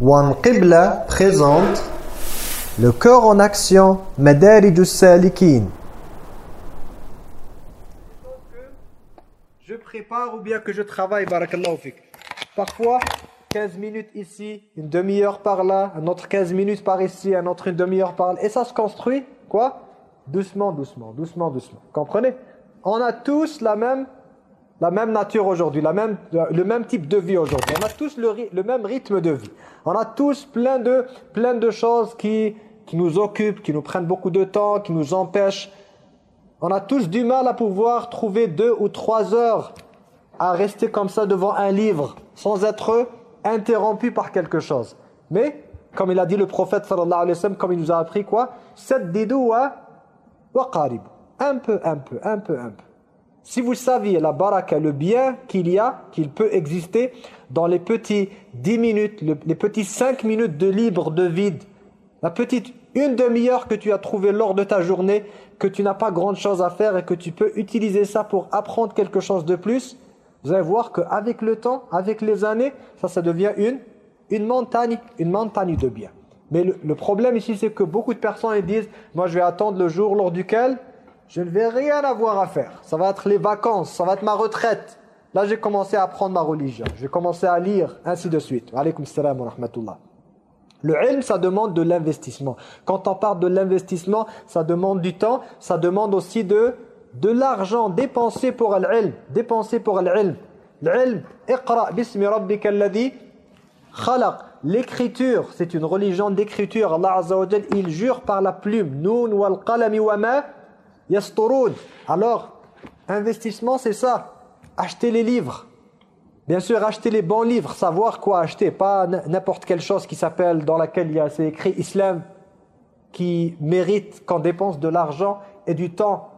Wan Qibla présente le cœur en action, Madarij salikin Je prépare ou bien que je travaille, barakallahu fik. Parfois, 15 minutes ici, une demi-heure par là, un autre 15 minutes par ici, un autre une demi-heure par là. Et ça se construit, quoi? Doucement, doucement, doucement, doucement. Comprenez? On a tous la même la même nature aujourd'hui, même, le même type de vie aujourd'hui. On a tous le, même rythme de vie. On a tous plein de, plein de choses qui, qui nous occupent, qui nous prennent beaucoup de temps, qui nous empêchent. On a tous du mal à pouvoir trouver deux ou trois heures à rester comme ça devant un livre sans être interrompu par quelque chose. Mais, comme il a dit le prophète sallallahu alayhi wa sallam, comme il nous a appris quoi? Saddidu wa qarib. Un peu, un peu, un peu, un peu. Si vous saviez la baraka, le bien qu'il y a, qu'il peut exister dans les petits 10 minutes, les petits 5 minutes de libre, de vide, la petite une demi-heure que tu as trouvé lors de ta journée, que tu n'as pas grande chose à faire et que tu peux utiliser ça pour apprendre quelque chose de plus, vous allez voir qu'avec le temps, avec les années, ça, ça devient une, une montagne, une montagne de bien. Mais le, le problème ici, c'est que beaucoup de personnes ils disent, moi je vais attendre le jour lors duquel je ne vais rien avoir à faire. Ça va être les vacances, ça va être ma retraite. Là, j'ai commencé à apprendre ma religion. J'ai commencé à lire, ainsi de suite. Alaykoum salam wa rahmatullah. Le ilm, ça demande de l'investissement. Quand on parle de l'investissement, ça demande du temps, ça demande aussi de, de l'argent dépensé pour l'ilm. Dépensé pour l'ilm. L'ilm, iqra bismi rabbika alladhi khalaq. L'écriture, c'est une religion d'écriture. Allah Azza wa il jure par la plume. Nun wal qalami wa ma alors, investissement, c'est ça. Acheter les livres. Bien sûr, acheter les bons livres, savoir quoi acheter, pas n'importe quelle chose qui s'appelle, dans laquelle il y a écrit islam, qui mérite qu'on dépense de l'argent et du temps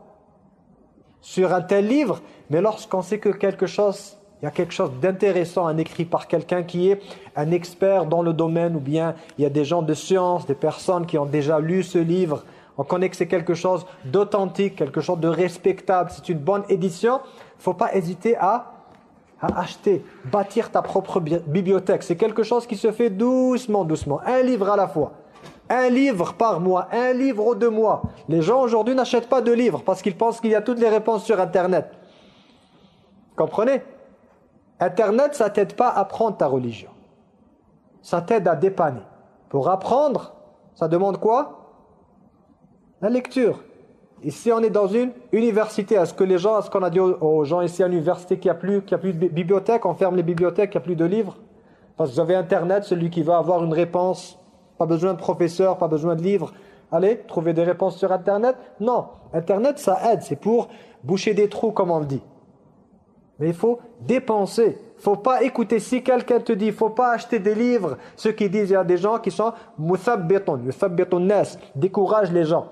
sur un tel livre. Mais lorsqu'on sait que quelque chose, il y a quelque chose d'intéressant, un écrit par quelqu'un qui est un expert dans le domaine, ou bien il y a des gens de science, des personnes qui ont déjà lu ce livre, on connaît que c'est quelque chose d'authentique, quelque chose de respectable, c'est une bonne édition. Il faut pas hésiter à, acheter, bâtir ta propre bibliothèque. C'est quelque chose qui se fait doucement, doucement. Un livre à la fois. Un livre par mois, un livre deux mois. Les gens aujourd'hui n'achètent pas de livres parce qu'ils pensent qu'il y a toutes les réponses sur Internet. Comprenez? Internet, ça t'aide pas à apprendre ta religion. Ça t'aide à dépanner. Pour apprendre, ça demande quoi? La lecture. Ici, on est dans une université. Est-ce que les gens, est-ce qu'on a dit aux, gens ici à l'université qu'il n'y a, plus, a plus de bibliothèque, on ferme les bibliothèques, il n'y a plus de livres? Parce que vous avez Internet, celui qui va avoir une réponse, pas besoin de professeur, pas besoin de livres. Allez, trouver des réponses sur Internet Non, Internet, ça aide, c'est pour boucher des trous, comme on le dit. Mais il faut dépenser. Il faut pas écouter. Si quelqu'un te dit, il faut pas acheter des livres, ceux qui disent, il y a des gens qui sont nas, découragent les gens.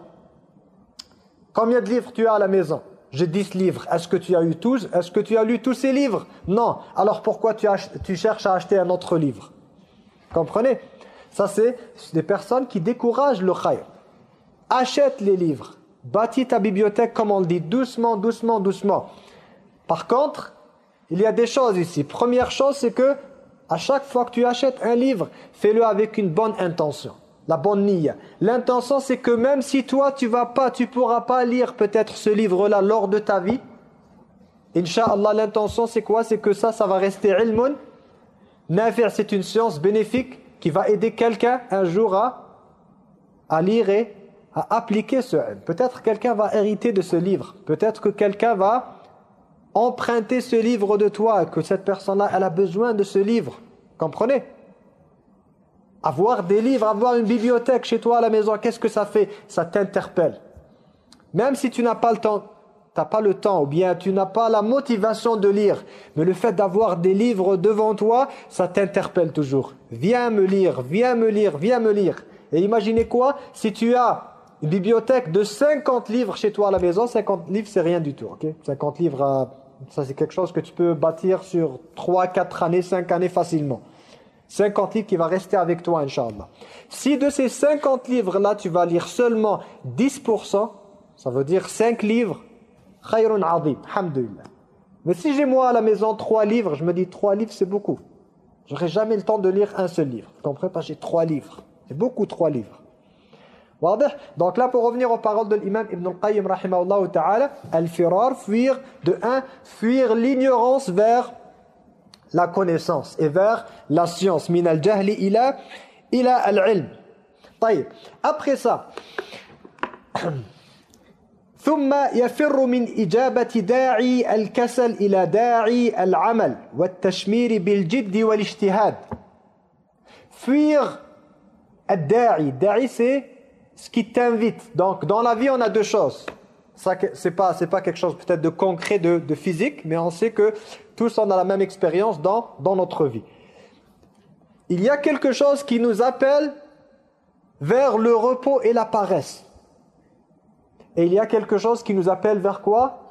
Combien de livres tu as à la maison? J'ai 10 livres. Est-ce que tu as eu tous Est-ce que tu as lu tous ces livres? Non. Alors pourquoi tu, cherches à acheter un autre livre? Comprenez? Ça c'est des personnes qui découragent le khayr. Achète les livres. Bâtis ta bibliothèque comme on le dit, doucement, doucement, doucement. Par contre, il y a des choses ici. Première chose, c'est que à chaque fois que tu achètes un livre, fais-le avec une bonne intention la bonne niya. L'intention, c'est que même si toi, tu vas pas, tu pourras pas lire peut-être ce livre-là lors de ta vie, Inch'Allah, l'intention, c'est quoi? C'est que ça, ça va rester ilmun. Nafir, c'est une science bénéfique qui va aider quelqu'un un jour à, à lire et à appliquer ce. Peut-être quelqu'un va hériter de ce livre. Peut-être que quelqu'un va emprunter ce livre de toi, que cette personne-là, elle a besoin de ce livre. Comprenez? Avoir des livres, avoir une bibliothèque chez toi à la maison, qu'est-ce que ça fait? Ça t'interpelle. Même si tu n'as pas le temps, tu pas le temps, ou bien tu n'as pas la motivation de lire, mais le fait d'avoir des livres devant toi, ça t'interpelle toujours. Viens me lire, viens me lire, viens me lire. Et imaginez quoi? Si tu as une bibliothèque de 50 livres chez toi à la maison, 50 livres c'est rien du tout. ok? 50 livres, euh, ça c'est quelque chose que tu peux bâtir sur 3, 4 années, 5 années facilement. 50 livres qui va rester avec toi, Inch'Allah. Si de ces 50 livres-là, tu vas lire seulement 10%, ça veut dire 5 livres, khayrun adib, hamdulillah. Mais si j'ai moi à la maison 3 livres, je me dis 3 livres c'est beaucoup. J'aurai jamais le temps de lire un seul livre. Vous comprenez pas J'ai trois livres. J'ai beaucoup trois livres. Donc là, pour revenir aux paroles de l'imam Ibn al-Qayyim, ta'ala, al-firar, fuir, de un, fuir l'ignorance vers la connaissance et vers la science. Min al-jahli ila, ila al-ilm. Après ça, ثم يفر من إجابة داعي الكسل إلى داعي العمل والتشمير بالجد والاجتهاد. Fuir الداعي. Da'i c'est ce qui t'invite. Donc, dans la vie, on a deux choses. Ce n'est pas, pas quelque chose peut-être de concret, de, de, physique, mais on sait que tous on a la même expérience dans, notre vie. Il y a quelque chose qui nous appelle vers le repos et la paresse. Et il y a quelque chose qui nous appelle vers quoi?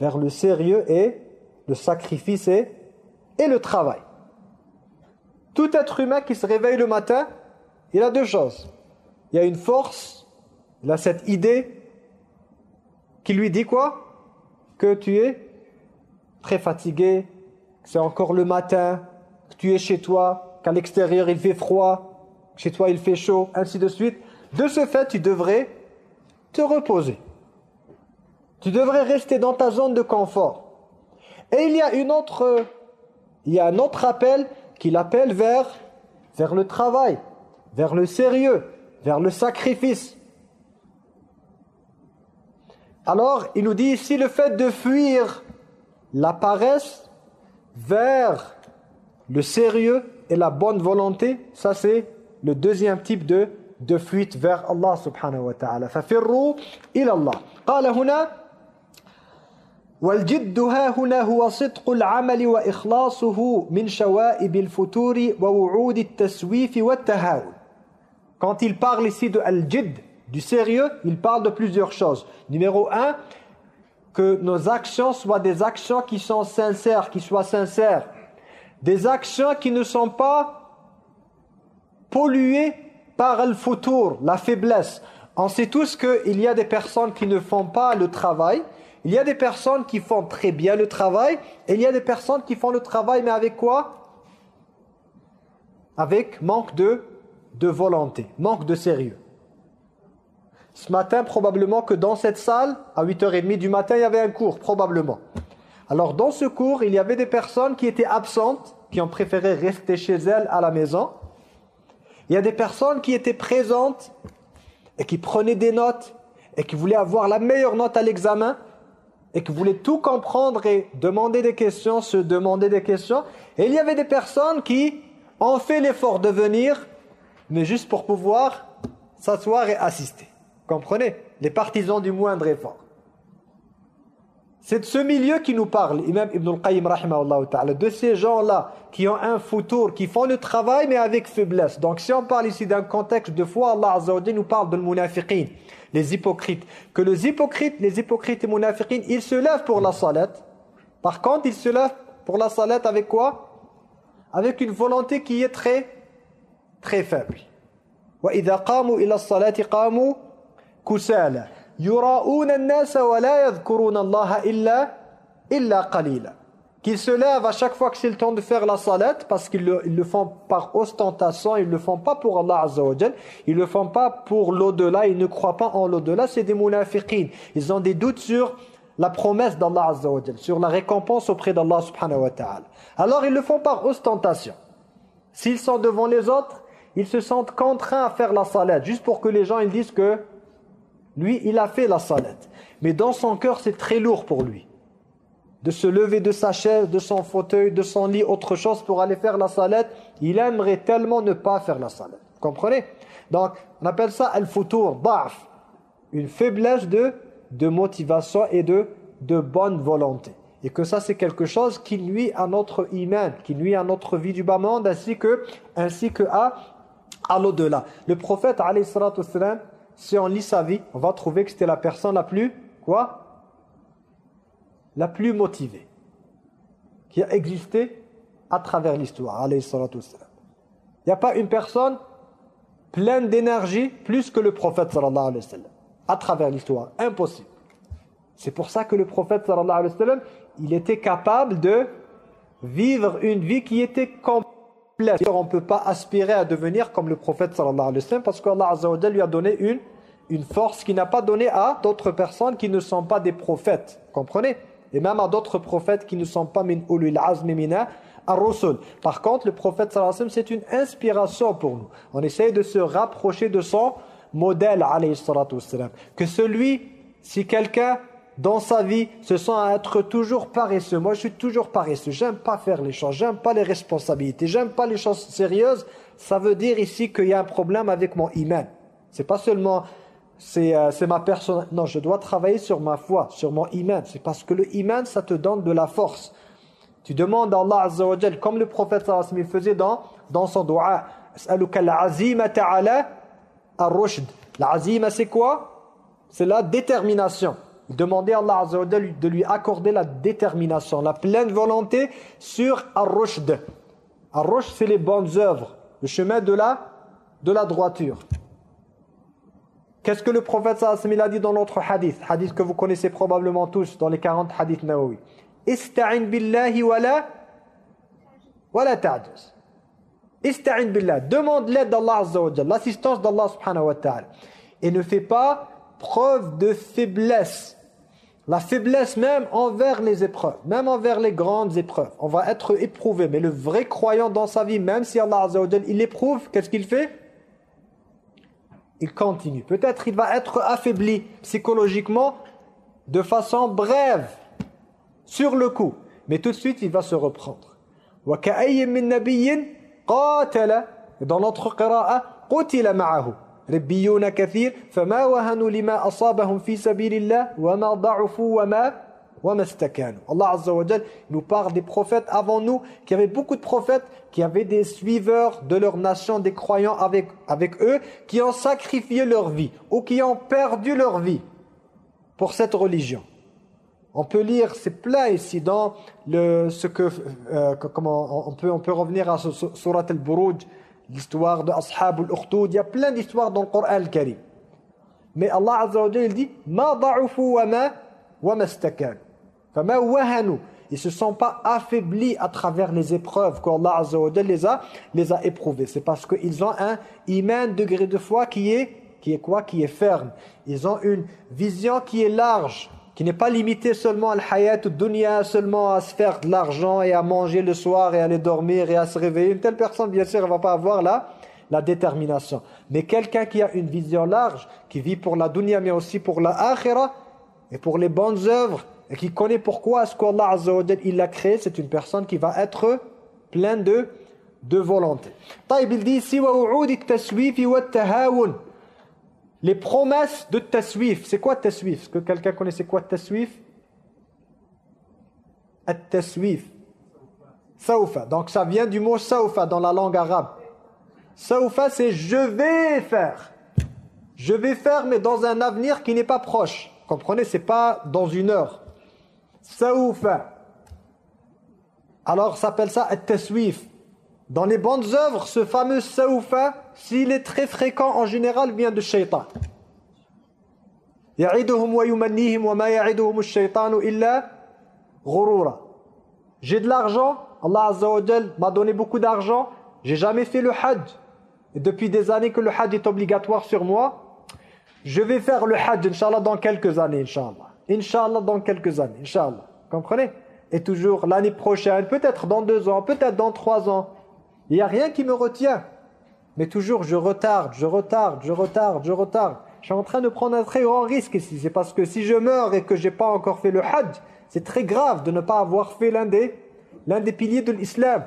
Vers le sérieux et le sacrifice et, et le travail. Tout être humain qui se réveille le matin, il a deux choses il y a une force, il a cette idée qui lui dit quoi? Que tu es très fatigué, c'est encore le matin, que tu es chez toi, qu'à l'extérieur il fait froid, chez toi il fait chaud, ainsi de suite. De ce fait, tu devrais te reposer. Tu devrais rester dans ta zone de confort. Et il y a une autre, il y a un autre appel qui l'appelle vers, vers le travail, vers le sérieux, vers le sacrifice. Alors, il nous dit ici le fait de fuir la paresse vers le sérieux et la bonne volonté, ça c'est le deuxième type de, de fuite vers Allah subhanahu wa ta'ala. فَفِرُّوا إِلَى اللَّهِ قال هنا والجد ها هنا هو صدق العمل وإخلاصه من شوائب الفتور ووعود التسويف والتهاون quand il parle ici de al-jid, du sérieux, il parle de plusieurs choses. Numéro un, que nos actions soient des actions qui sont sincères, qui soient sincères. Des actions qui ne sont pas polluées par le futur, la faiblesse. On sait tous qu'il y a des personnes qui ne font pas le travail, il y a des personnes qui font très bien le travail, et il y a des personnes qui font le travail, mais avec quoi? Avec manque de de volonté, manque de sérieux. Ce matin, probablement que dans cette salle, à 8h30 du matin, il y avait un cours, probablement. Alors dans ce cours, il y avait des personnes qui étaient absentes, qui ont préféré rester chez elles à la maison. Il y a des personnes qui étaient présentes et qui prenaient des notes et qui voulaient avoir la meilleure note à l'examen et qui voulaient tout comprendre et demander des questions, se demander des questions. Et il y avait des personnes qui ont fait l'effort de venir mais juste pour pouvoir s'asseoir et assister Comprenez Les partisans du moindre effort. C'est de ce milieu qui nous parle, Imam Ibn al-Qayyim ta'ala, de ces gens-là qui ont un futur, qui font le travail mais avec faiblesse. Donc si on parle ici d'un contexte de foi, Allah Azza wa nous parle de munafiqin, les hypocrites. Que les hypocrites, les hypocrites et munafiqin, ils se lèvent pour la salat. Par contre, ils se lèvent pour la salat avec quoi Avec une volonté qui est très très faible. وإذا قاموا إلى الصلاة قاموا كسالى يراؤون الناس ولا يذكرون الله إلا إلا قليلا qu'ils se lèvent à chaque fois que c'est le temps de faire la salat parce qu'ils le, ils le font par ostentation, ils le font pas pour Allah Azza wa Jal, ils le font pas pour l'au-delà, ils ne croient pas en l'au-delà, c'est des munafiqin. Ils ont des doutes sur la promesse d'Allah Azza wa Jal, sur la récompense auprès d'Allah subhanahu wa ta'ala. Alors ils le font par ostentation. S'ils sont devant les autres, ils se sentent contraints à faire la salat, juste pour que les gens ils disent que lui, il a fait la salat. Mais dans son cœur, c'est très lourd pour lui. De se lever de sa chaise, de son fauteuil, de son lit, autre chose pour aller faire la salat, il aimerait tellement ne pas faire la salat. Vous comprenez? Donc, on appelle ça al-futur, ba'f. Une faiblesse de, de motivation et de, de bonne volonté. Et que ça, c'est quelque chose qui nuit à notre iman, qui nuit à notre vie du bas monde, ainsi que, ainsi que à à l'au-delà. Le prophète, si on lit sa vie, on va trouver que c'était la personne la plus, quoi? La plus motivée, qui a existé à travers l'histoire, Il n'y a pas une personne pleine d'énergie plus que le prophète, à travers l'histoire. Impossible. C'est pour ça que le prophète, il était capable de vivre une vie qui était complète. On ne peut pas aspirer à devenir comme le prophète sallallahu alayhi wa sallam parce qu'Allah azza lui a donné une, une force qu'il n'a pas donnée à d'autres personnes qui ne sont pas des prophètes. Comprenez? Et même à d'autres prophètes qui ne sont pas min ulul azmi mina. Par contre, le prophète sallallahu alayhi wa sallam, c'est une inspiration pour nous. On essaye de se rapprocher de son modèle alayhi salatu Que celui, si quelqu'un dans sa vie se sent à être toujours paresseux. Moi, je suis toujours paresseux. J'aime pas faire les choses. J'aime pas les responsabilités. J'aime pas les choses sérieuses. Ça veut dire ici qu'il y a un problème avec mon iman. C'est pas seulement c'est euh, ma personne. Non, je dois travailler sur ma foi, sur mon iman. C'est parce que le iman, ça te donne de la force. Tu demandes à Allah Azza wa comme le prophète sallallahu faisait dans, dans son dua. As'aluka al-azima ta'ala ar-rushd. L'azima, c'est quoi? C'est la détermination. Demander à Allah de lui accorder la détermination, la pleine volonté sur ar-rushd. Ar-rushd, c'est les bonnes œuvres, le chemin de la, de la droiture. Qu'est-ce que le prophète sallallahu a dit dans notre hadith? Hadith que vous connaissez probablement tous dans les 40 hadiths nawawi. Ista'in billahi wa la wa la. Ista'in billah. Demande l'aide d'Allah Azza l'assistance d'Allah subhanahu wa ta'ala. Et ne fais pas preuve de faiblesse la faiblesse même envers les épreuves, même envers les grandes épreuves. On va être éprouvé, mais le vrai croyant dans sa vie, même si Allah Azza il éprouve, qu'est-ce qu'il fait? Il continue. Peut-être il va être affaibli psychologiquement de façon brève, sur le coup. Mais tout de suite, il va se reprendre. Dans notre ربيون كثير فما وهنوا لما أصابهم في سبيل الله وما ضعفوا وما وما استكانوا Allah Azza wa Jal nous parle des prophètes avant nous qui avaient beaucoup de prophètes qui avaient des suiveurs de leur nation des croyants avec avec eux qui ont sacrifié leur vie ou qui ont perdu leur vie pour cette religion on peut lire, c'est plein ici dans le, ce que, euh, comment on peut, on peut revenir à surat al-Buruj, l'histoire de Ashab al-Ukhdud, il y a plein d'histoires dans le Coran al-Karim. Mais Allah Azza wa Jalla dit ma da'ufu wa ma wa. Fama wahanu. Ils se sont pas affaiblis à travers les épreuves qu'Allah Azza wa les a les a éprouvées. C'est parce qu'ils ont un iman degré de foi qui est qui est quoi? Qui est ferme. Ils ont une vision qui est large qui n'est pas limité seulement à l'hayat dunya, seulement à se faire de l'argent et à manger le soir et à aller dormir et à se réveiller. Une telle personne, bien sûr, ne va pas avoir la, la détermination. Mais quelqu'un qui a une vision large, qui vit pour la dunya, mais aussi pour la akhira, et pour les bonnes œuvres, et qui connaît pourquoi est-ce qu'Allah Azza wa il l'a créé, c'est une personne qui va être pleine de, de volonté. il dit ici, les promesses de taswif. C'est quoi taswif? Est-ce que quelqu'un connaissait quoi taswif? At-taswif. Saoufa. Donc ça vient du mot saoufa dans la langue arabe. Saoufa c'est je vais faire. Je vais faire mais dans un avenir qui n'est pas proche. Comprenez, c'est pas dans une heure. Saoufa. Alors s'appelle ça at-taswif. Dans les bonnes œuvres, ce fameux saoufa, s'il est très fréquent en général, vient de shaitan. J'ai de l'argent, Allah Azza m'a donné beaucoup d'argent, j'ai jamais fait le hajj. Et depuis des années que le hajj est obligatoire sur moi, je vais faire le hajj, Inch'Allah, dans quelques années, Inch'Allah. Inch'Allah, dans quelques années, Inch'Allah. Comprenez? Et toujours l'année prochaine, peut-être dans deux ans, peut-être dans trois ans. Il n'y a rien qui me retient. Mais toujours, je retarde, je retarde, je retarde, je retarde. Je suis en train de prendre un très grand risque ici. C'est parce que si je meurs et que j'ai pas encore fait le hajj, c'est très grave de ne pas avoir fait l'un des, des piliers de l'islam.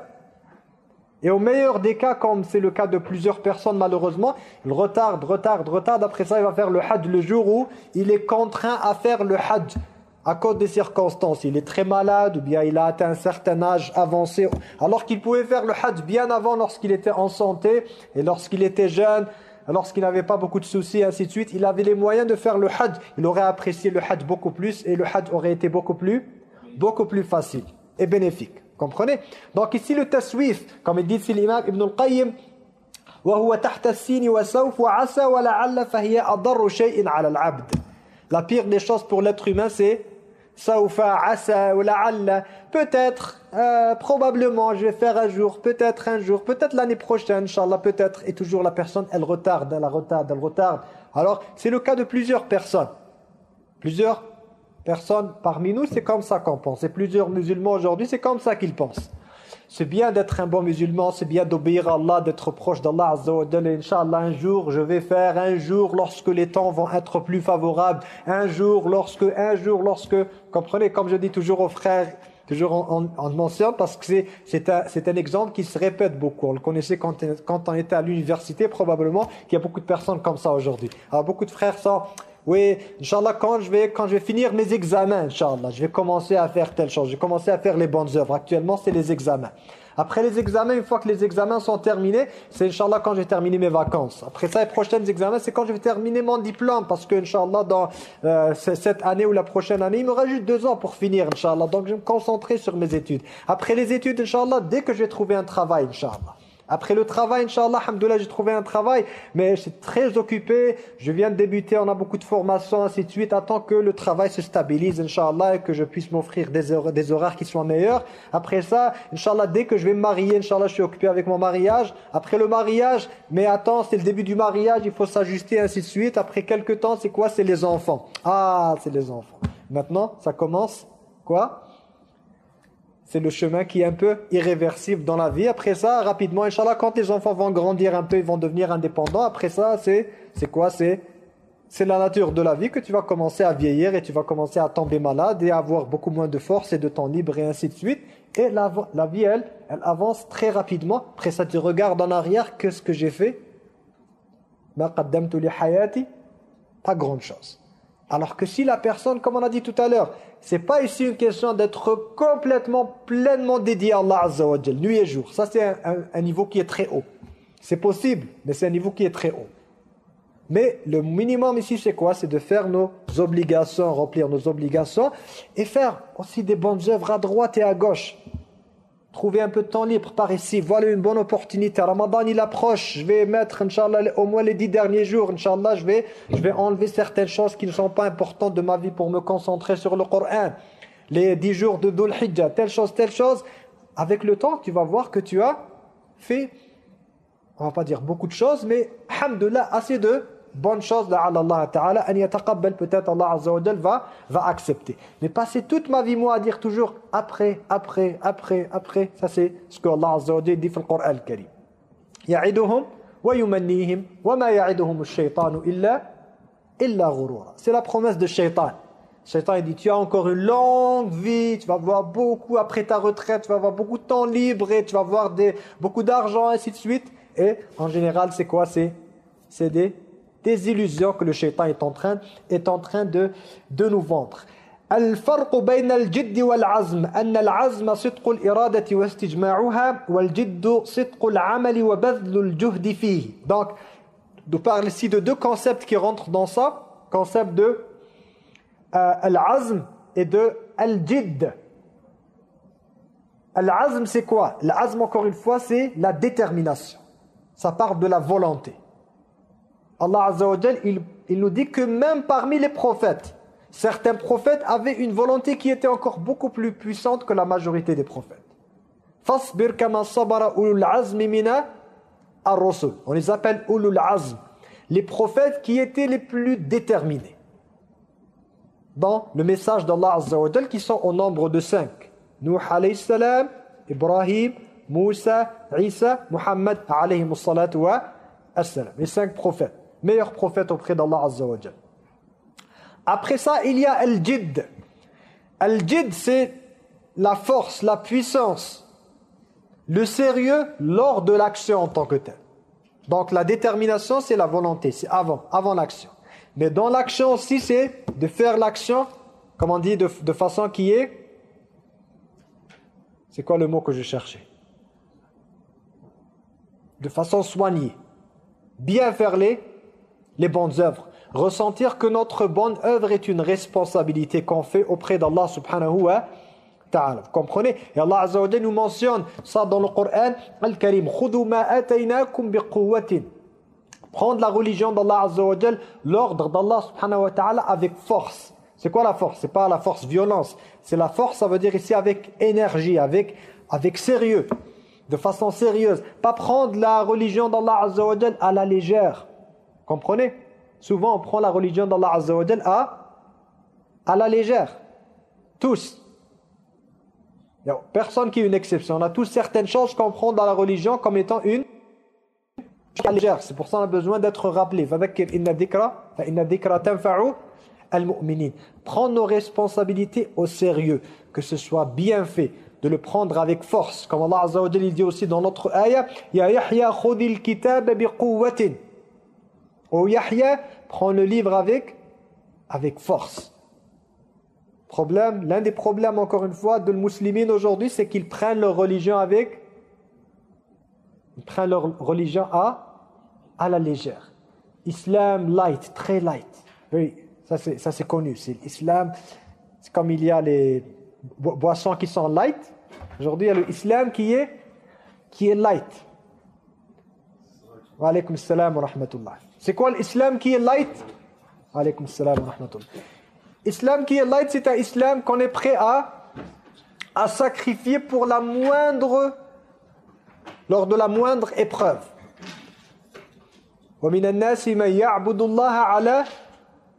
Et au meilleur des cas, comme c'est le cas de plusieurs personnes malheureusement, il retarde, retarde, retarde. Après ça, il va faire le hajj le jour où il est contraint à faire le hajj à cause des circonstances, il est très malade ou bien il a atteint un certain âge avancé, alors qu'il pouvait faire le hajj bien avant lorsqu'il était en santé et lorsqu'il était jeune, lorsqu'il n'avait pas beaucoup de soucis et ainsi de suite, il avait les moyens de faire le hajj, il aurait apprécié le hajj beaucoup plus et le hajj aurait été beaucoup plus, beaucoup plus facile et bénéfique. Comprenez Donc ici le taswif, comme il dit ici l'imam Ibn al-Qayyim, وهو تحت السين وسوف وعسى ولعل فهي أضر شيء على العبد. La pire des choses pour l'être humain, c'est Saufa, asa ou. Peut-être, euh, probablement, je vais faire un jour, peut-être un jour, peut-être l'année prochaine, Inch'Allah, peut-être. Et toujours la personne, elle retarde, elle retarde, elle retarde. Alors, c'est le cas de plusieurs personnes. Plusieurs personnes parmi nous, c'est comme ça qu'on pense. Et plusieurs musulmans aujourd'hui, c'est comme ça qu'ils pensent. C'est bien d'être un bon musulman, c'est bien d'obéir à Allah, d'être proche d'Allah Azza wa Inch'Allah, un jour, je vais faire, un jour, lorsque les temps vont être plus favorables, un jour, lorsque, un jour, lorsque, comprenez, comme je dis toujours aux frères, toujours en, en, mention, parce que c'est un, un exemple qui se répète beaucoup. On le connaissait quand, quand on était à l'université, probablement, qu'il y a beaucoup de personnes comme ça aujourd'hui. Alors, beaucoup de frères sont oui, Inch'Allah, quand je vais quand je vais finir mes examens, Inch'Allah, je vais commencer à faire telle chose, je vais commencer à faire les bonnes œuvres. Actuellement, c'est les examens. Après les examens, une fois que les examens sont terminés, c'est Inch'Allah quand je vais terminer mes vacances. Après ça, les prochains examens, c'est quand je vais terminer mon diplôme. Parce que Inch'Allah, dans euh, cette année ou la prochaine année, il me reste juste deux ans pour finir, Inch'Allah. Donc je vais me concentrer sur mes études. Après les études, Inch'Allah, dès que je vais trouver un travail, Inch'Allah. Après le travail, Inch'Allah, j'ai trouvé un travail, mais je suis très occupé, je viens de débuter, on a beaucoup de formations, ainsi de suite, attends que le travail se stabilise, Inch'Allah, et que je puisse m'offrir des, des horaires qui soient meilleurs. Après ça, Inch'Allah, dès que je vais me marier, Inch'Allah, je suis occupé avec mon mariage. Après le mariage, mais attends, c'est le début du mariage, il faut s'ajuster, ainsi de suite. Après quelques temps, c'est quoi? C'est les enfants. Ah, c'est les enfants. Maintenant, ça commence, quoi? C'est le chemin qui est un peu irréversible dans la vie. Après ça, rapidement, Inch'Allah, quand les enfants vont grandir un peu, ils vont devenir indépendants. Après ça, c'est quoi? C'est c'est la nature de la vie que tu vas commencer à vieillir et tu vas commencer à tomber malade et avoir beaucoup moins de force et de temps libre et ainsi de suite. Et la, vie, elle, elle avance très rapidement. Après ça, tu regardes en arrière, qu'est-ce que j'ai fait? Pas grande chose. Alors que si la personne, comme on a dit tout à l'heure, c'est pas ici une question d'être complètement, pleinement dédié à Allah Azza wa nuit et jour. Ça, c'est un, niveau qui est très haut. C'est possible, mais c'est un niveau qui est très haut. Mais le minimum ici, c'est quoi? C'est de faire nos obligations, remplir nos obligations et faire aussi des bonnes œuvres à droite et à gauche. Trouver un peu de temps libre par ici. Voilà une bonne opportunité. Ramadan, il approche. Je vais mettre, Inch'Allah, au moins les dix derniers jours. Inch'Allah, je vais, je vais enlever certaines choses qui ne sont pas importantes de ma vie pour me concentrer sur le Coran. Les dix jours de Dhul Hijjah, telle chose, telle chose. Avec le temps, tu vas voir que tu as fait, on va pas dire beaucoup de choses, mais, alhamdoulilah, assez de bonne chose, là, Allah Ta'ala, an yataqabbal, peut-être Allah Azza wa va, va accepter. Mais passer toute ma vie, moi, à dire toujours après, après, après, après, ça c'est ce que Allah Azza wa dit dans le Coran al-Karim. Ya'iduhum wa yumannihim wa ma ya'iduhum ash-shaytanu illa illa ghurura. C'est la promesse de shaytan. Shaitan il dit tu as encore une longue vie, tu vas avoir beaucoup après ta retraite, tu vas avoir beaucoup de temps libre tu vas avoir des, beaucoup d'argent ainsi de suite. Et en général c'est quoi? C'est des des illusions que le shaitan est en train, est en train de, de nous vendre. الفرق بين الجد والعزم أن العزم صدق الإرادة واستجماعها والجد صدق العمل وبذل الجهد فيه donc nous parle ici de deux concepts qui rentrent dans ça concept de euh, al-azm et de al-jidd al-azm c'est quoi l'azm encore une fois c'est la détermination ça parle de la volonté Allah Azza il, nous dit que même parmi les prophètes, certains prophètes avaient une volonté qui était encore beaucoup plus puissante que la majorité des prophètes. Fasbir kama sabara ulul ar-rusul. On les appelle ulul azm, les prophètes qui étaient les plus déterminés. Dans le message d'Allah Azza qui sont au nombre de cinq. Nuh alayhi salam, Ibrahim, Moussa, Isa, Muhammad alayhi salatu wa. Les cinq prophètes meilleur prophète auprès d'Allah Azza wa Après ça, il y a Al-Jid. Al-Jid, c'est la force, la puissance, le sérieux lors de l'action en tant que tel. Donc la détermination, c'est la volonté, c'est avant, avant l'action. Mais dans l'action aussi, c'est de faire l'action, comme on dit, de, de façon qui est... C'est quoi le mot que je cherchais? De façon soignée. Bien faire les les bonnes œuvres. Ressentir que notre bonne œuvre est une responsabilité qu'on fait auprès d'Allah subhanahu wa ta'ala. Vous comprenez? Et Allah Azza nous mentionne ça dans le Coran Al-Karim. Prendre la religion d'Allah Azza l'ordre d'Allah subhanahu wa ta'ala avec force. C'est quoi la force? C'est pas la force violence. C'est la force, ça veut dire ici avec énergie, avec, avec sérieux, de façon sérieuse. Pas prendre la religion d'Allah Azza à la légère. Comprenez? Souvent, on prend la religion d'Allah Azza wa à, à la légère. Tous. Personne qui est une exception. On a tous certaines choses qu'on prend dans la religion comme étant une légère. C'est pour ça qu'on a besoin d'être rappelé. Prendre nos responsabilités au sérieux, que ce soit bien fait, de le prendre avec force. Comme Allah Azza wa dit aussi dans notre ayah, Ya Yahya khudil kitab bi quwwatin. Oh Yahya, prends le livre avec avec force. Problème, l'un des problèmes encore une fois de musulmans aujourd'hui, c'est qu'ils prennent leur religion avec ils prennent leur religion à à la légère. Islam light, très light. Oui, ça c'est connu. C'est l'islam, c'est comme il y a les boissons qui sont light. Aujourd'hui, il y a l'islam qui est, qui est light. Wa alaykum salam wa rahmatullah. C'est quoi l'islam qui est light Wa alaykum salam wa rahmatullah. Islam qui est light, c'est un islam qu'on est prêt à, à sacrifier pour la moindre, lors de la moindre épreuve. ومن الناس من يعبد الله على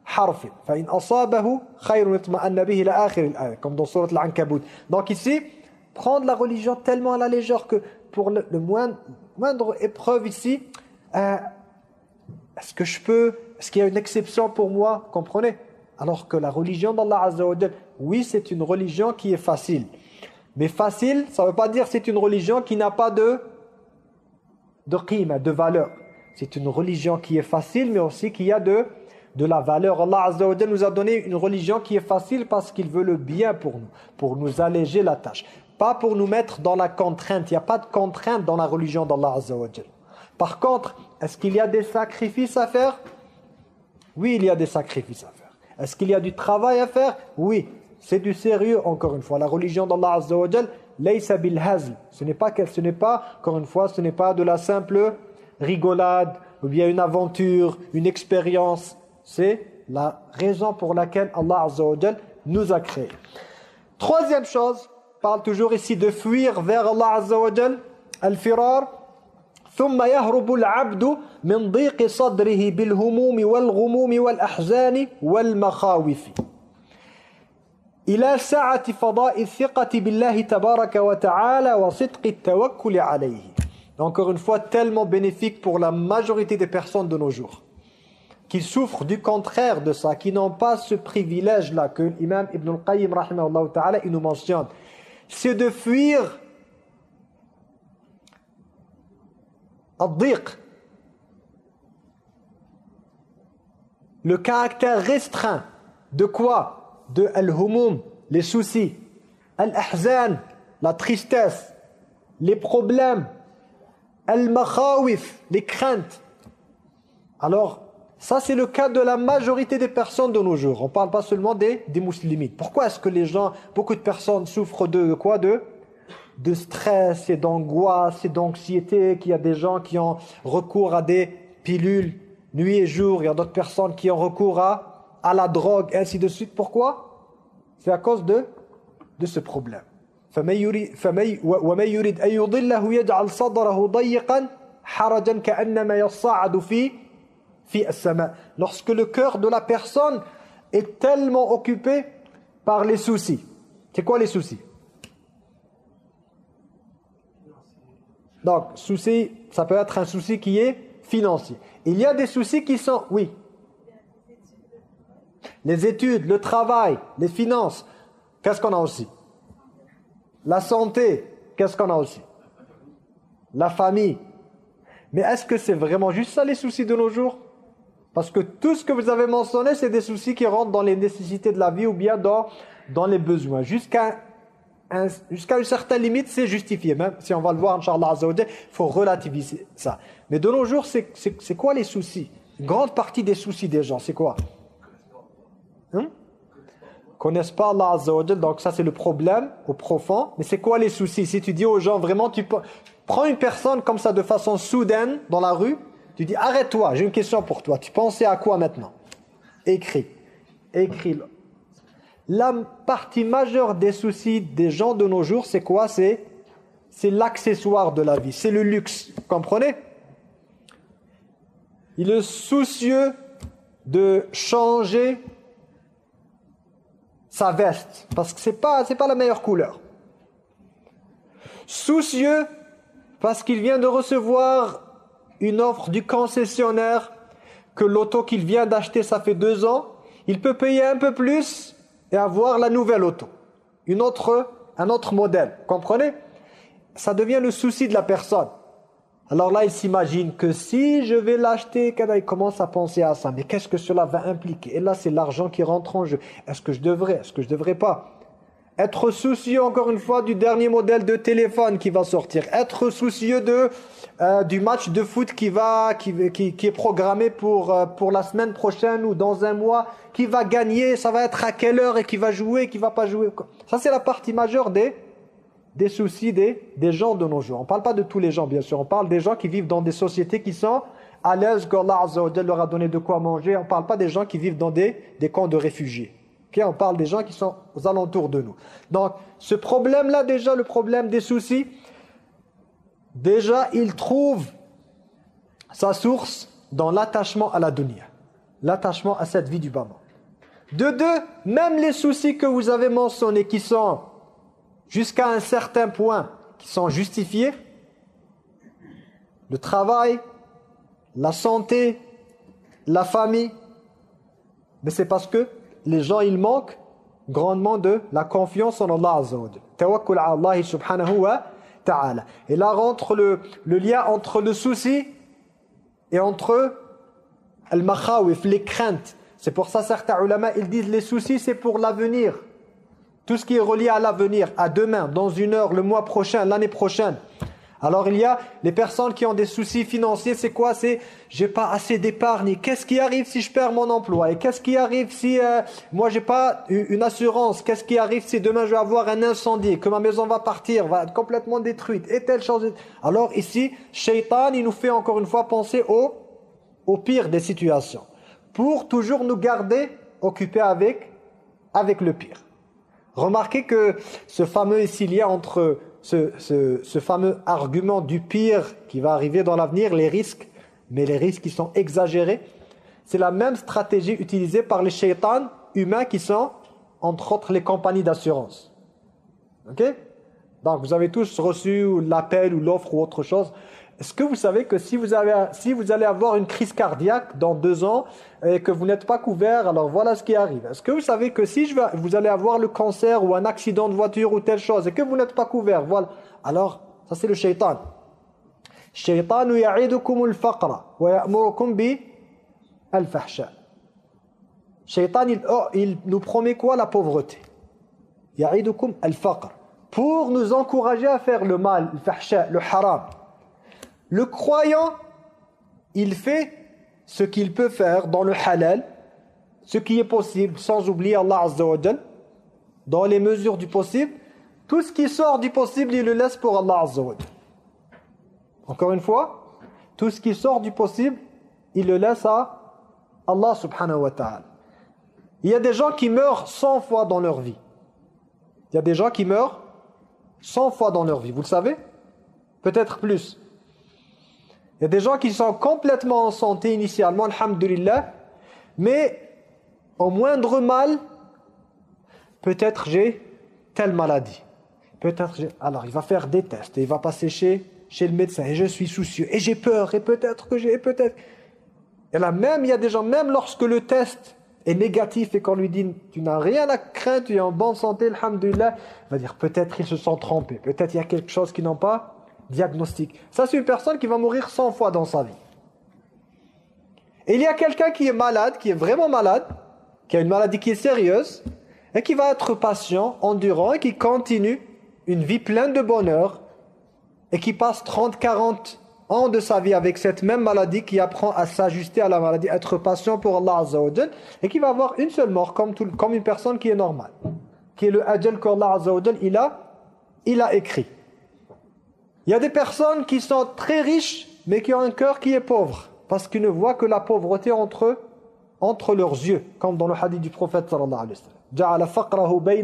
حرف فإن أصابه خير اطمأن به إلى آخر الآية comme dans sourate Al-Ankabut donc ici prendre la religion tellement à la légère que pour le, le moindre, moindre épreuve ici euh, est-ce que je peux? Est-ce qu'il y a une exception pour moi? Comprenez? Alors que la religion d'Allah Azza wa oui c'est une religion qui est facile mais facile ça veut pas dire c'est une religion qui n'a pas de de qima, de valeur c'est une religion qui est facile, mais aussi qui a de, de la valeur. Allah Azza wa nous a donné une religion qui est facile parce qu'il veut le bien pour nous, pour nous alléger la tâche. Pas pour nous mettre dans la contrainte. Il n'y a pas de contrainte dans la religion d'Allah Azza wa Par contre, est-ce qu'il y a des sacrifices à faire? Oui, il y a des sacrifices à faire. Est-ce qu'il y a du travail à faire? Oui, c'est du sérieux encore une fois. La religion d'Allah Azza wa Ce n'est pas, ce n'est pas, encore une fois, ce n'est pas de la simple rigolade, ou bien une aventure, une expérience. C'est la raison pour laquelle Allah Azza nous a créés. Troisième chose, parle toujours ici de fuir vers Allah Azza wa al-firar, ثم يهرب العبد من ضيق صدره بالهموم والغموم والأحزان والمخاوف إلى سعة فضاء الثقة بالله تبارك وتعالى وصدق التوكل عليه encore une fois tellement bénéfique pour la majorité des personnes de nos jours qui souffrent du contraire de ça, qui n'ont pas ce privilège-là que l'imam Ibn al-Qayyim il nous mentionne. C'est de fuir le caractère restreint de quoi? De al-humum, les soucis, al-ahzan, la tristesse, les problèmes, Al-makhawif, les craintes. Alors, ça c'est le cas de la majorité des personnes de nos jours. On ne parle pas seulement des, des musulmans. Pourquoi est-ce que les gens, beaucoup de personnes souffrent de, quoi? De, de stress et d'angoisse et d'anxiété, qu'il y a des gens qui ont recours à des pilules nuit et jour, il y a d'autres personnes qui ont recours à, la drogue, et ainsi de suite. Pourquoi? C'est à cause de, de ce problème. Lorsque le cœur de la personne est tellement occupé par les soucis. C'est quoi les soucis? Donc souci ça peut être un souci qui est financier. Il y a des soucis qui sont oui. Les études le travail les finances qu'est-ce qu'on a aussi? La santé, qu'est-ce qu'on a aussi? La famille. Mais est-ce que c'est vraiment juste ça les soucis de nos jours? Parce que tout ce que vous avez mentionné, c'est des soucis qui rentrent dans les nécessités de la vie ou bien dans, dans les besoins. Jusqu'à jusqu'à une certaine limite, c'est justifié. Même si on va le voir, Inch'Allah il faut relativiser ça. Mais de nos jours, c'est quoi les soucis? Une grande partie des soucis des gens, c'est quoi? Hein? Connaissent pas Allah Azza donc ça c'est le problème au profond. Mais c'est quoi les soucis? Si tu dis aux gens vraiment, tu prends une personne comme ça de façon soudaine dans la rue, tu dis arrête-toi, j'ai une question pour toi. Tu pensais à quoi maintenant? Écris, écris-le. La partie majeure des soucis des gens de nos jours, c'est quoi? C'est l'accessoire de la vie, c'est le luxe. Comprenez? Il est soucieux de changer sa veste parce que c'est pas c'est pas la meilleure couleur. Soucieux parce qu'il vient de recevoir une offre du concessionnaire que l'auto qu'il vient d'acheter ça fait deux ans, il peut payer un peu plus et avoir la nouvelle auto, une autre un autre modèle. Comprenez? Ça devient le souci de la personne. Alors là, il s'imagine que si je vais l'acheter, il commence à penser à ça. Mais qu'est-ce que cela va impliquer? Et là, c'est l'argent qui rentre en jeu. Est-ce que je devrais? Est-ce que je devrais pas? Être soucieux, encore une fois, du dernier modèle de téléphone qui va sortir. Être soucieux de, euh, du match de foot qui, va, qui, est programmé pour, euh, pour la semaine prochaine ou dans un mois. Qui va gagner Ça va être à quelle heure Et qui va jouer Qui va pas jouer Ça, c'est la partie majeure des des soucis des, des gens de nos jours. On parle pas de tous les gens, bien sûr. On parle des gens qui vivent dans des sociétés qui sont à l'aise, qu'Allah leur a donné de quoi manger. On parle pas des gens qui vivent dans des, des camps de réfugiés. On parle des gens qui sont aux alentours de nous. Donc, ce problème-là, déjà, le problème des soucis, déjà, il trouve sa source dans l'attachement à la dunya. L'attachement à cette vie du bas De deux, même les soucis que vous avez mentionnés, qui sont jusqu'à un certain point qui sont justifiés, le travail, la santé, la famille, mais c'est parce que les gens, ils manquent grandement de la confiance en Allah Tawakkul Allah subhanahu wa Et là rentre le, le lien entre le souci et entre al-makhawif, les craintes. C'est pour ça certains ulama, ils disent les soucis c'est pour l'avenir. Tout ce qui est relié à l'avenir, à demain, dans une heure, le mois prochain, l'année prochaine. Alors il y a les personnes qui ont des soucis financiers, c'est quoi? C'est j'ai pas assez d'épargne. Qu'est-ce qui arrive si je perds mon emploi? Et qu'est-ce qui arrive si euh, moi j'ai pas une assurance? Qu'est-ce qui arrive si demain je vais avoir un incendie, que ma maison va partir, va être complètement détruite et telle chose Alors ici, Shaitan, il nous fait encore une fois penser au au pire des situations pour toujours nous garder occupés avec avec le pire. Remarquez que ce fameux ici, il y ce, fameux argument du pire qui va arriver dans l'avenir, les risques, mais les risques qui sont exagérés, c'est la même stratégie utilisée par les shaitans humains qui sont, entre autres, les compagnies d'assurance. Ok? Donc, vous avez tous reçu l'appel ou l'offre ou autre chose. Est-ce que vous savez que si vous, allez avoir une crise cardiaque dans deux ans et que vous n'êtes pas couvert, alors voilà ce qui arrive. Est-ce que vous savez que si vous allez avoir le cancer ou un accident de voiture ou telle chose et que vous n'êtes pas couvert, voilà. Alors, ça c'est le shaitan. Al-faqra wa ya'murukum bi al-fahsha. Shaitan, il, oh, il nous promet quoi La pauvreté? Ya'idukum al-faqr. Pour nous encourager à faire le mal, le haram. Le croyant, il fait ce qu'il peut faire dans le halal, ce qui est possible, sans oublier Allah Azza wa dans les mesures du possible. Tout ce qui sort du possible, il le laisse pour Allah Azza Encore une fois, tout ce qui sort du possible, il le laisse à Allah subhanahu wa ta'ala. Il y a des gens qui meurent 100 fois dans leur vie. Il y a des gens qui meurent 100 fois dans leur vie, vous le savez? Peut-être plus. Il y a des gens qui sont complètement en santé initialement, alhamdulillah, mais au moindre mal, peut-être j'ai telle maladie. Peut-être. Alors, il va faire des tests et il va passer chez, chez le médecin et je suis soucieux et j'ai peur et peut-être que j'ai... peut-être... Et là même, il y a des gens, même lorsque le test est négatif et qu'on lui dit tu n'as rien à craindre, tu es en bonne santé, alhamdulillah, il va dire peut-être ils se sont trompés, peut-être il y a quelque chose qu'ils n'ont pas diagnostic. Ça, c'est une personne qui va mourir 100 fois dans sa vie. Et il y a quelqu'un qui est malade, qui est vraiment malade, qui a une maladie qui est sérieuse, et qui va être patient, endurant, et qui continue une vie pleine de bonheur, et qui passe 30, 40 ans de sa vie avec cette même maladie, qui apprend à s'ajuster à la maladie, être patient pour Allah Azza et qui va avoir une seule mort, comme, tout, comme une personne qui est normale, qui est le ajal qu'Allah Azza il a, il a écrit. Il y a des personnes qui sont très riches, mais qui ont un cœur qui est pauvre, parce qu'ils ne voient que la pauvreté entre, entre leurs yeux, comme dans le hadith du prophète sallallahu alayhi wa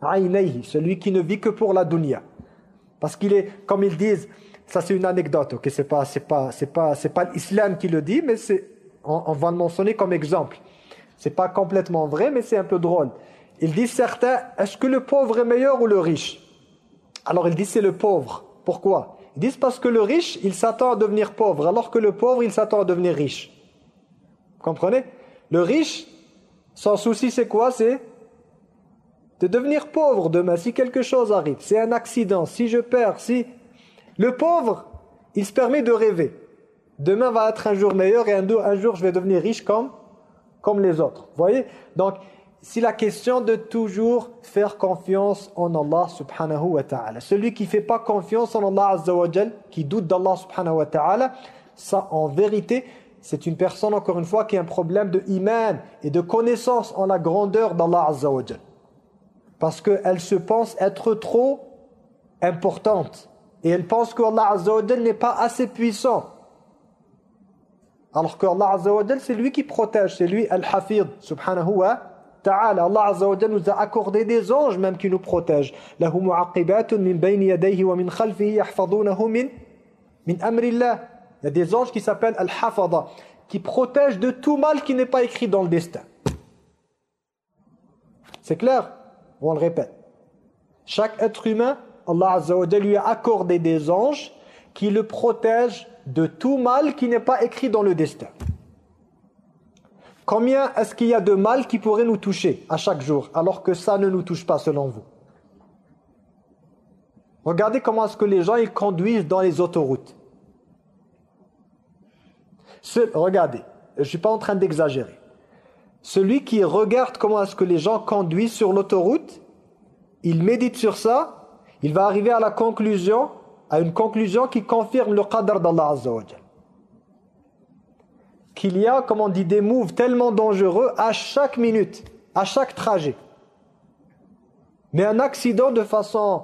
sallam. celui qui ne vit que pour la dunya. Parce qu'il est, comme ils disent, ça c'est une anecdote, ok, c'est pas, pas l'islam qui le dit, mais c'est, on, va le mentionner comme exemple. C'est pas complètement vrai, mais c'est un peu drôle. Ils disent certains, est-ce que le pauvre est meilleur ou le riche? Alors ils disent c'est le pauvre. Pourquoi? Ils disent parce que le riche, il s'attend à devenir pauvre, alors que le pauvre, il s'attend à devenir riche. Vous comprenez? Le riche, son souci c'est quoi? C'est de devenir pauvre demain, si quelque chose arrive. C'est un accident, si je perds, si... Le pauvre, il se permet de rêver. Demain va être un jour meilleur et un jour, je vais devenir riche comme, comme les autres. Vous voyez? Donc, c'est la question de toujours faire confiance en Allah subhanahu wa ta'ala. Celui qui ne fait pas confiance en Allah azza wa qui doute d'Allah subhanahu wa ta'ala, ça en vérité, c'est une personne encore une fois qui a un problème de iman et de connaissance en la grandeur d'Allah azza wa Parce qu'elle se pense être trop importante. Et elle pense qu'Allah azza wa n'est pas assez puissant. Alors qu'Allah azza wa c'est lui qui protège, c'est lui al-hafid subhanahu wa ta'ala. Allah nous a accordé des anges même qui nous protègent. Il y a des anges qui s'appellent al-hafada qui protègent de tout mal qui n'est pas écrit dans le destin. C'est clair On le répète? Chaque être humain, Allah lui a accordé des anges qui le protègent de tout mal qui n'est pas écrit dans le destin. Combien est-ce qu'il y a de mal qui pourrait nous toucher à chaque jour, alors que ça ne nous touche pas selon vous? Regardez comment est-ce que les gens ils conduisent dans les autoroutes. regardez, je ne suis pas en train d'exagérer. Celui qui regarde comment est-ce que les gens conduisent sur l'autoroute, il médite sur ça, il va arriver à la conclusion, à une conclusion qui confirme le qadr d'Allah Azza wa qu'il y a, comme on dit, des moves tellement dangereux à chaque minute, à chaque trajet. Mais un accident de façon,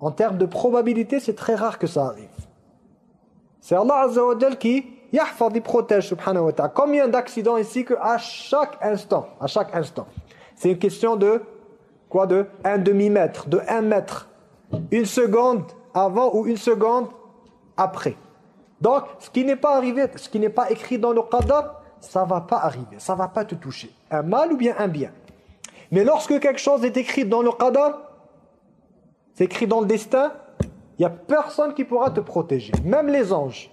en termes de probabilité, c'est très rare que ça arrive. C'est Allah Azza qui yahfad, protège, subhanahu wa ta'ala. Combien d'accidents ici que à chaque instant, à chaque instant. C'est une question de, quoi, de un demi-mètre, de un mètre. Une seconde avant ou une seconde après. Donc, ce qui n'est pas arrivé, ce qui n'est pas écrit dans le qadar, ça va pas arriver, ça va pas te toucher. Un mal ou bien un bien. Mais lorsque quelque chose est écrit dans le qadar, c'est écrit dans le destin, il n'y a personne qui pourra te protéger, même les anges.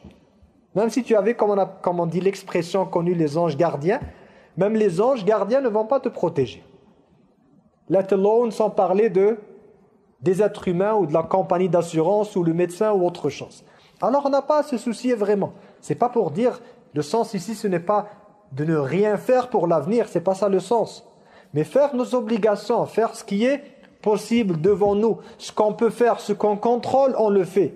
Même si tu avais, comme on, dit l'expression connue, les anges gardiens, même les anges gardiens ne vont pas te protéger. Let alone sans parler de des êtres humains ou de la compagnie d'assurance ou le médecin ou autre chose. Alors on n'a pas à se soucier vraiment. C'est pas pour dire, le sens ici ce n'est pas de ne rien faire pour l'avenir, c'est pas ça le sens. Mais faire nos obligations, faire ce qui est possible devant nous, ce qu'on peut faire, ce qu'on contrôle, on le fait.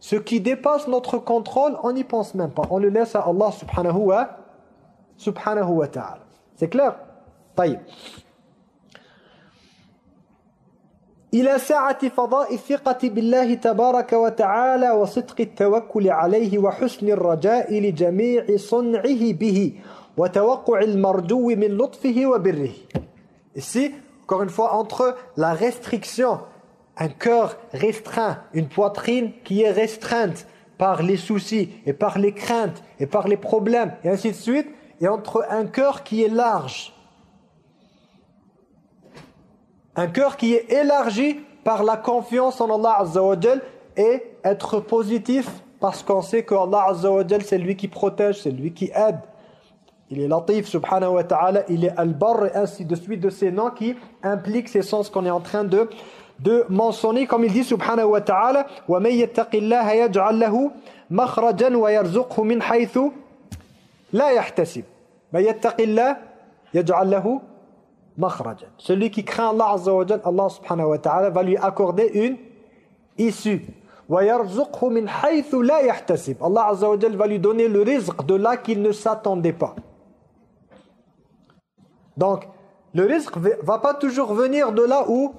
Ce qui dépasse notre contrôle, on n'y pense même pas. On le laisse à Allah subhanahu wa, subhanahu wa ta'ala. C'est clair? Taïb. إلى سعة فضاء الثقة بالله تبارك وتعالى وصدق التوكل عليه وحسن الرجاء لجميع صنعه به وتوقع المرجو من لطفه وبره Ici, encore une fois, entre la restriction, un cœur restreint, une poitrine qui est restreinte par les soucis et par les craintes et par les problèmes et ainsi de suite, et entre un cœur qui est large, Un cœur qui est élargi par la confiance en Allah Azza wa et être positif parce qu'on sait que Allah Azza wa c'est lui qui protège, c'est lui qui aide. Il est latif subhanahu wa ta'ala, il est al-barr et ainsi de suite de ces noms qui impliquent ces sens qu'on est en train de de mentionner comme il dit subhanahu wa ta'ala wa may yattaqillaha yaj'al lahu makhrajan wa yarzuqhu min haythu la yahtasib. May yattaqillaha yaj'al lahu celui qui craint Allah Azza wa Allah subhanahu wa ta'ala va lui accorder une issue. Allah Azza wa va lui donner le rizq de là qu'il ne s'attendait pas. Donc, le rizq va pas toujours venir de là où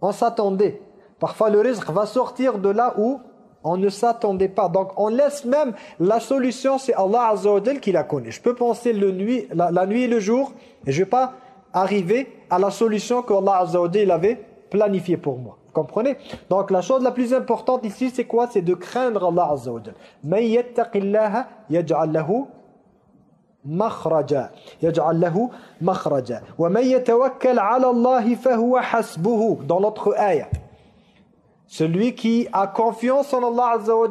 on s'attendait. Parfois, le rizq va sortir de là où On ne s'attendait pas. Donc on laisse même la solution, c'est Allah Azza wa qui la connaît. Je peux penser le nuit, la, nuit et le jour et je ne vais pas arriver à la solution que Allah Azza wa avait planifiée pour moi. Vous comprenez? Donc la chose la plus importante ici, c'est quoi? C'est de craindre Allah Azza wa yaj'al lahu yaj'al lahu makhraja. Wa man yatawakkal 'ala Allah fahuwa hasbuhu. Dans l'autre ayah. Celui qui a confiance en Allah Azza wa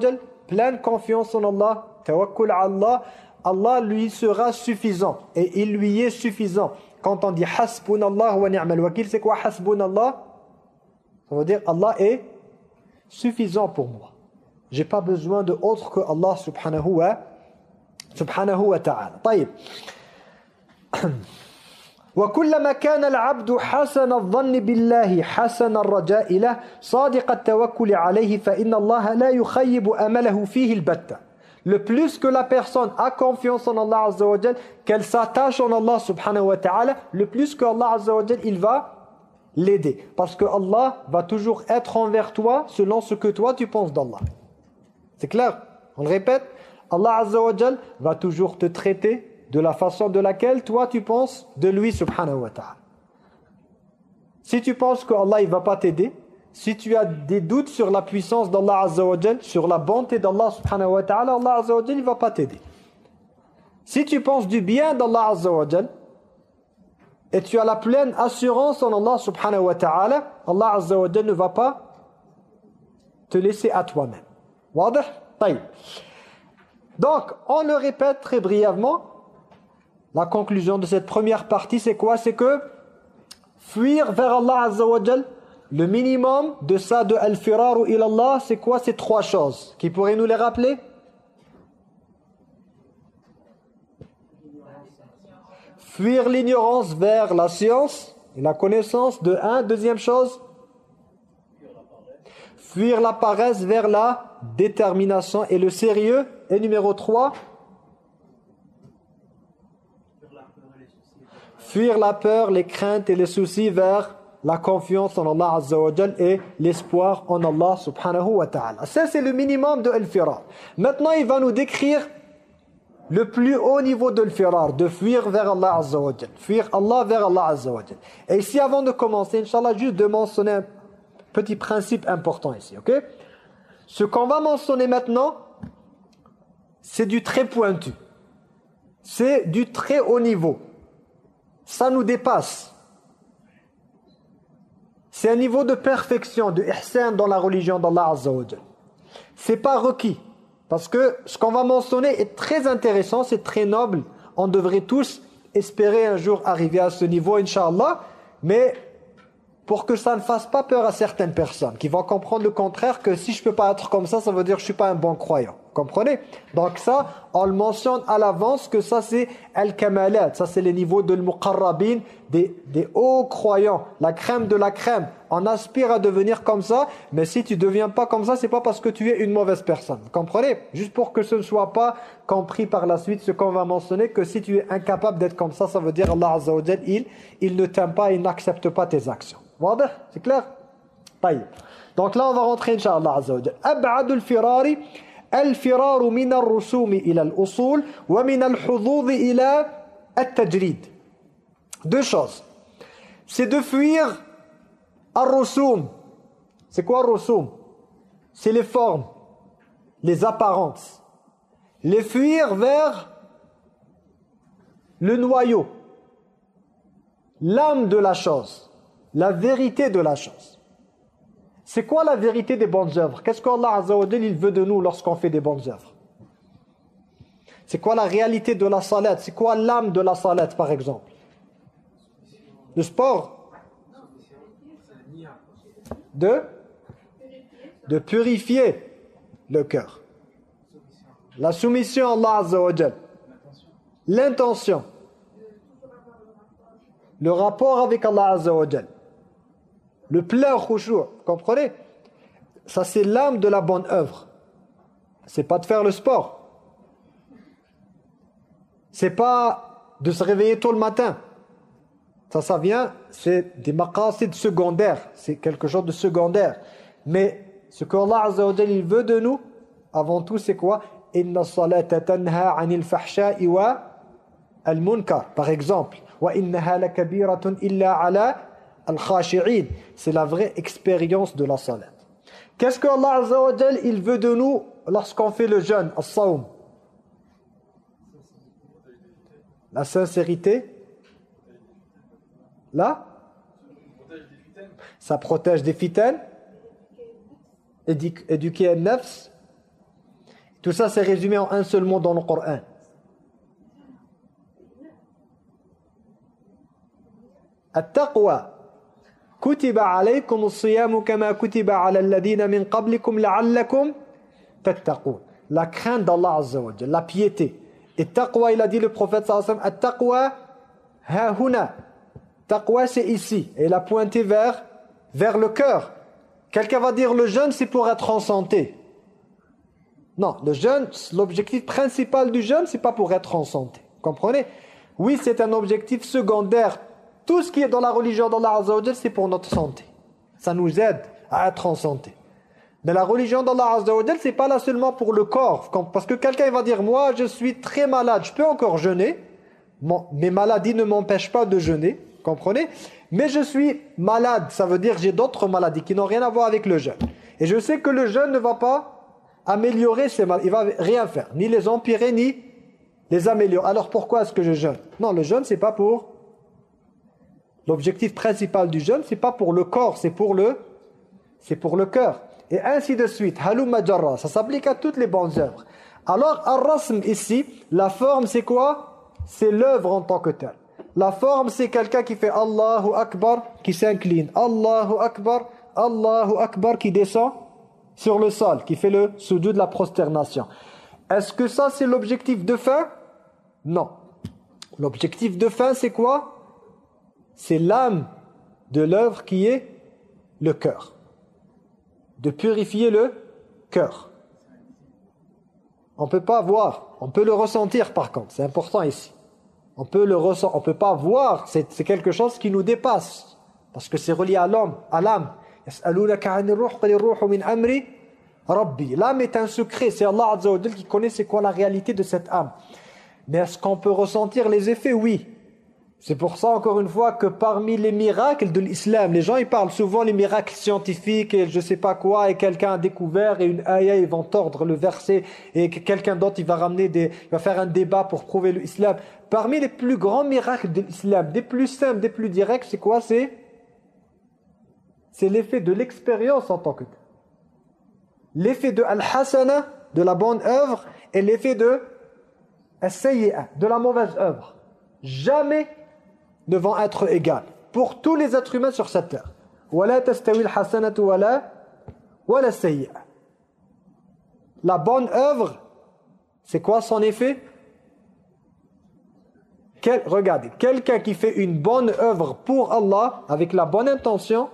pleine confiance en Allah, tawakkul Allah, Allah lui sera suffisant. Et il lui est suffisant. Quand on dit hasbunallah wa ni'mal wakil, c'est quoi hasbunallah Ça veut dire Allah est suffisant pour moi. J'ai pas besoin de autre que Allah subhanahu wa subhanahu wa ta'ala. طيب وكلما كان العبد حسن الظن بالله حسن الرجاء له صادق التوكل عليه فإن الله لا يخيب أمله فيه البتة Le plus que la personne a confiance en Allah Azza wa qu'elle s'attache en Allah subhanahu wa ta'ala, le plus que Allah Azza wa il va l'aider. Parce que Allah va toujours être envers toi selon ce que toi tu penses d'Allah. C'est clair? On le répète? Allah Azza wa va toujours te traiter de la façon de laquelle toi tu penses de lui subhanahu wa ta'ala. Si tu penses qu'Allah ne va pas t'aider, si tu as des doutes sur la puissance d'Allah Azza wa sur la bonté d'Allah subhanahu wa ta'ala, Allah Azza wa ne va pas t'aider. Si tu penses du bien d'Allah Azza wa et tu as la pleine assurance en Allah subhanahu wa ta'ala, Allah Azza wa ne va pas te laisser à toi-même. Donc, on le répète très brièvement, la conclusion de cette première partie, c'est quoi? C'est que fuir vers Allah Azza wa le minimum de ça de al-firaru ilallah, c'est quoi ces trois choses Qui pourraient nous les rappeler? Fuir l'ignorance vers la science et la connaissance de un. Deuxième chose Fuir la paresse vers la détermination et le sérieux. Et numéro 3 fuir la peur, les craintes et les soucis vers la confiance en Allah Azza wa et l'espoir en Allah subhanahu wa ta'ala. Ça c'est le minimum de al-firar. Maintenant il va nous décrire le plus haut niveau de al-firar, de fuir vers Allah Azza wa Fuir Allah vers Allah Azza wa Et ici avant de commencer, Inch'Allah, juste de mentionner un petit principe important ici, ok? Ce qu'on va mentionner maintenant, c'est du très pointu. C'est du très haut niveau ça nous dépasse. C'est un niveau de perfection, de ihsan dans la religion d'Allah Azza C'est pas requis. Parce que ce qu'on va mentionner est très intéressant, c'est très noble. On devrait tous espérer un jour arriver à ce niveau, Inch'Allah. Mais pour que ça ne fasse pas peur à certaines personnes qui vont comprendre le contraire que si je peux pas être comme ça, ça veut dire que je suis pas un bon croyant. Comprenez? Donc ça, on le mentionne à l'avance que ça c'est al-kamalat, ça c'est les niveaux de l'muqarrabin, des, des hauts croyants, la crème de la crème. On aspire à devenir comme ça, mais si tu deviens pas comme ça, c'est pas parce que tu es une mauvaise personne. Comprenez? Juste pour que ce ne soit pas compris par la suite ce qu'on va mentionner, que si tu es incapable d'être comme ça, ça veut dire Allah Azza wa il, il ne t'aime pas, il n'accepte pas tes actions. C'est clair? Donc là on va rentrer Inch'Allah Azza wa Ab'adul firari الفرار من الرسوم إلى الأصول ومن الحظوظ إلى التجريد deux choses c'est de fuir الرسوم c'est quoi الرسوم c'est les formes les apparences les fuir vers le noyau l'âme de la chose la vérité de la chose c'est quoi la vérité des bonnes œuvres? Qu'est-ce qu'Allah Azza il veut de nous lorsqu'on fait des bonnes œuvres? C'est quoi la réalité de la salat? C'est quoi l'âme de la salat par exemple? Le sport? De? De purifier le cœur. La soumission à Allah Azza wa L'intention. Le rapport avec Allah Azza wa le plein khushu', comprenez? Ça c'est l'âme de la bonne œuvre. C'est pas de faire le sport. C'est pas de se réveiller tôt le matin. Ça, ça vient, c'est des maqasid secondaires. C'est quelque chose de secondaire. Mais Ce que Allah Azza il veut de nous, avant tout, c'est quoi? Inna salata tanha anil al-munkar. Par exemple, al-khashi'id, c'est la vraie expérience de la salat. Qu'est-ce que Allah il veut de nous lorsqu'on fait le jeûne, as-sawm? La sincérité Là Ça protège des fitaines Éduquer un nefs Tout ça c'est résumé en un seul mot dans le Coran. Attaqwa kutiba alaykum as-siyam kama kutiba ala alladhina min qablikum la'allakum tattaqun la crainte d'Allah azza wa la piété. Et taqwa il a dit le prophète sallallahu alayhi wa sallam taqwa, taqwa c'est ici. Et il a pointé vers vers le cœur. Quelqu'un va dire le jeûne c'est pour être en santé. Non, le jeûne, l'objectif principal du jeûne, c'est pas pour être en santé. Comprenez? Oui, c'est un objectif secondaire. Tout ce qui est dans la religion d'Allah Azza c'est pour notre santé. Ça nous aide à être en santé. Mais la religion d'Allah Azza c'est pas là seulement pour le corps. Parce que quelqu'un va dire, moi je suis très malade, je peux encore jeûner. Mes maladies ne m'empêchent pas de jeûner. Comprenez? Mais je suis malade, ça veut dire j'ai d'autres maladies qui n'ont rien à voir avec le jeûne. Et je sais que le jeûne ne va pas améliorer ces maladies, il va rien faire, ni les empirer, ni les améliorer. Alors pourquoi est-ce que je jeûne? Non, le jeûne c'est pas pour... L'objectif principal du jeûne, c'est pas pour le corps, c'est pour le c'est pour le cœur. Et ainsi de suite. Halum majarra, ça s'applique à toutes les bonnes œuvres. Alors, ar-rasm ici, la forme c'est quoi? C'est l'œuvre en tant que telle. La forme, c'est quelqu'un qui fait Allahu Akbar, qui s'incline. Allahu Akbar, Allahu Akbar, qui descend sur le sol, qui fait le soudou de la prosternation. Est-ce que ça, c'est l'objectif de fin? Non. L'objectif de fin, c'est quoi? C'est l'âme de l'œuvre qui est le cœur. De purifier le cœur. On ne peut pas voir, on peut le ressentir par contre, c'est important ici. On peut le ressentir, on peut pas voir, c'est quelque chose qui nous dépasse. Parce que c'est relié à l'homme, à l'âme. L'âme est un secret, c'est Allah Azza qui connaît c'est quoi la réalité de cette âme. Mais est-ce qu'on peut ressentir les effets? Oui. C'est pour ça, encore une fois, que parmi les miracles de l'islam, les gens ils parlent souvent les miracles scientifiques et je sais pas quoi, et quelqu'un a découvert et une ayah, ils vont tordre le verset, et quelqu'un d'autre, il va ramener des, il va faire un débat pour prouver l'islam. Parmi les plus grands miracles de l'islam, des plus simples, des plus directs, c'est quoi? C'est c'est l'effet de l'expérience en tant que. L'effet de al-hasana, de la bonne œuvre, et l'effet de al de la mauvaise œuvre. Jamais ne vont être égales pour tous les êtres humains sur cette terre. La bonne œuvre, c'est quoi son effet? Regardez, quelqu'un qui fait une bonne œuvre pour Allah, avec la bonne intention,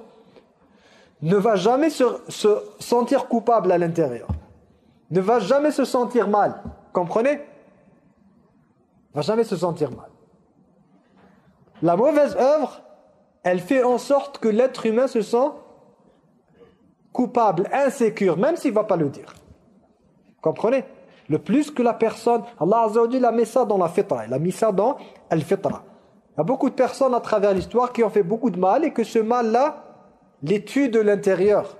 ne va jamais se, se sentir coupable à l'intérieur. Ne va jamais se sentir mal. Comprenez? Ne va jamais se sentir mal. La mauvaise œuvre, elle fait en sorte que l'être humain se sent coupable, insécure, même s'il ne va pas le dire. Comprenez? Le plus que la personne, Allah Azza wa a mis ça dans la fitra, il a mis ça dans al-fitra. Il y a beaucoup de personnes à travers l'histoire qui ont fait beaucoup de mal et que ce mal-là les de l'intérieur.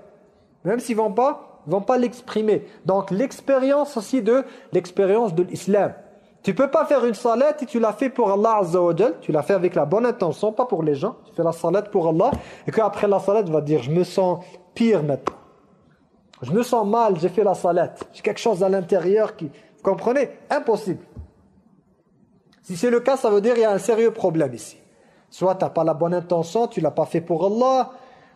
Même s'ils ne vont pas, vont pas l'exprimer. Donc l'expérience aussi de l'expérience de l'islam. Tu peux pas faire une salette et tu l'as fait pour Allah Azza Tu l'as fait avec la bonne intention, pas pour les gens. Tu fais la salette pour Allah. Et qu'après la salette, tu vas dire, je me sens pire maintenant. Je me sens mal, j'ai fait la salette. J'ai quelque chose à l'intérieur qui... Vous comprenez? Impossible. Si c'est le cas, ça veut dire qu'il y a un sérieux problème ici. Soit tu n'as pas la bonne intention, tu l'as pas fait pour Allah,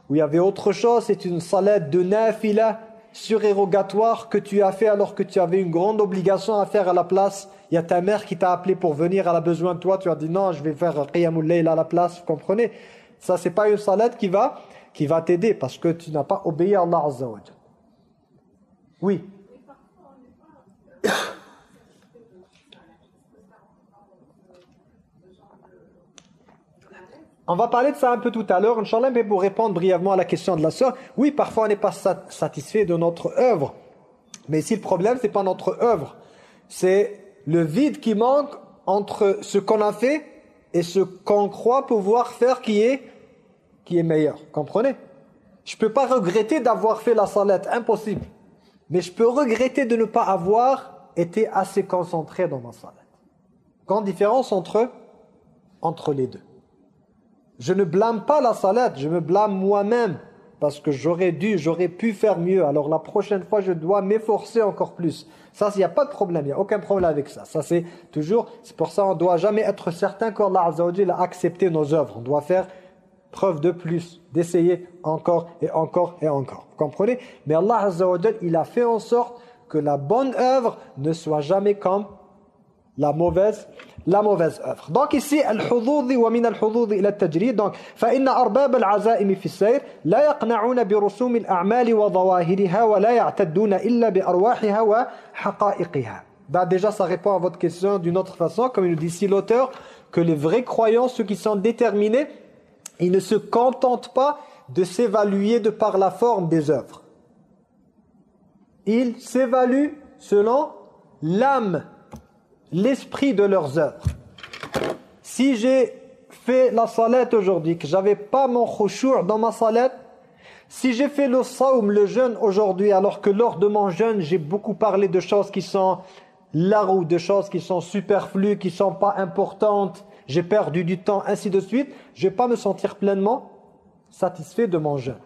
ou il y avait autre chose, c'est une salette de nafila surérogatoire que tu as fait alors que tu avais une grande obligation à faire à la place. Il y a ta mère qui t'a appelé pour venir, elle a besoin de toi, tu as dit non, je vais faire Qiyamul Layl à la place, vous comprenez? Ça, c'est pas une salade qui va qui va t'aider parce que tu n'as pas obéi à Allah Oui. On va parler de ça un peu tout à l'heure, Inch'Allah, mais pour répondre brièvement à la question de la sœur, oui, parfois on n'est pas satisfait de notre œuvre. Mais ici, le problème, c'est pas notre œuvre. C'est le vide qui manque entre ce qu'on a fait et ce qu'on croit pouvoir faire qui est, qui est meilleur. Comprenez? Je peux pas regretter d'avoir fait la salette, impossible. Mais je peux regretter de ne pas avoir été assez concentré dans ma salette. Grande différence entre, entre les deux. Je ne blâme pas la salade, je me blâme moi-même parce que j'aurais dû, j'aurais pu faire mieux. Alors la prochaine fois, je dois m'efforcer encore plus. Ça, il n'y a pas de problème, il n'y a aucun problème avec ça. Ça, c'est toujours, c'est pour ça on ne doit jamais être certain qu'Allah a accepté nos œuvres. On doit faire preuve de plus, d'essayer encore et encore et encore. Vous comprenez? Mais Allah Azza il a fait en sorte que la bonne œuvre ne soit jamais comme la mauvaise la mauvaise œuvre. Donc ici الحظوظ ومن الحظوظ إلى التجريد donc فإن أرباب العزائم في السير لا يقنعون برسوم الأعمال وظواهرها ولا يعتدون إلا بأرواحها وحقائقها. déjà ça répond à votre question d'une autre façon comme il nous dit ici l'auteur que les vrais croyants ceux qui sont déterminés ils ne se contentent pas de s'évaluer de par la forme des œuvres. Ils s'évaluent selon l'âme l'esprit de leurs œuvres. Si j'ai fait la salette aujourd'hui, que j'avais pas mon khushu' dans ma salette, si j'ai fait le saum, le jeûne aujourd'hui, alors que lors de mon jeûne, j'ai beaucoup parlé de choses qui sont là ou de choses qui sont superflues, qui sont pas importantes, j'ai perdu du temps, ainsi de suite, je vais pas me sentir pleinement satisfait de mon jeûne.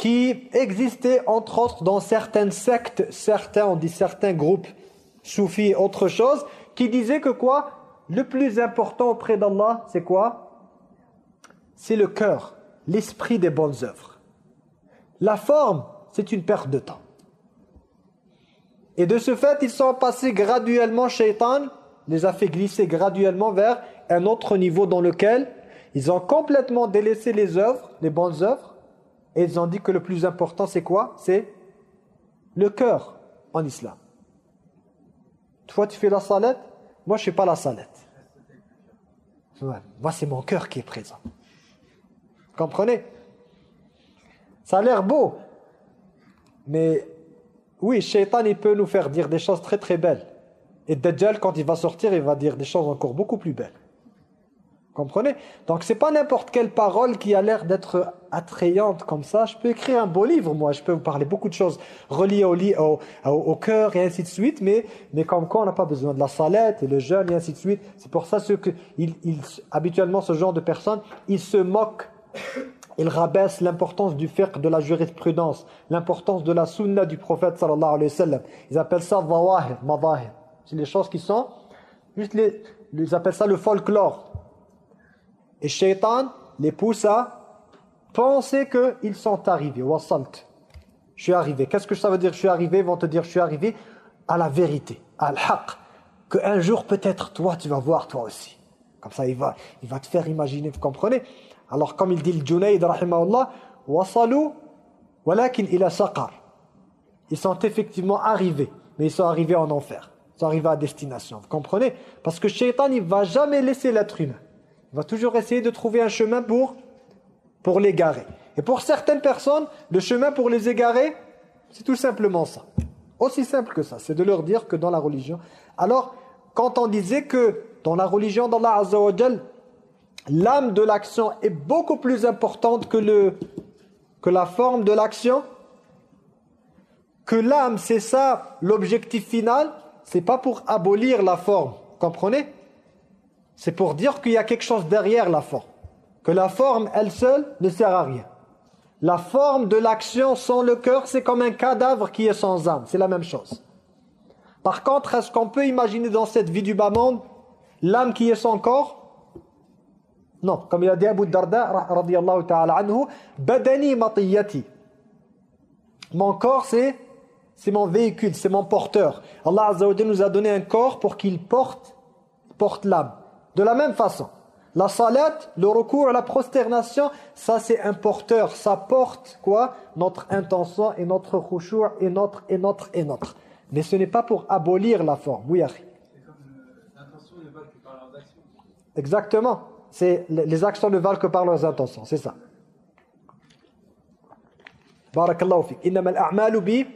qui existait entre autres dans certaines sectes, certains, on dit certains groupes soufis, autre chose, qui disaient que quoi? Le plus important auprès d'Allah, c'est quoi? C'est le cœur, l'esprit des bonnes œuvres. La forme, c'est une perte de temps. Et de ce fait, ils sont passés graduellement, Shaitan les a fait glisser graduellement vers un autre niveau dans lequel ils ont complètement délaissé les œuvres, les bonnes œuvres, et ils ont dit que le plus important, c'est quoi? C'est le cœur en islam. Toi, tu fais la salette, moi, je ne fais pas la salette. moi, c'est mon cœur qui est présent. comprenez? Ça a l'air beau. Mais oui, Shaitan, il peut nous faire dire des choses très très belles. Et Dajjal, quand il va sortir, il va dire des choses encore beaucoup plus belles. Comprenez? Donc c'est pas n'importe quelle parole qui a l'air d'être attrayante comme ça. Je peux écrire un beau livre, moi. Je peux vous parler beaucoup de choses reliées au, au, cœur et ainsi de suite. Mais, mais comme quoi, on n'a pas besoin de la salette et le jeûne et ainsi de suite. C'est pour ça que habituellement, ce genre de personnes, ils se moquent. Ils rabaissent l'importance du fiqh, de la jurisprudence, l'importance de la sunna du prophète sallallahu alayhi wa sallam. Ils appellent ça zawahir, madahir. C'est les choses qui sont, juste les, ils appellent ça le folklore. Et Shaitan les pousse à penser qu'ils sont arrivés. Wasalt. Je suis arrivé. Qu'est-ce que ça veut dire je suis arrivé? Ils vont te dire je suis arrivé à la vérité, à l'haq. Qu'un jour peut-être toi tu vas voir toi aussi. Comme ça il va, il va te faire imaginer, vous comprenez? Alors comme il dit le Junayd rahimahullah, wasalu walakin ila saqar. Ils sont effectivement arrivés, mais ils sont arrivés en enfer. Ils sont arrivés à destination, vous comprenez? Parce que Shaitan il va jamais laisser l'être humain. Il va toujours essayer de trouver un chemin pour, pour l'égarer. Et pour certaines personnes, le chemin pour les égarer, c'est tout simplement ça. Aussi simple que ça, c'est de leur dire que dans la religion... Alors, quand on disait que dans la religion d'Allah Azza wa l'âme de l'action est beaucoup plus importante que, le, que la forme de l'action, que l'âme, c'est ça l'objectif final, c'est pas pour abolir la forme, comprenez? C'est pour dire qu'il y a quelque chose derrière la forme. Que la forme, elle seule, ne sert à rien. La forme de l'action sans le cœur, c'est comme un cadavre qui est sans âme. C'est la même chose. Par contre, est-ce qu'on peut imaginer dans cette vie du bas monde l'âme qui est sans corps? Non, comme il a dit Abu Darda, radiyallahu ta'ala anhu, badani matiyati. Mon corps, c'est c'est mon véhicule, c'est mon porteur. Allah nous a donné un corps pour qu'il porte l'âme. De la même façon, la salat, le recours, la prosternation, ça c'est un porteur. Ça porte quoi? Notre intention et notre khushu' et notre, et notre, et notre. Mais ce n'est pas pour abolir la forme. Oui, Akhi. Exactement. Les actions ne valent que par leurs intentions. C'est ça. Barakallahu fik. Innamal a'malu bi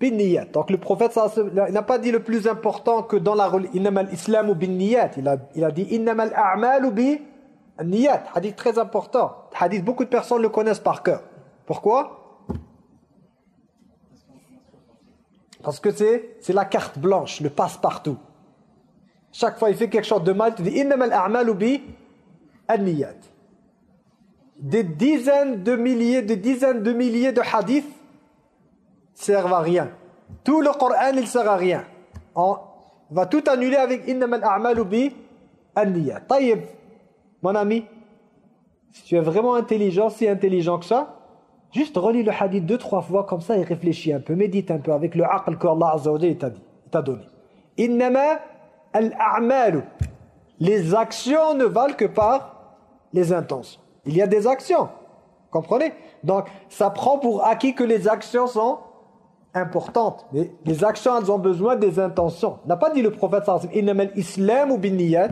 donc le prophète n'a pas dit le plus important que dans la innamal islam ou bin niyat. Il a, il a dit innamal a'malu bi niyat. Hadith très important. Hadith, beaucoup de personnes le connaissent par cœur. Pourquoi? Parce que c'est la carte blanche, le passe-partout. Chaque fois il fait quelque chose de mal, il dit innamal a'malu bi niyat. Des dizaines de milliers, des dizaines de milliers de hadiths servent à rien. Tout le Coran, il sert à rien. On va tout annuler avec innamal a'malu bi an-niyya. Taïb, mon ami, si tu es vraiment intelligent, si intelligent que ça, juste relis le hadith deux, trois fois comme ça et réfléchis un peu, médite un peu avec le aql que Allah Azza wa t'a donné. Innama al-a'malu. Les actions ne valent que par les intentions. Il y a des actions. Comprenez? Donc, ça prend pour acquis que les actions sont importante. Les actions, elles ont besoin des intentions. N'a pas dit le prophète sallallahu alayhi wa sallam, « islam ou bin niyat »«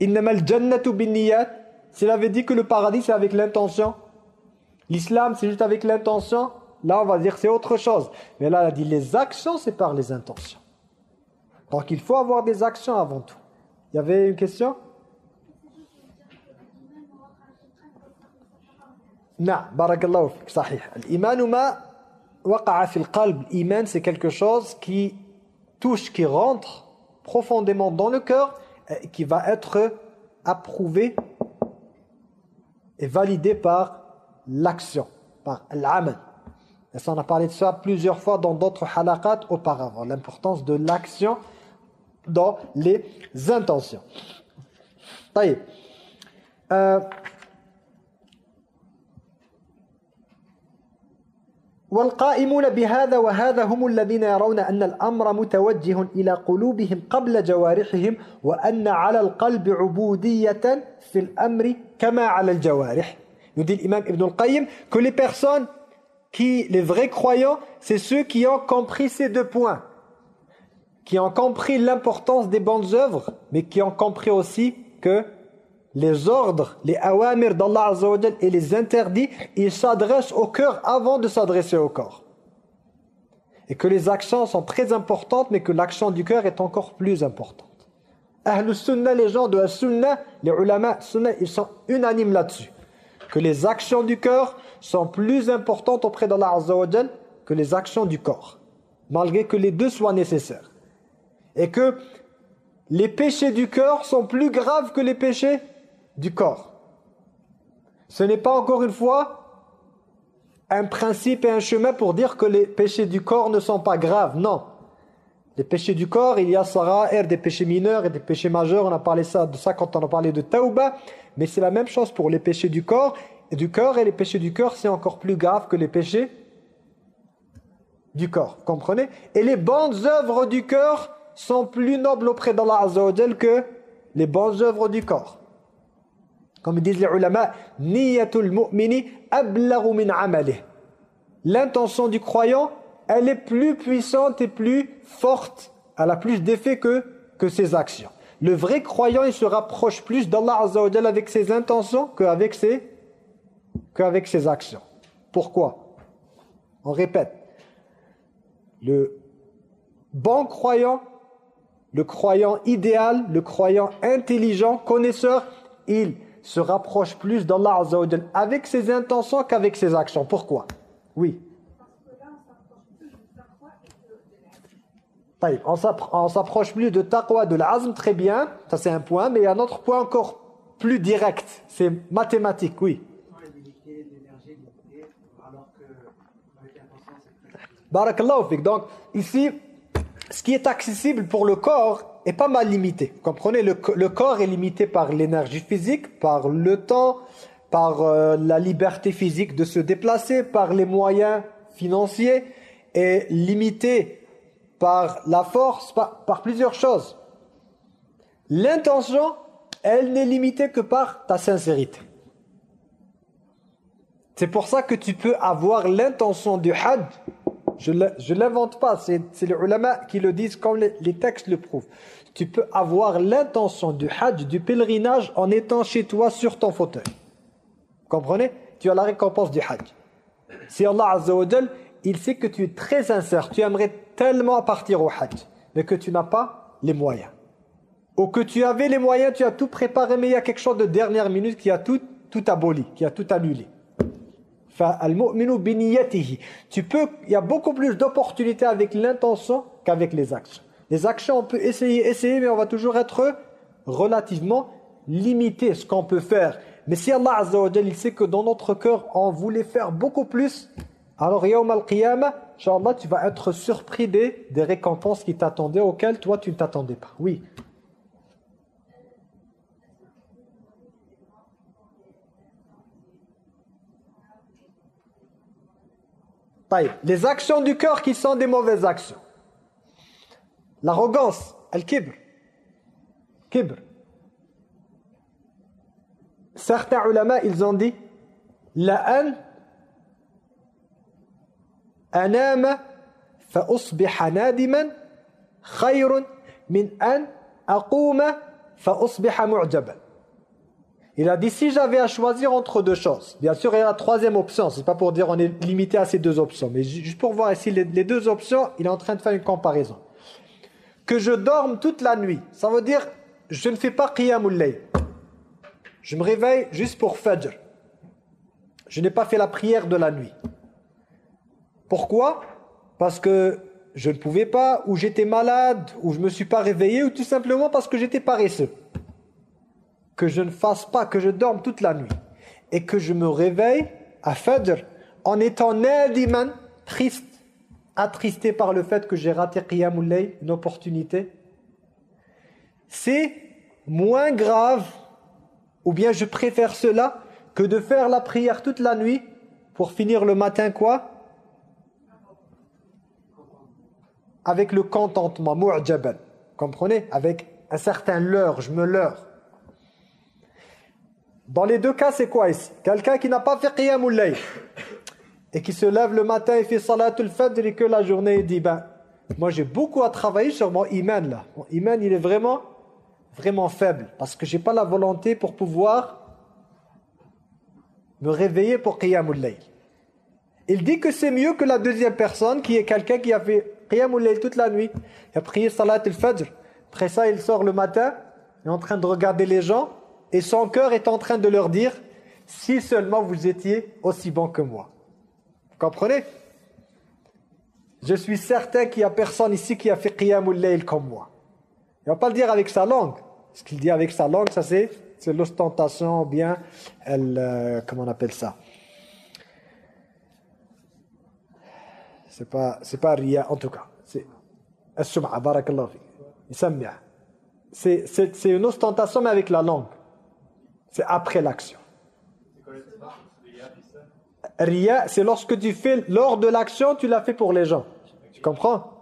Innamal jannatu bin niyat » S'il avait dit que le paradis, c'est avec l'intention. L'islam, c'est juste avec l'intention. Là, on va dire c'est autre chose. Mais là, il a dit les actions, c'est par les intentions. Donc, il faut avoir des actions avant tout. Il y avait une question? Non, barakallahu sahih. L'iman ma Iman, c'est quelque chose qui touche, qui rentre profondément dans le cœur, et qui va être approuvé et validé par l'action, par l'amal. Et ça, on a parlé de ça plusieurs fois dans d'autres halaqat auparavant, l'importance de l'action dans les intentions. والقائمون بهذا وهذا هم الذين يرون أن الأمر متوجه إلى قلوبهم قبل جوارحهم وأن على القلب عبودية في الأمر كما على الجوارح nous dit l'imam Ibn al-Qayyim que les personnes qui, les vrais croyants, c'est ceux qui ont compris ces deux points qui ont compris l'importance des bonnes œuvres mais qui ont compris aussi que les ordres, les awamir d'Allah Azza et les interdits, ils s'adressent au cœur avant de s'adresser au corps. Et que les actions sont très importantes, mais que l'action du cœur est encore plus importante. Ahlus Sunnah, les gens de la Sunnah, les ulama Sunnah, ils sont unanimes là-dessus. Que les actions du cœur sont plus importantes auprès d'Allah Azza que les actions du corps. Malgré que les deux soient nécessaires. Et que les péchés du cœur sont plus graves que les péchés du corps. Ce n'est pas encore une fois un principe et un chemin pour dire que les péchés du corps ne sont pas graves. Non. Les péchés du corps, il y a sara'ir, des péchés mineurs et des péchés majeurs. On a parlé ça, de ça quand on a parlé de tauba. Mais c'est la même chose pour les péchés du corps et du cœur. Et les péchés du cœur, c'est encore plus grave que les péchés du corps. Comprenez? Et les bonnes œuvres du cœur sont plus nobles auprès d'Allah Azza que les bonnes œuvres du corps. Comme disent les ulama, niyatul mu'mini min. L'intention du croyant, elle est plus puissante et plus forte, elle a plus d'effet que, ses actions. Le vrai croyant, il se rapproche plus d'Allah Azza avec ses intentions qu'avec ses, qu'avec ses actions. Pourquoi? On répète. Le bon croyant, le croyant idéal, le croyant intelligent, connaisseur, il se rapproche plus d'Allah Azza avec ses intentions qu'avec ses actions. Pourquoi? Oui. On s'approche plus de taqwa, de l'azm, très bien, ça c'est un point, mais il y a un autre point encore plus direct, c'est mathématique, oui. Barakallahu. Donc ici, ce qui est accessible pour le corps est pas mal limité. Vous comprenez? Le, corps est limité par l'énergie physique, par le temps, par euh, la liberté physique de se déplacer, par les moyens financiers, et limité par la force, par, plusieurs choses. L'intention, elle n'est limitée que par ta sincérité. C'est pour ça que tu peux avoir l'intention du hajj. Je ne l'invente pas, c'est les ulama qui le disent comme les, textes le prouvent. Tu peux avoir l'intention du hajj, du pèlerinage en étant chez toi sur ton fauteuil. Comprenez? Tu as la récompense du hajj. Si Allah Azza wa il sait que tu es très sincère, tu aimerais tellement partir au hajj, mais que tu n'as pas les moyens. Ou que tu avais les moyens, tu as tout préparé, mais il y a quelque chose de dernière minute qui a tout, tout aboli, qui a tout annulé. Tu peux, il y a beaucoup plus d'opportunités avec l'intention qu'avec les actions. Les actions, on peut essayer, essayer, mais on va toujours être relativement limité ce qu'on peut faire. Mais si Allah Azza wa il sait que dans notre cœur, on voulait faire beaucoup plus, alors Yawm al-Qiyamah, Inch'Allah, tu vas être surpris des, des récompenses qui t'attendaient, auxquelles toi tu ne t'attendais pas. Oui. Les actions du cœur qui sont des mauvaises actions. L'arrogance, al-kibr. Kibr. Certains ulama, ils ont dit La an anama fa usbiha nadiman min an aquma fa usbiha. Il a dit, si j'avais à choisir entre deux choses, bien sûr, il y a la troisième option, c'est pas pour dire on est limité à ces deux options, mais juste pour voir ici les, deux options, il est en train de faire une comparaison. Que je dorme toute la nuit, ça veut dire, je ne fais pas qiyamul layl. Je me réveille juste pour fajr. Je n'ai pas fait la prière de la nuit. Pourquoi? Parce que je ne pouvais pas, ou j'étais malade, ou je me suis pas réveillé, ou tout simplement parce que j'étais paresseux que je ne fasse pas, que je dorme toute la nuit et que je me réveille à Fajr en étant nadiman, triste, attristé par le fait que j'ai raté Qiyamul une opportunité, c'est moins grave, ou bien je préfère cela, que de faire la prière toute la nuit pour finir le matin quoi? Avec le contentement, mu'jaban. Comprenez? Avec un certain leurre, je me leurre. Dans les deux cas, c'est quoi ici? Quelqu'un qui n'a pas fait qiyamul et qui se lève le matin et fait salatul fajr et que la journée dit ben moi j'ai beaucoup à travailler sur mon iman là. Mon iman il est vraiment vraiment faible parce que j'ai pas la volonté pour pouvoir me réveiller pour qiyamul layl. Il dit que c'est mieux que la deuxième personne qui est quelqu'un qui a fait qiyamul toute la nuit, il a prié salatul fajr. Après ça, il sort le matin, il est en train de regarder les gens et son cœur est en train de leur dire si seulement vous étiez aussi bon que moi. Comprenez? Je suis certain qu'il n'y a personne ici qui a fait Qiyamul Layl comme moi. Il ne va pas le dire avec sa langue. Ce qu'il dit avec sa langue, ça c'est l'ostentation, bien, elle, euh, comment on appelle ça? C'est pas, c'est pas ria, en tout cas. C'est C'est une ostentation, mais avec la langue. C'est après l'action. Ria, c'est lorsque tu fais, lors de l'action, tu l'as fait pour les gens. Tu comprends?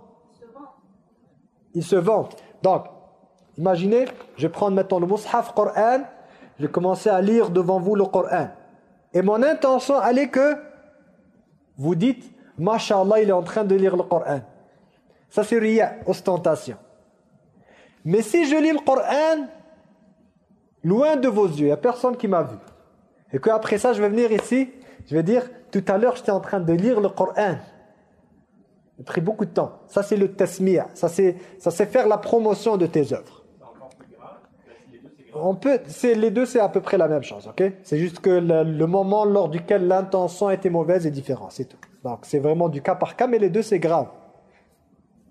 Ils se vantent. Donc, imaginez, je vais prendre maintenant le Mus'haf Coran, je vais commencer à lire devant vous le Coran. Et mon intention, elle est que vous dites, Masha'Allah, il est en train de lire le Coran. Ça c'est Ria, ostentation. Mais si je lis le Coran loin de vos yeux, il n'y a personne qui m'a vu. Et qu'après ça, je vais venir ici, je vais dire, tout à l'heure, j'étais en train de lire le Coran. J'ai pris beaucoup de temps. Ça, c'est le tasmiya. Ça, c'est faire la promotion de tes œuvres. On peut, les deux, c'est à peu près la même chose, ok? C'est juste que le, moment lors duquel l'intention était mauvaise est différent, c'est tout. Donc, c'est vraiment du cas par cas, mais les deux, c'est grave.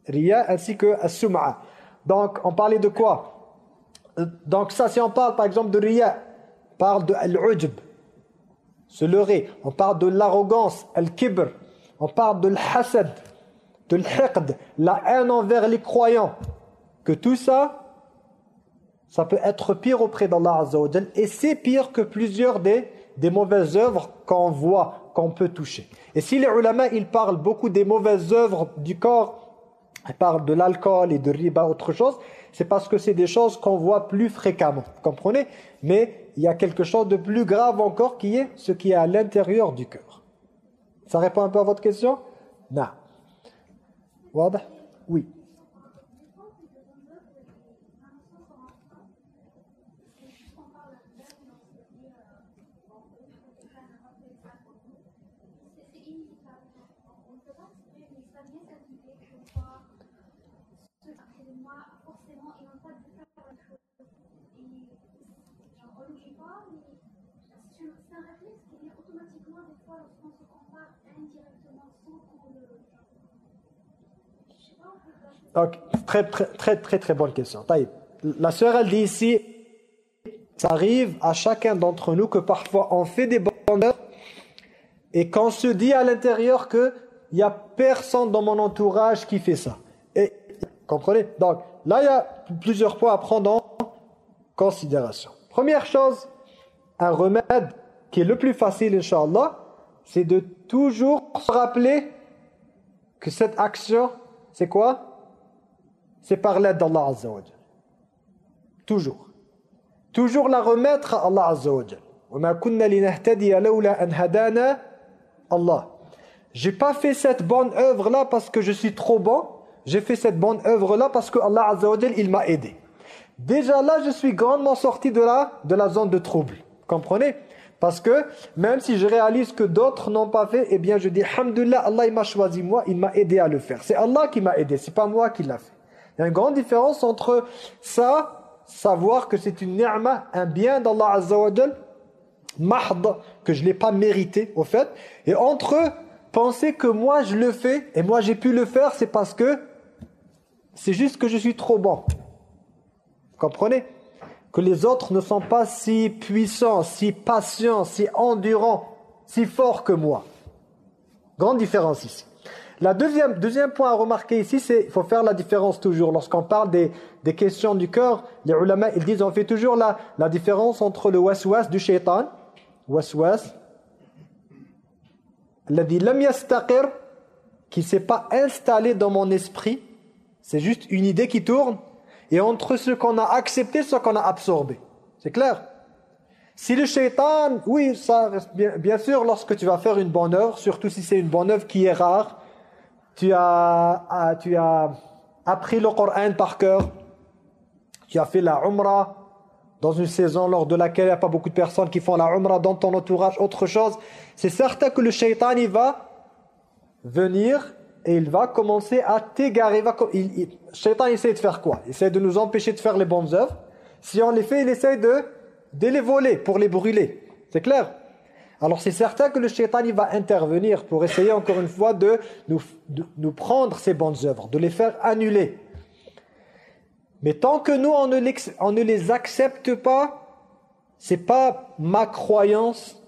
Ria ainsi que as-sum'a. Donc, on parlait de quoi? Donc ça, si on parle par exemple de riya, on parle de al-ujb, se leurrer. On parle de l'arrogance, al-kibr. On parle de l'hasad, de l'hiqd, la haine envers les croyants. Que tout ça, ça peut être pire auprès d'Allah Azza et c'est pire que plusieurs des, des mauvaises œuvres qu'on voit, qu'on peut toucher. Et si les ulama, ils parlent beaucoup des mauvaises œuvres du corps, ils parlent de l'alcool et de riba, autre chose, c'est parce que c'est des choses qu'on voit plus fréquemment, vous comprenez? Mais il y a quelque chose de plus grave encore qui est ce qui est à l'intérieur du cœur. Ça répond un peu à votre question? Non. Oui. Donc, très, très, très, très, très bonne question. La sœur, elle dit ici, ça arrive à chacun d'entre nous que parfois on fait des bonnes œuvres et qu'on se dit à l'intérieur qu'il n'y a personne dans mon entourage qui fait ça. Et, comprenez? Donc, là, il y a plusieurs points à prendre en considération. Première chose, un remède qui est le plus facile, Inch'Allah, c'est de toujours se rappeler que cette action, c'est quoi? C'est par l'aide d'Allah Azza Toujours. Toujours la remettre à Allah Azza wa Allah. J'ai pas fait cette bonne œuvre là parce que je suis trop bon. J'ai fait cette bonne œuvre là parce que Allah Azza wa il m'a aidé. Déjà là, je suis grandement sorti de la, de la zone de trouble. Comprenez? Parce que même si je réalise que d'autres n'ont pas fait, eh bien je dis, Alhamdulillah, Allah m'a choisi moi, il m'a aidé à le faire. C'est Allah qui m'a aidé, c'est pas moi qui l'a fait. Il y a une grande différence entre ça, savoir que c'est une ni'ma, un bien d'Allah Azza wa mahd, que je ne l'ai pas mérité au fait, et entre penser que moi je le fais, et moi j'ai pu le faire, c'est parce que c'est juste que je suis trop bon. Vous comprenez? Que les autres ne sont pas si puissants, si patients, si endurants, si forts que moi. Grande différence ici. La deuxième, deuxième point à remarquer ici, c'est il faut faire la différence toujours. Lorsqu'on parle des, des, questions du cœur, les ulama, ils disent, on fait toujours la, la différence entre le waswas du shaitan, waswas, lam yastaqir, qui ne s'est pas installé dans mon esprit, c'est juste une idée qui tourne, et entre ce qu'on a accepté, ce qu'on a absorbé. C'est clair? Si le shaitan, oui, ça bien, bien sûr, lorsque tu vas faire une bonne œuvre, surtout si c'est une bonne œuvre qui est rare, tu as, tu as appris le Coran par cœur, tu as fait la Umrah dans une saison lors de laquelle il n'y a pas beaucoup de personnes qui font la Umrah dans ton entourage, autre chose, c'est certain que le shaitan il va venir et il va commencer à t'égarer. Le shaitan essaie de faire quoi? Il essaie de nous empêcher de faire les bonnes œuvres. Si on les fait, il essaie de, de les voler pour les brûler. C'est clair? Alors c'est certain que le shaitan va intervenir pour essayer encore une fois de nous, prendre ces bonnes œuvres, de les faire annuler. Mais tant que nous on ne, les, accepte pas, c'est pas ma croyance,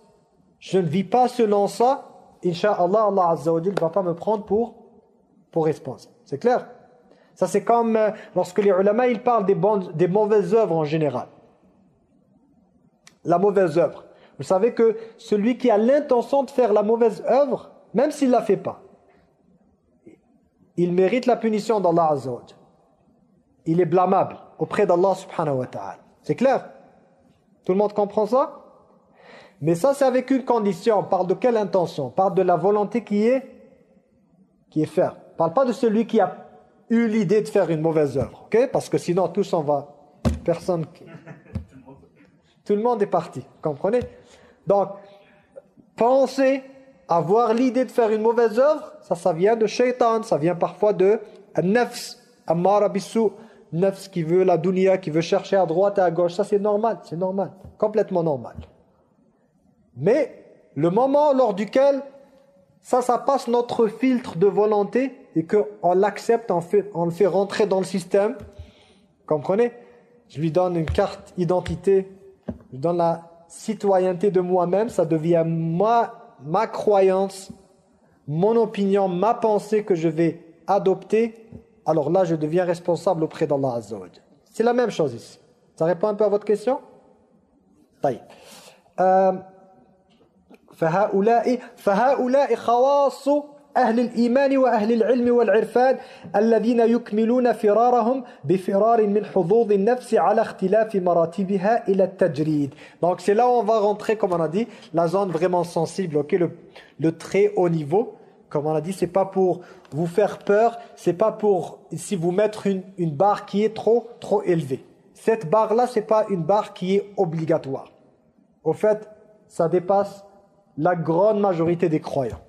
je ne vis pas selon ça, Inch'Allah, Allah Azza ne va pas me prendre pour, pour responsable. C'est clair? Ça c'est comme euh, lorsque les ulama ils parlent des mauvaises œuvres en général. La mauvaise œuvre. Vous savez que celui qui a l'intention de faire la mauvaise œuvre, même s'il ne la fait pas, il mérite la punition d'Allah Azza Il est blâmable auprès d'Allah subhanahu wa ta'ala. C'est clair? Tout le monde comprend ça? Mais ça, c'est avec une condition. On parle de quelle intention? On parle de la volonté qui est, qui est. On parle pas de celui qui a eu l'idée de faire une mauvaise œuvre. Parce que sinon, tout s'en va. Personne... Tout le monde est parti. Comprenez? Donc, penser, avoir l'idée de faire une mauvaise œuvre, ça, ça vient de shaitan, ça vient parfois de nafs, ammar nafs qui veut la dunya, qui veut chercher à droite et à gauche. Ça, c'est normal, c'est normal, complètement normal. Mais le moment lors duquel ça, ça passe notre filtre de volonté et qu'on l'accepte, on, on le fait rentrer dans le système, comprenez? Je lui donne une carte identité, je lui donne la citoyenneté de moi-même, ça devient ma, ma croyance, mon opinion, ma pensée que je vais adopter, alors là je deviens responsable auprès d'Allah Azza C'est la même chose ici. Ça répond un peu à votre question طيب فهؤلاء فهؤلاء خواص أهل الإيمان وأهل العلم والعرفان الذين يكملون فرارهم بفرار من حظوظ النفس على اختلاف مراتبها إلى التجريد donc c'est là où on va rentrer comme on a dit la zone vraiment sensible ok le, le très haut niveau comme on a dit c'est pas pour vous faire peur c'est pas pour si vous mettre une, une barre qui est trop trop élevée cette barre là c'est pas une barre qui est obligatoire au fait ça dépasse la grande majorité des croyants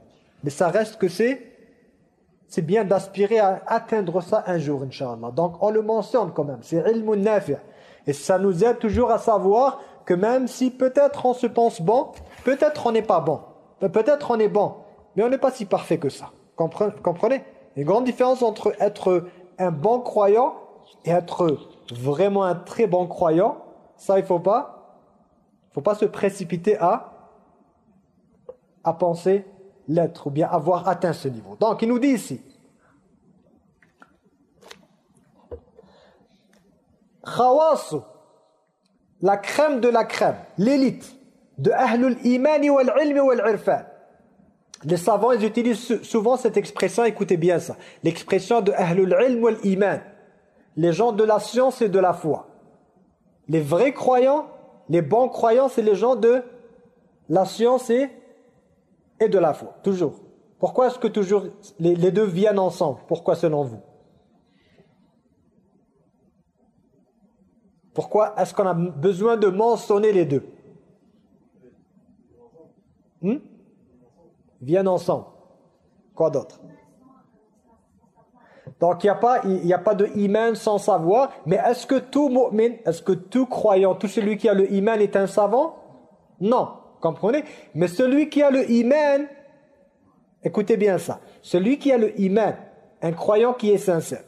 mais ça reste que c'est bien d'aspirer à atteindre ça un jour, Inch'Allah. Donc on le mentionne quand même, c'est ilmun nafi'. Et ça nous aide toujours à savoir que même si peut-être on se pense bon, peut-être on n'est pas bon. Peut-être on est bon, mais on n'est pas si parfait que ça. Comprenez? Il y a une grande différence entre être un bon croyant et être vraiment un très bon croyant. Ça, il faut pas, faut pas se précipiter à, à penser l'être ou bien avoir atteint ce niveau. Donc il nous dit ici Khawas, la crème de la crème, l'élite de Ahlul Imani wal Ilmi wal Irfan. Les savants ils utilisent souvent cette expression, écoutez bien ça, l'expression de Ahlul Ilm wal Iman. Les gens de la science et de la foi. Les vrais croyants, les bons croyants, c'est les gens de la science et et de la foi, toujours. Pourquoi est-ce que toujours les, deux viennent ensemble? Pourquoi selon vous? Pourquoi est-ce qu'on a besoin de mentionner les deux? Hmm? Viennent ensemble. Quoi d'autre? Donc il n'y a, pas, de iman sans savoir, mais est-ce que tout est-ce que tout croyant, tout celui qui a le iman est un savant? Non. Comprenez? Mais celui qui a le iman, écoutez bien ça, celui qui a le iman, un croyant qui est sincère,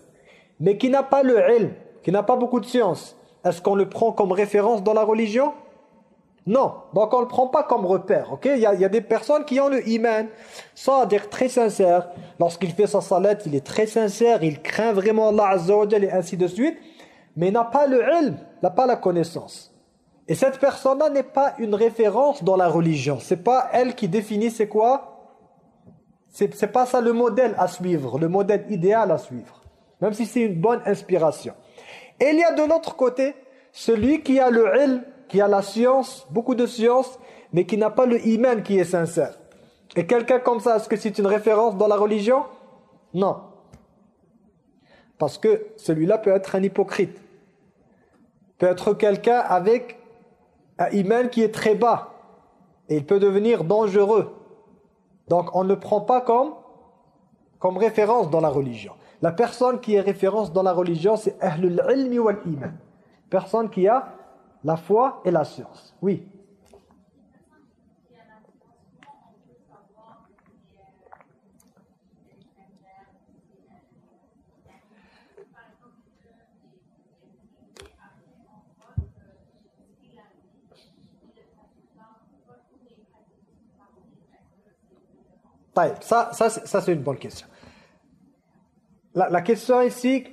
mais qui n'a pas le ilm, qui n'a pas beaucoup de science, est-ce qu'on le prend comme référence dans la religion? Non, donc on ne le prend pas comme repère, ok? Il y, a, des personnes qui ont le iman, sans dire très sincère, lorsqu'il fait sa salat, il est très sincère, il craint vraiment Allah Azza et ainsi de suite, mais n'a pas le ilm, il n'a pas la connaissance. Et cette personne-là n'est pas une référence dans la religion. C'est pas elle qui définit c'est quoi. C'est pas ça le modèle à suivre, le modèle idéal à suivre. Même si c'est une bonne inspiration. Et il y a de l'autre côté, celui qui a le ilm, qui a la science, beaucoup de science, mais qui n'a pas le iman qui est sincère. Et quelqu'un comme ça, est-ce que c'est une référence dans la religion? Non. Parce que celui-là peut être un hypocrite. Peut être quelqu'un avec un iman qui est très bas et il peut devenir dangereux. Donc on ne prend pas comme, comme référence dans la religion. La personne qui est référence dans la religion, c'est Ahlul Ilmi wal Iman. Personne qui a la foi et la science. Oui. Ça, ça, ça c'est une bonne question. La, question ici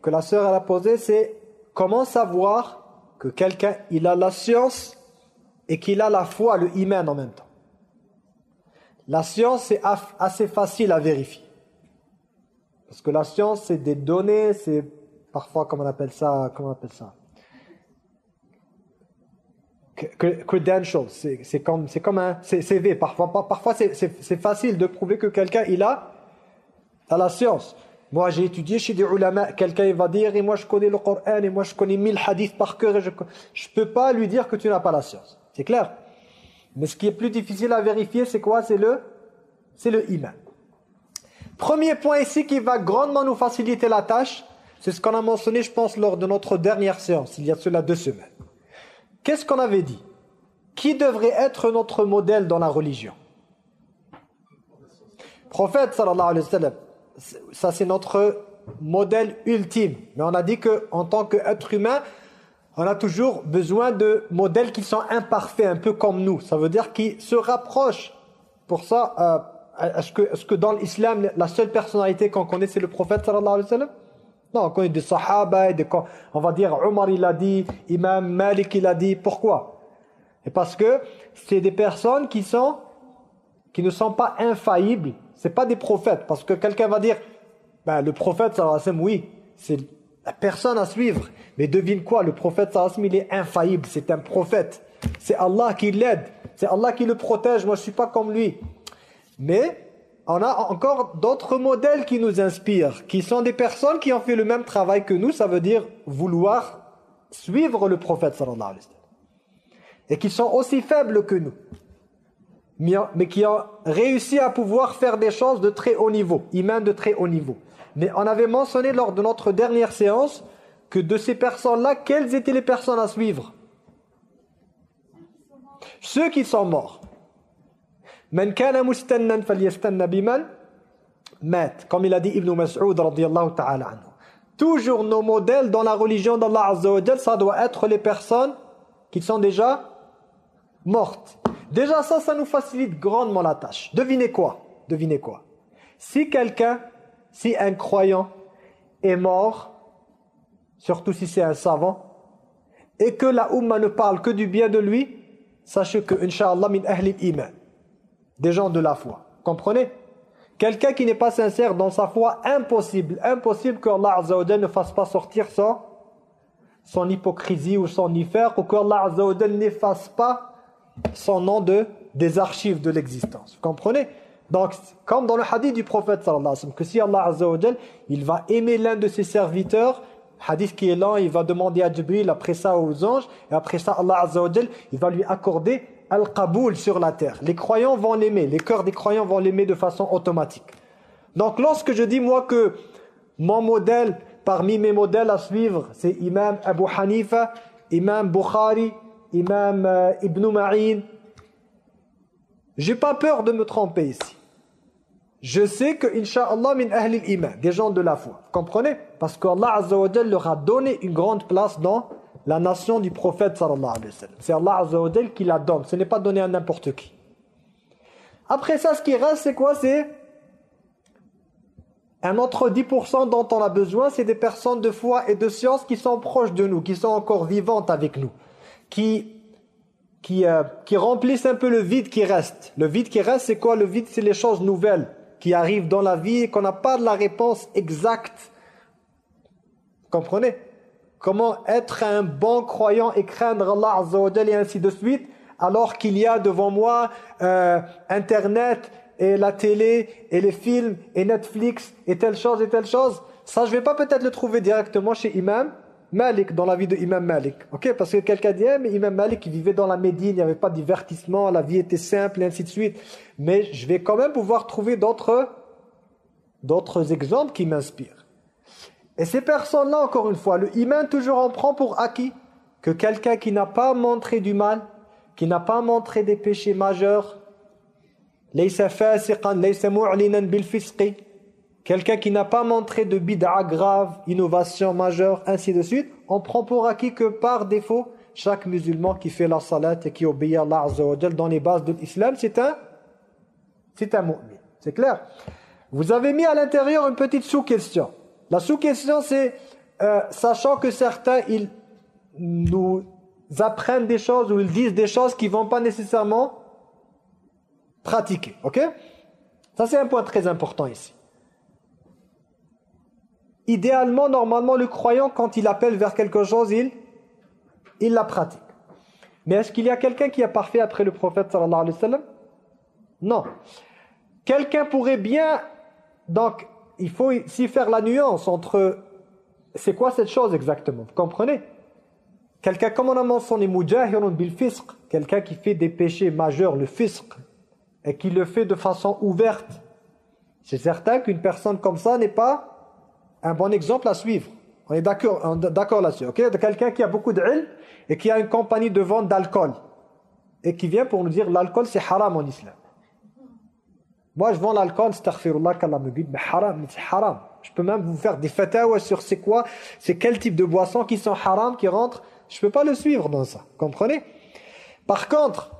que la sœur a posée, c'est comment savoir que quelqu'un il a la science et qu'il a la foi, le iman en même temps? La science, c'est assez facile à vérifier. Parce que la science, c'est des données, c'est parfois, comment on appelle ça, comment on appelle ça? Credentials, c'est comme, un CV. Parfois, c'est facile de prouver que quelqu'un il a, la science. Moi, j'ai étudié chez des ulama, quelqu'un va dire, et moi je connais le Coran, et moi je connais mille hadiths par cœur, je ne peux pas lui dire que tu n'as pas la science. C'est clair Mais ce qui est plus difficile à vérifier, c'est quoi? C'est le, le. Premier point ici qui va grandement nous faciliter la tâche, c'est ce qu'on a mentionné, je pense, lors de notre dernière séance, il y a cela deux semaines. Qu'est-ce qu'on avait dit? Qui devrait être notre modèle dans la religion? Prophète sallallahu alayhi wa sallam. Ça c'est notre modèle ultime. Mais on a dit que en tant qu'être humain, on a toujours besoin de modèles qui sont imparfaits, un peu comme nous. Ça veut dire qu'ils se rapprochent. Pour ça, euh, est-ce que, est que dans l'islam, la seule personnalité qu'on connaît, c'est le prophète sallallahu alayhi wa sallam? Non, on connaît des sahaba, des, on va dire Omar il a dit, Imam Malik il a dit. Pourquoi? Et parce que c'est des personnes qui sont qui ne sont pas infaillibles. C'est pas des prophètes. Parce que quelqu'un va dire, ben, le prophète, oui, c'est la personne à suivre. Mais devine quoi, le prophète, il est infaillible. C'est un prophète. C'est Allah qui l'aide. C'est Allah qui le protège. Moi, je suis pas comme lui. Mais on a encore d'autres modèles qui nous inspirent, qui sont des personnes qui ont fait le même travail que nous, ça veut dire vouloir suivre le prophète sallallahu alayhi. Et qui sont aussi faibles que nous, mais qui ont réussi à pouvoir faire des choses de très haut niveau, humains de très haut niveau. Mais on avait mentionné lors de notre dernière séance que de ces personnes-là, quelles étaient les personnes à suivre? Ceux qui sont morts. Man kana mustannan falyastanna biman? Mat. Comme il a dit Ibn Mas'ud radiyallahu ta'ala anhu. Toujours nos modèles dans la religion d'Allah Azza ça doit être les personnes qui sont déjà mortes. Déjà ça, ça nous facilite grandement la tâche. Devinez quoi? Devinez quoi? Si quelqu'un, si un croyant est mort, surtout si c'est un savant, et que la Ummah ne parle que du bien de lui, sachez que, Inch'Allah, min ahli iman des gens de la foi. Comprenez? Quelqu'un qui n'est pas sincère dans sa foi, impossible, impossible que Allah Azza ne fasse pas sortir son, son hypocrisie ou son ifère, ou que Allah Azza n'efface pas son nom de, des archives de l'existence. Vous comprenez? Donc, comme dans le hadith du prophète sallallahu alayhi wa sallam, que si Allah Azza il va aimer l'un de ses serviteurs, hadith qui est lent, il va demander à Jibril, après ça aux anges, et après ça Allah Azza il va lui accorder al-qaboul sur la terre. Les croyants vont l'aimer, les cœurs des croyants vont l'aimer de façon automatique. Donc lorsque je dis moi que mon modèle, parmi mes modèles à suivre, c'est Imam Abu Hanifa, Imam Bukhari, Imam euh, Ibn Ma'in, j'ai pas peur de me tromper ici. Je sais que, Inch'Allah, min ahli iman, des gens de la foi. Vous comprenez? Parce qu'Allah Azza wa leur a donné une grande place dans la nation du prophète sallallahu alayhi wa sallam. C'est Allah Azza qui la donne. Ce n'est pas donné à n'importe qui. Après ça, ce qui reste, c'est quoi? C'est un autre 10% dont on a besoin, c'est des personnes de foi et de science qui sont proches de nous, qui sont encore vivantes avec nous, qui, qui, euh, qui remplissent un peu le vide qui reste. Le vide qui reste, c'est quoi? Le vide, c'est les choses nouvelles qui arrivent dans la vie et qu'on n'a pas de la réponse exacte. Comprenez? Comment être un bon croyant et craindre Allah Azza et ainsi de suite, alors qu'il y a devant moi euh, Internet et la télé et les films et Netflix et telle chose et telle chose. Ça, je vais pas peut-être le trouver directement chez Imam Malik, dans la vie de Imam Malik. ok? Parce que quelqu'un dit, eh, mais Imam Malik, il vivait dans la Médine, il n'y avait pas de divertissement, la vie était simple et ainsi de suite. Mais je vais quand même pouvoir trouver d'autres exemples qui m'inspirent. Et ces personnes-là, encore une fois, le iman toujours en prend pour acquis que quelqu'un qui n'a pas montré du mal, qui n'a pas montré des péchés majeurs, quelqu'un qui n'a pas montré de bid'a grave, innovation majeure, ainsi de suite, on prend pour acquis que par défaut, chaque musulman qui fait la salat et qui obéit à Allah dans les bases de l'islam, c'est un c'est un mu'min. C'est clair? Vous avez mis à l'intérieur une petite sous-question. La sous-question, c'est, euh, sachant que certains, ils nous apprennent des choses ou ils disent des choses qui ne vont pas nécessairement pratiquer. Ok? Ça, c'est un point très important ici. Idéalement, normalement, le croyant, quand il appelle vers quelque chose, il, il la pratique. Mais est-ce qu'il y a quelqu'un qui a parfait après le prophète sallam? Non. Quelqu'un pourrait bien donc il faut ici faire la nuance entre c'est quoi cette chose exactement Vous comprenez? Quelqu'un, comme on a mentionné, bil fisq, quelqu'un qui fait des péchés majeurs, le fisq, et qui le fait de façon ouverte. C'est certain qu'une personne comme ça n'est pas un bon exemple à suivre. On est d'accord d'accord là-dessus. ok? Quelqu'un qui a beaucoup d'ilm et qui a une compagnie de vente d'alcool et qui vient pour nous dire l'alcool c'est haram en islam. Moi, je vends l'alcool, astaghfirullah, qu'Allah me guide, mais haram, c'est haram. Je peux même vous faire des fatwas sur c'est quoi, c'est quel type de boissons qui sont haram, qui rentrent. Je peux pas le suivre dans ça, comprenez? Par contre,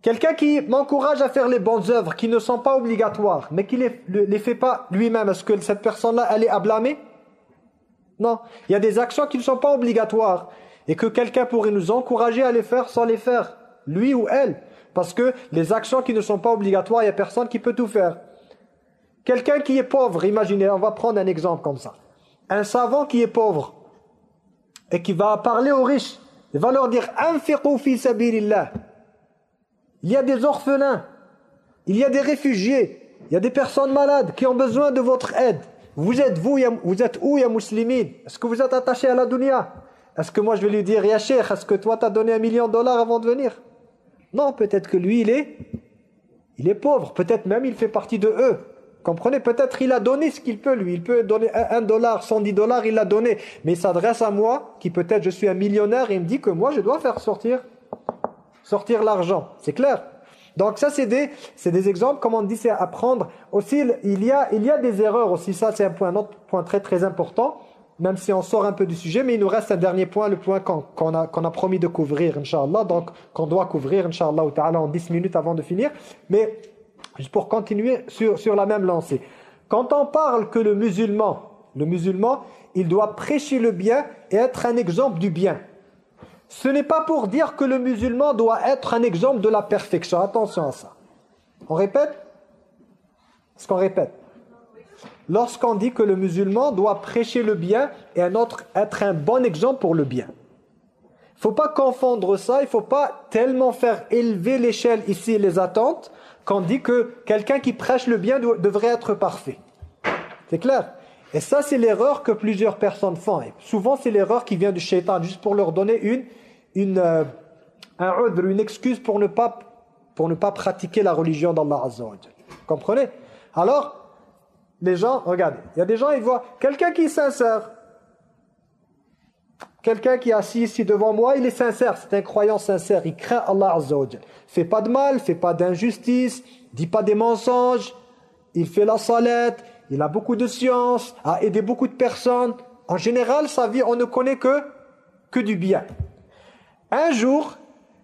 quelqu'un qui m'encourage à faire les bonnes œuvres, qui ne sont pas obligatoires, mais qui les, les fait pas lui-même, est-ce que cette personne-là, elle est à blâmer? Non. Il y a des actions qui ne sont pas obligatoires et que quelqu'un pourrait nous encourager à les faire sans les faire, lui ou elle. Parce que les actions qui ne sont pas obligatoires, il n'y a personne qui peut tout faire. Quelqu'un qui est pauvre, imaginez, on va prendre un exemple comme ça. Un savant qui est pauvre et qui va parler aux riches, il va leur dire « Anfiqu fi sabilillah » Il y a des orphelins, il y a des réfugiés, il y a des personnes malades qui ont besoin de votre aide. Vous êtes vous, vous êtes où, ya muslimin Est-ce que vous êtes attaché à la dunya? Est-ce que moi je vais lui dire, ya est-ce que toi tu as donné un million de dollars avant de venir? Non, peut-être que lui il est, il est pauvre, peut-être même il fait partie de eux. Comprenez, peut-être il a donné ce qu'il peut lui, il peut donner un dollar, 110 dollars, il l'a donné. Mais il s'adresse à moi, qui peut-être je suis un millionnaire, et il me dit que moi je dois faire sortir, sortir l'argent. C'est clair donc ça, c'est des, des exemples, comme on dit, c'est apprendre. Aussi, il y, a, il y a des erreurs aussi, ça c'est un point, un autre point très très important, même si on sort un peu du sujet, mais il nous reste un dernier point, le point qu'on a, promis de couvrir, Inch'Allah, donc qu'on doit couvrir, Inch'Allah, en 10 minutes avant de finir. Mais pour continuer sur, sur la même lancée. Quand on parle que le musulman, le musulman, il doit prêcher le bien et être un exemple du bien. Ce n'est pas pour dire que le musulman doit être un exemple de la perfection. Attention à ça. On répète? Est-ce qu'on répète? Lorsqu'on dit que le musulman doit prêcher le bien et un autre être un bon exemple pour le bien. Il faut pas confondre ça, il faut pas tellement faire élever l'échelle ici les attentes qu'on dit que quelqu'un qui prêche le bien devrait être parfait. C'est clair? Et ça, c'est l'erreur que plusieurs personnes font. Et souvent, c'est l'erreur qui vient du shaitan, juste pour leur donner une euh, excuse pour ne pas, pratiquer la religion d'Allah Azza Comprenez? Alors, les gens, regardez, il y a des gens, ils voient quelqu'un qui est sincère. Quelqu'un qui est assis ici devant moi, il est sincère, c'est un croyant sincère, il craint Allah Azza Fait pas de mal, fait pas d'injustice, dit pas des mensonges, il fait la salette, il a beaucoup de science, a aidé beaucoup de personnes. En général, sa vie, on ne connaît que, que du bien. Un jour,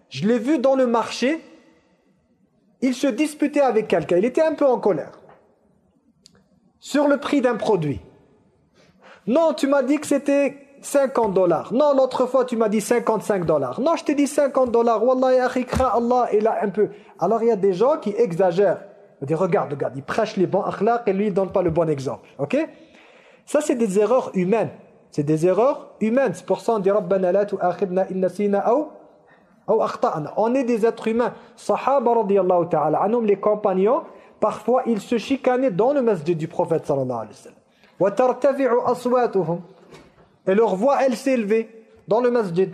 je l'ai vu dans le marché, il se disputait avec quelqu'un, il était un peu en colère. Sur le prix d'un produit. Non, tu m'as dit que c'était 50 dollars. Non, l'autre fois, tu m'as dit 55 dollars. Non, je t'ai dit 50 dollars. Wallah, Allah, il a un peu. Alors, il y a des gens qui exagèrent. Ils disent, regarde, regarde, il prêche les bons akhlaq et lui, il donne pas le bon exemple. Ok? Ça, c'est des erreurs humaines. C'est des erreurs humaines. C'est pour ça qu'on dit Rabbana la in nasina ou akhta'na. On est des êtres humains. Sahaba radiyallahu ta'ala anhum les compagnons, parfois ils se chicanaient dans le masjid du prophète sallallahu alayhi wa sallam. Et leur voix elle s'est élevée dans le masjid.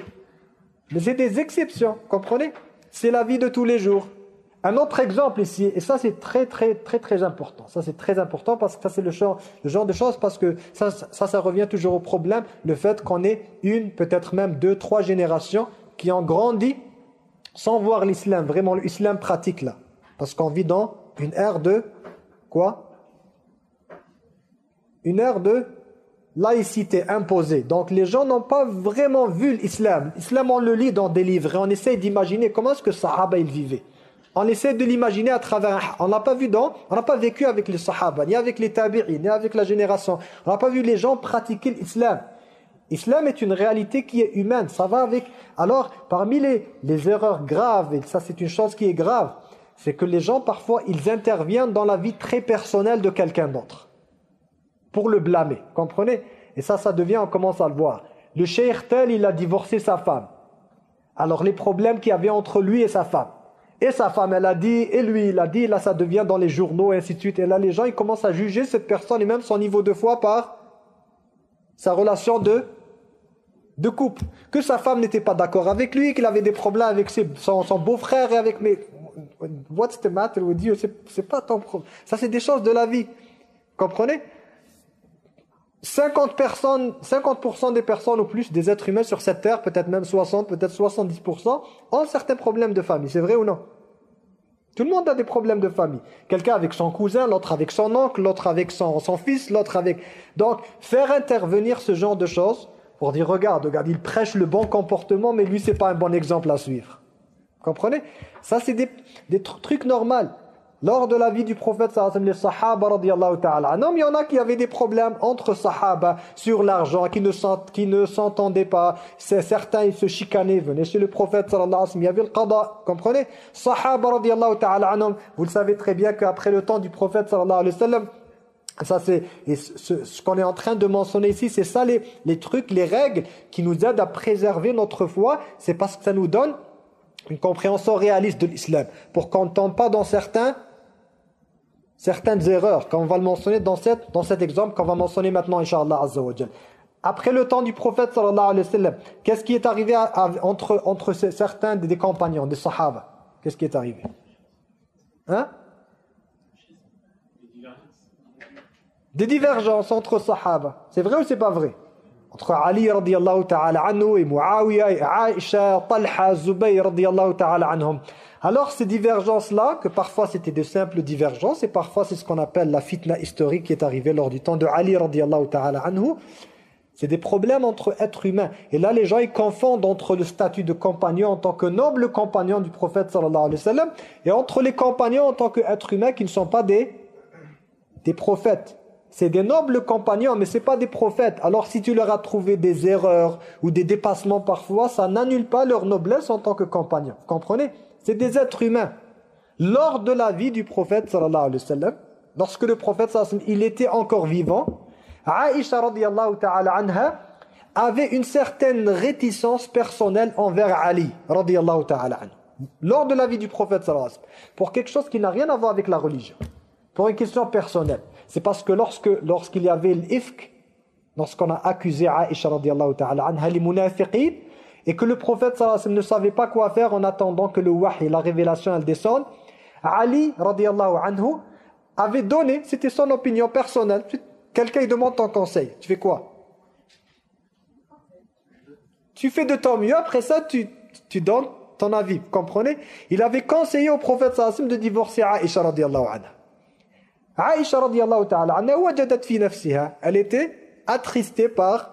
Mais c'est des exceptions, comprenez? C'est la vie de tous les jours. Un autre exemple ici, et ça c'est très très très très important, ça c'est très important parce que ça c'est le genre, de choses parce que ça, ça revient toujours au problème, le fait qu'on ait une, peut-être même deux, trois générations qui ont grandi sans voir l'islam, vraiment l'islam pratique là. Parce qu'on vit dans une ère de, quoi? Une ère de laïcité imposée. Donc les gens n'ont pas vraiment vu l'islam. L'islam on le lit dans des livres et on essaie d'imaginer comment est-ce que Sahaba ils vivaient. On essaie de l'imaginer à travers... On n'a pas vu dans... On n'a pas vécu avec les sahaba, ni avec les tabi'is, ni avec la génération. On n'a pas vu les gens pratiquer l'islam. L'islam est une réalité qui est humaine. Ça va avec... Alors, parmi les, les erreurs graves, et ça c'est une chose qui est grave, c'est que les gens, parfois, ils interviennent dans la vie très personnelle de quelqu'un d'autre. Pour le blâmer, comprenez? Et ça, ça devient, on commence à le voir. Le cheikh tel, il a divorcé sa femme. Alors, les problèmes qu'il y avait entre lui et sa femme. Et sa femme, elle a dit, et lui, il a dit, là ça devient dans les journaux, et ainsi de suite. Et là, les gens, ils commencent à juger cette personne et même son niveau de foi par sa relation de, de couple. Que sa femme n'était pas d'accord avec lui, qu'il avait des problèmes avec ses, son, beau-frère et avec... Mais, what's the matter with you? C'est pas ton problème. Ça, c'est des choses de la vie. Comprenez? 50 personnes, 50% des personnes ou plus des êtres humains sur cette terre, peut-être même 60, peut-être 70%, ont certains problèmes de famille. C'est vrai ou non? Tout le monde a des problèmes de famille. Quelqu'un avec son cousin, l'autre avec son oncle, l'autre avec son, son fils, l'autre avec... Donc, faire intervenir ce genre de choses pour dire, regarde, regarde, il prêche le bon comportement, mais lui, c'est pas un bon exemple à suivre. Comprenez? Ça, c'est des, des trucs normaux. lors de la vie du prophète les sahaba ta'ala il y en a qui avaient des problèmes entre sahaba sur l'argent qui ne s'entendaient pas. Certains ils se chicanaient. Venaient chez le prophète sallallahu il y avait le qada. Comprenez? Sahaba ta'ala vous le savez très bien qu'après le temps du prophète sallallahu alayhi wa sallam ça c'est ce, ce qu'on est en train de mentionner ici, c'est ça les, les trucs, les règles qui nous aident à préserver notre foi, c'est parce que ça nous donne une compréhension réaliste de l'islam. Pour qu'on ne tombe pas dans certains certaines erreurs, comme on va le mentionner dans, cette, dans cet exemple qu'on va mentionner maintenant, Inch'Allah Après le temps du prophète, sallallahu alayhi wa qu'est-ce qui est arrivé entre, entre certains des, compagnons, des sahaba? Qu'est-ce qui est arrivé? Hein? Des divergences entre sahaba. C'est vrai ou c'est pas vrai? Entre Ali radiallahu ta'ala anhu et Muawiyah et Aisha, Talha, Zubayr radiallahu ta'ala. Alors ces divergences-là, que parfois c'était de simples divergences, et parfois c'est ce qu'on appelle la fitna historique qui est arrivée lors du temps de Ali radiallahu ta'ala anhu, c'est des problèmes entre êtres humains. Et là, les gens, ils confondent entre le statut de compagnon en tant que noble compagnon du prophète sallallahu alayhi wa sallam, et entre les compagnons en tant qu'êtres humains qui ne sont pas des, des prophètes. C'est des nobles compagnons, mais ce pas des prophètes. Alors si tu leur as trouvé des erreurs ou des dépassements parfois, ça n'annule pas leur noblesse en tant que compagnon. Vous comprenez? C'est des êtres humains. Lors de la vie du prophète sallallahu alayhi wa lorsque le prophète il était encore vivant, Aïcha radiyallahu ta'ala anha avait une certaine réticence personnelle envers Ali radiyallahu ta'ala anha. Lors de la vie du prophète pour quelque chose qui n'a rien à voir avec la religion, pour une question personnelle. C'est parce que lorsque lorsqu'il y avait l'ifk, lorsqu'on a accusé Aïcha radiyallahu ta'ala anha les munafiqin, et que le prophète sallallahu ne savait pas quoi faire en attendant que le wahy, la révélation, elle descende. Ali, radiallahu anhu, avait donné, c'était son opinion personnelle. Quelqu'un il demande ton conseil, tu fais quoi? Tu fais de ton mieux, après ça tu, tu donnes ton avis, comprenez? Il avait conseillé au prophète sallallahu de divorcer Aïcha radiallahu anha. Aïcha radiallahu ta'ala. Elle était attristée par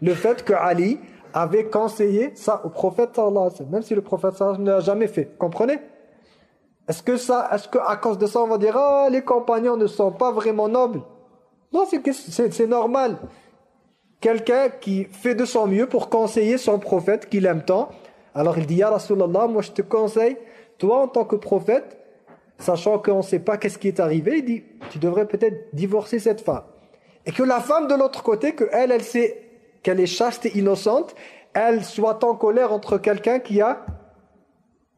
le fait que Ali avait conseillé ça au prophète sallallahu même si le prophète sallallahu ne l'a jamais fait. Comprenez? Est-ce que ça, est-ce qu'à cause de ça on va dire ah les compagnons ne sont pas vraiment nobles? Non, c'est normal. Quelqu'un qui fait de son mieux pour conseiller son prophète qu'il aime tant. Alors il dit ya Rasulallah, moi je te conseille, toi en tant que prophète, sachant qu'on ne sait pas qu'est-ce qui est arrivé, il dit tu devrais peut-être divorcer cette femme. Et que la femme de l'autre côté, que elle, elle sait qu'elle est chaste et innocente, elle soit en colère entre quelqu'un qui a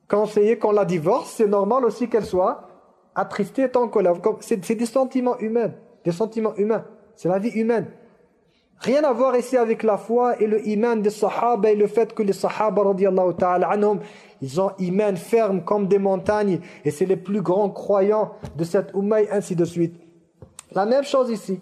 conseillé qu'on la divorce, c'est normal aussi qu'elle soit attristée et en colère. C'est des sentiments humains, des sentiments humains. C'est la vie humaine. Rien à voir ici avec la foi et le iman des sahaba et le fait que les sahaba radiallahu ta'ala anhum, ils ont iman ferme comme des montagnes et c'est les plus grands croyants de cette ummah ainsi de suite. La même chose ici.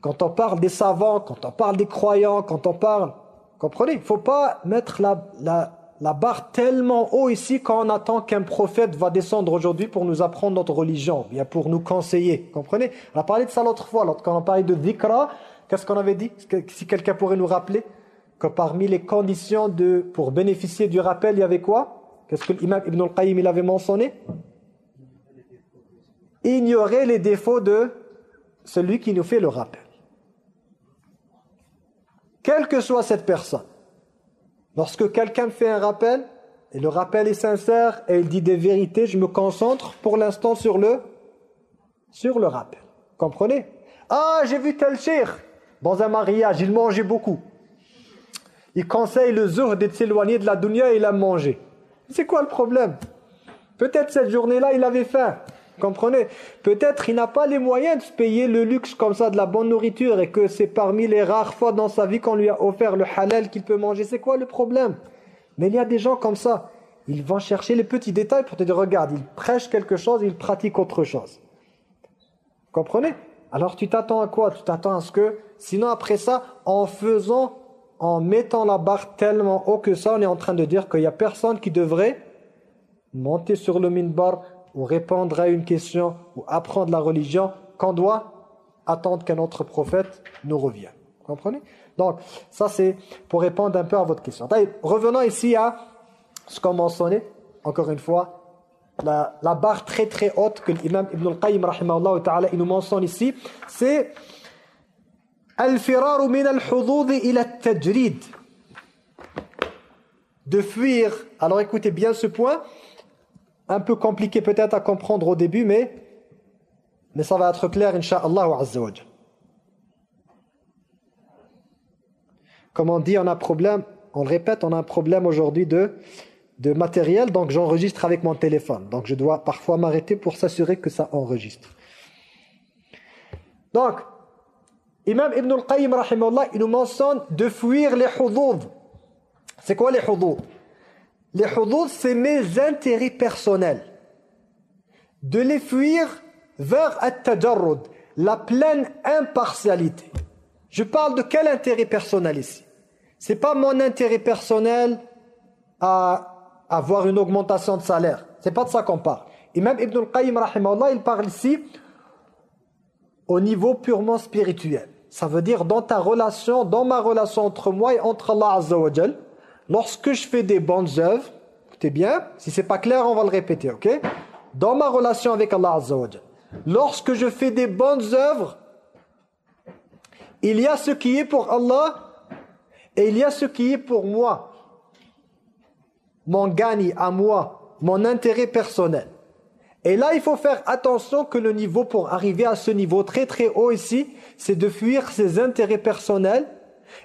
Quand on parle des savants, quand on parle des croyants, quand on parle... Comprenez Il ne faut pas mettre la, la, barre tellement haut ici quand on attend qu'un prophète va descendre aujourd'hui pour nous apprendre notre religion, bien pour nous conseiller. Comprenez? On a parlé de ça l'autre fois, lorsqu'on a parlé de dhikra, qu'est-ce qu'on avait dit? Si quelqu'un pourrait nous rappeler que parmi les conditions de pour bénéficier du rappel, il y avait quoi? Qu'est-ce que l'imam Ibn al-Qayyim avait mentionné? Ignorer les défauts de celui qui nous fait le rappel quelle que soit cette personne. Lorsque quelqu'un fait un rappel, et le rappel est sincère, et il dit des vérités, je me concentre pour l'instant sur le, sur le rappel. Comprenez? Ah, j'ai vu tel chir dans un mariage, il mangeait beaucoup. Il conseille le zuhd de s'éloigner de la dunya et il a mangé. C'est quoi le problème? Peut-être cette journée-là, il avait faim. Comprenez? Peut-être il n'a pas les moyens de se payer le luxe comme ça de la bonne nourriture et que c'est parmi les rares fois dans sa vie qu'on lui a offert le halal qu'il peut manger. C'est quoi le problème? Mais il y a des gens comme ça. Ils vont chercher les petits détails pour te dire, regarde, ils prêchent quelque chose, ils pratiquent autre chose. Comprenez? Alors tu t'attends à quoi? Tu t'attends à ce que, sinon après ça, en faisant, en mettant la barre tellement haut que ça, on est en train de dire qu'il n'y a personne qui devrait monter sur le minbar, ou répondre à une question ou apprendre la religion qu'on doit attendre qu'un autre prophète nous revienne. Vous comprenez? Donc, ça c'est pour répondre un peu à votre question. revenons ici à ce qu'on mentionnait, encore une fois, la, la, barre très très haute que l'imam Ibn al-Qayyim ta'ala il nous mentionne ici, c'est Al-firaru min al-hudud ila al-tajrid. De fuir. Alors écoutez bien ce point, un peu compliqué peut-être à comprendre au début, mais, mais ça va être clair, Inch'Allah Azza wa Comme on dit, on a un problème, on le répète, on a un problème aujourd'hui de, de matériel, donc j'enregistre avec mon téléphone. Donc je dois parfois m'arrêter pour s'assurer que ça enregistre. Donc, Imam Ibn al-Qayyim, il nous mentionne de fuir les hudud. C'est quoi les hudud? Les hudud, c'est mes intérêts personnels. De les fuir vers at-tajarrud, la pleine impartialité. Je parle de quel intérêt personnel ici? C'est pas mon intérêt personnel à avoir une augmentation de salaire. C'est pas de ça qu'on parle. Imam Ibn al-Qayyim, il parle ici au niveau purement spirituel. Ça veut dire dans ta relation, dans ma relation entre moi et entre Allah Azza wa lorsque je fais des bonnes œuvres, écoutez bien, si c'est pas clair, on va le répéter, ok? Dans ma relation avec Allah Azza lorsque je fais des bonnes œuvres, il y a ce qui est pour Allah et il y a ce qui est pour moi. Mon gagne à moi, mon intérêt personnel. Et là, il faut faire attention que le niveau, pour arriver à ce niveau très très haut ici, c'est de fuir ses intérêts personnels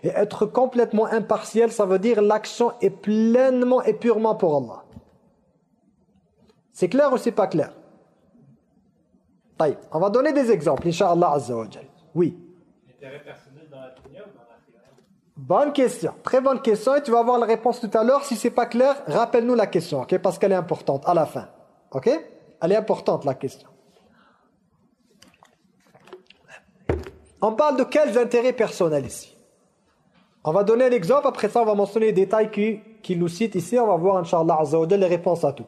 et être complètement impartiel. Ça veut dire l'action est pleinement et purement pour Allah. C'est clair ou c'est pas clair? On va donner des exemples, Inch'Allah Azza wa Oui. Bonne question, très bonne question et tu vas avoir la réponse tout à l'heure. Si c'est pas clair, rappelle-nous la question, ok? Parce qu'elle est importante à la fin, ok? Elle est importante la question. On parle de quels intérêts personnels ici? On va donner un exemple, après ça on va mentionner les détails qu'il qui nous cite ici, on va voir Inch'Allah les réponses à tout.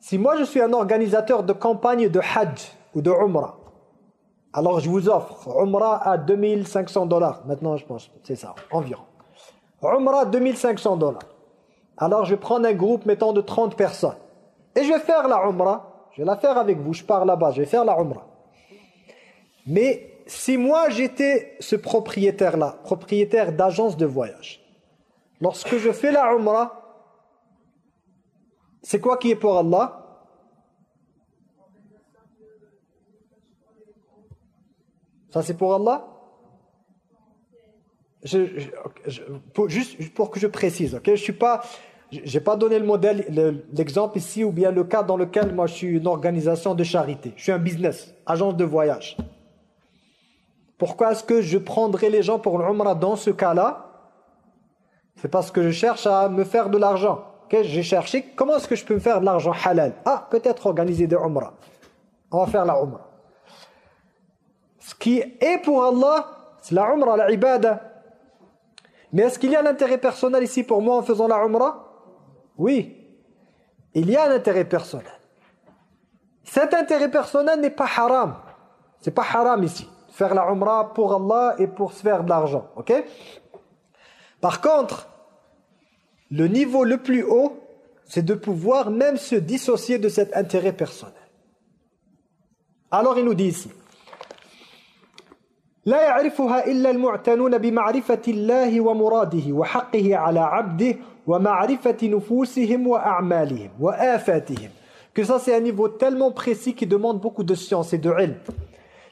Si moi je suis un organisateur de campagne de Hajj ou de Umrah, alors je vous offre Umrah à 2500 dollars, maintenant je pense, c'est ça, environ. Umrah 2500 dollars. Alors je vais prendre un groupe, mettons, de 30 personnes. Et je vais faire la Umrah. Je vais la faire avec vous. Je pars là-bas. Je vais faire la Umrah. Mais si moi j'étais ce propriétaire-là, propriétaire d'agence de voyage, lorsque je fais la Umrah, c'est quoi qui est pour Allah? Ça c'est pour Allah? Juste pour que je précise, Je suis pas pas donné le modèle, l'exemple ici ou bien le cas dans lequel moi je suis une organisation de charité. Je suis un business, agence de voyage. Pourquoi est-ce que je prendrai les gens pour l'Umrah dans ce cas-là? C'est parce que je cherche à me faire de l'argent. J'ai cherché comment est-ce que je peux me faire de l'argent halal? Ah, peut-être organiser des Umrah. On va faire la Umrah. Ce qui est pour Allah, c'est la Umrah. Mais est-ce qu'il y a l'intérêt personnel ici pour moi en faisant la Umrah? Oui, il y a un intérêt personnel. Cet intérêt personnel n'est pas haram. C'est pas haram ici Faire la umrah pour Allah et pour se faire de l'argent. ok Par contre, le niveau le plus haut, c'est de pouvoir même se dissocier de cet intérêt personnel. Alors il nous dit ici, لا يعرفها إلا المعتنون بمعرفة الله ومراده وحقه على عبده que ça c'est un niveau tellement précis qui demande beaucoup de science et de ilm.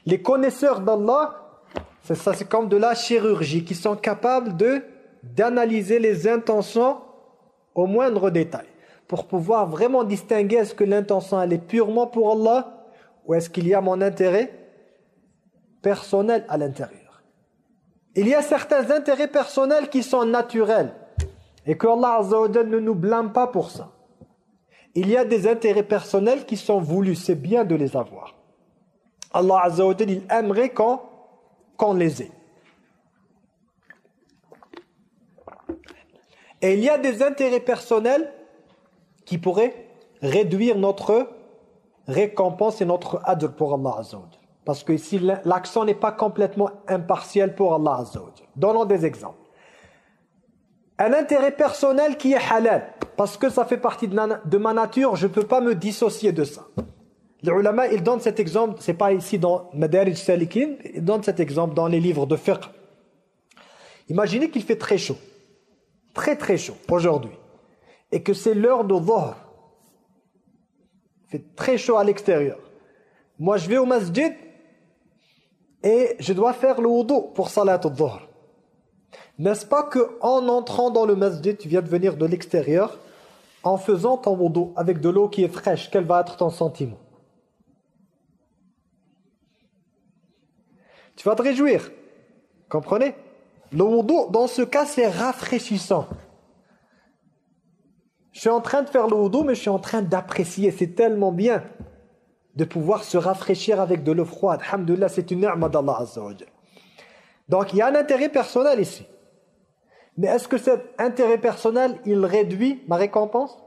les connaisseurs d'Allah, ça c'est comme de la chirurgie, qui sont capables de d'analyser les intentions au moindre détail, pour pouvoir vraiment distinguer est-ce que l'intention elle est purement pour Allah, ou est-ce qu'il y a mon intérêt personnel à l'intérieur. Il y a certains intérêts personnels qui sont naturels, et que Allah ne nous blâme pas pour ça. Il y a des intérêts personnels qui sont voulus, c'est bien de les avoir. Allah Azza il aimerait qu'on les ait. Et il y a des intérêts personnels qui pourraient réduire notre récompense et notre adr pour Allah Azza Parce que ici, l'accent n'est pas complètement impartial pour Allah Azza Donnons des exemples. un intérêt personnel qui est halal, parce que ça fait partie de, ma nature, je ne peux pas me dissocier de ça. Les ulama, ils donnent cet exemple, c'est pas ici dans Madarij Salikin, ils donnent cet exemple dans les livres de fiqh. Imaginez qu'il fait très chaud, très très chaud aujourd'hui, et que c'est l'heure de dhuhr. Il fait très chaud à l'extérieur. Moi, je vais au masjid et je dois faire le wudu pour salat al-dhuhr. N'est-ce pas que en entrant dans le masjid, tu viens de venir de l'extérieur, en faisant ton wudu avec de l'eau qui est fraîche, quel va être ton sentiment? Tu vas te réjouir. Comprenez? Le wudu, dans ce cas, c'est rafraîchissant. Je suis en train de faire le wudu, mais je suis en train d'apprécier. C'est tellement bien de pouvoir se rafraîchir avec de l'eau froide. Alhamdulillah, c'est une ni'ma d'Allah Azza Donc, il y a un intérêt personnel ici. Mais est-ce que cet intérêt personnel, il réduit ma récompense?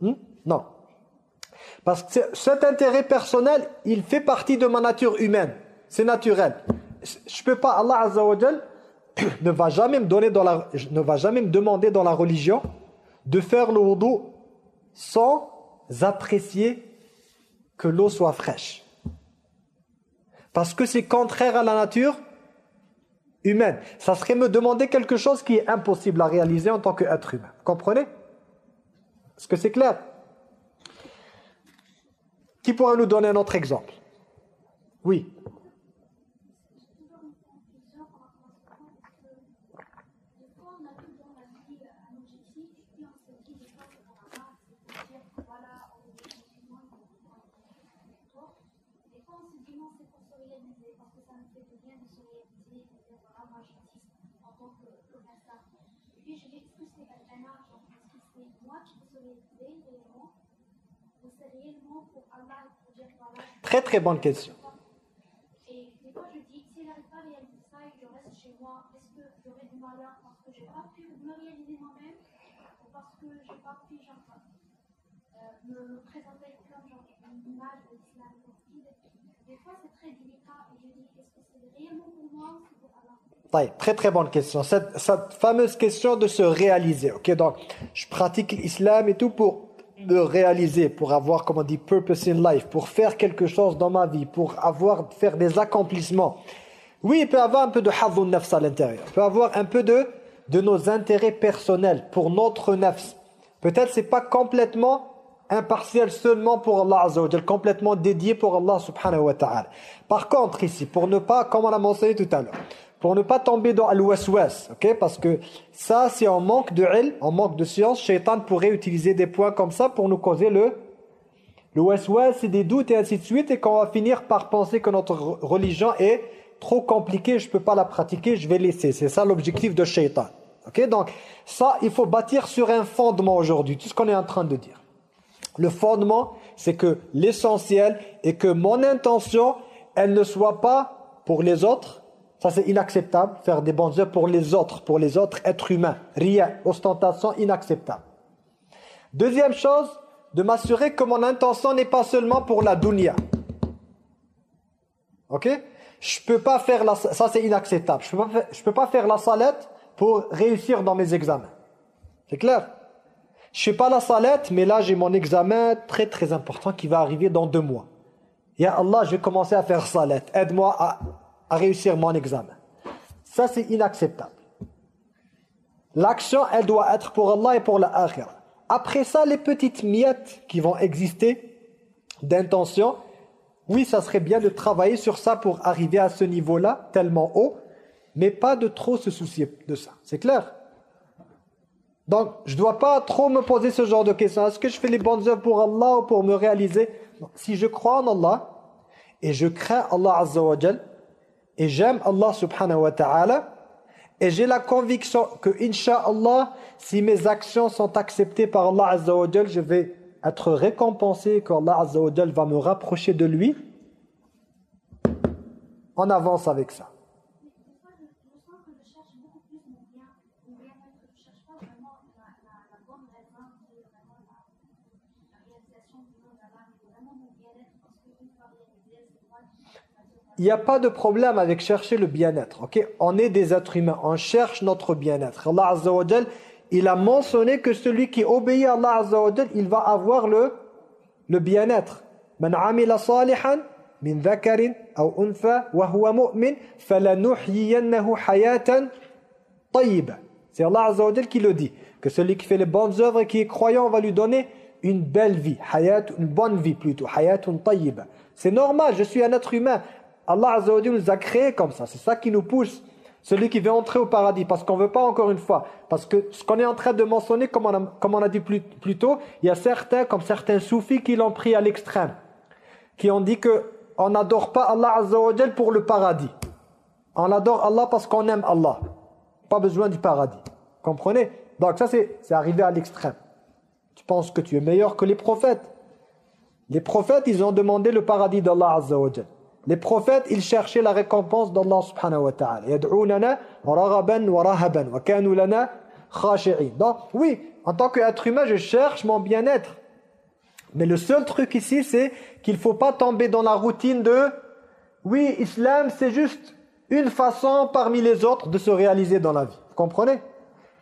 Hmm? Non. Parce que cet intérêt personnel, il fait partie de ma nature humaine. C'est naturel. Je peux pas, Allah Azza wa ne va jamais me ne va jamais me demander dans la religion de faire le wudu sans apprécier que l'eau soit fraîche. Parce que c'est contraire à la nature humaine. Ça serait me demander quelque chose qui est impossible à réaliser en tant qu'être humain. Vous comprenez? Est-ce que c'est clair? Qui pourrait nous donner un autre exemple? Oui. Très très bonne question. Et des fois je dis, si n'arrive pas à réaliser ça et je reste chez moi, est-ce que j'aurai du malheur parce que je n'ai pas pu me réaliser moi-même ou parce que je n'ai très délicat et je dis, est-ce que c'est réellement pour moi ou c'est pour Allah Très très bonne question. Cette, cette, fameuse question de se réaliser. Ok, donc je pratique l'islam et tout pour réaliser, pour avoir, comme on dit, purpose in life, pour faire quelque chose dans ma vie, pour avoir, faire des accomplissements. Oui, il peut avoir un peu de hadhun nafs à l'intérieur. Peut avoir un peu de, de nos intérêts personnels pour notre nafs. Peut-être c'est pas complètement impartial seulement pour Allah Azza complètement dédié pour Allah subhanahu wa ta'ala. Par contre ici, pour ne pas, comme on a mentionné tout à l'heure, pour ne pas tomber dans ok? Parce que ça, c'est en manque de ilm, en manque de science, Shaitan pourrait utiliser des points comme ça pour nous causer le le waswas, c'est des doutes et ainsi de suite, et qu'on va finir par penser que notre religion est trop compliquée, je ne peux pas la pratiquer, je vais laisser. C'est ça l'objectif de Shaitan. Ok? Donc, ça, il faut bâtir sur un fondement aujourd'hui, tout ce qu'on est en train de dire? Le fondement, c'est que l'essentiel est que mon intention, elle ne soit pas pour les autres, ça, c'est inacceptable, faire des bonnes œuvres pour les autres, pour les autres êtres humains. Rien, ostentation, inacceptable. Deuxième chose, de m'assurer que mon intention n'est pas seulement pour la dunya. Ok? Je peux pas faire la... Ça, c'est inacceptable. Je peux, pas je peux pas faire la salette pour réussir dans mes examens. C'est clair? Je fais pas la salette, mais là, j'ai mon examen très très important qui va arriver dans deux mois. Ya Allah, je vais commencer à faire salette. Aide-moi à à réussir mon examen. Ça, c'est inacceptable. L'action, elle doit être pour Allah et pour la akhirah. Après ça, les petites miettes qui vont exister d'intention, oui, ça serait bien de travailler sur ça pour arriver à ce niveau-là, tellement haut, mais pas de trop se soucier de ça. C'est clair? Donc, je ne dois pas trop me poser ce genre de questions. Est-ce que je fais les bonnes œuvres pour Allah ou pour me réaliser? Si je crois en Allah et je crains Allah Azza wa et j'aime Allah subhanahu wa ta'ala. Et j'ai la conviction que inshallah si mes actions sont acceptées par Allah azza wa je vais être récompensé qu'Allah azza wa va me rapprocher de lui. On avance avec ça il n'y a pas de problème avec chercher le bien-être. On est des êtres humains, on cherche notre bien-être. Allah Azza il a mentionné que celui qui obéit à Allah Azza il va avoir le, le bien-être. Man amila salihan min dhakarin aw wa huwa mu'min falanuhyiyannahu hayatan tayyiba. C'est Allah Azza qui le dit que celui qui fait les bonnes œuvres et qui est croyant on va lui donner une belle vie, hayat une bonne vie plutôt, hayatun tayyiba. C'est normal, je suis un être humain. Allah Azza nous a créés comme ça, c'est ça qui nous pousse celui qui veut entrer au paradis, parce qu'on ne veut pas encore une fois, parce que ce qu'on est en train de mentionner, comme on a, dit plus, tôt, il y a certains, comme certains soufis, qui l'ont pris à l'extrême, qui ont dit que on n'adore pas Allah Azza pour le paradis. On adore Allah parce qu'on aime Allah. Pas besoin du paradis. Comprenez? Donc ça, c'est arrivé à l'extrême. Tu penses que tu es meilleur que les prophètes? Les prophètes, ils ont demandé le paradis d'Allah Azza les prophètes, ils cherchaient la récompense d'Allah subhanahu wa ta'ala. Rahaban. Donc, oui, en tant qu'être humain, je cherche mon bien-être. Mais le seul truc ici, c'est qu'il ne faut pas tomber dans la routine de oui, islam, c'est juste une façon parmi les autres de se réaliser dans la vie. Vous comprenez?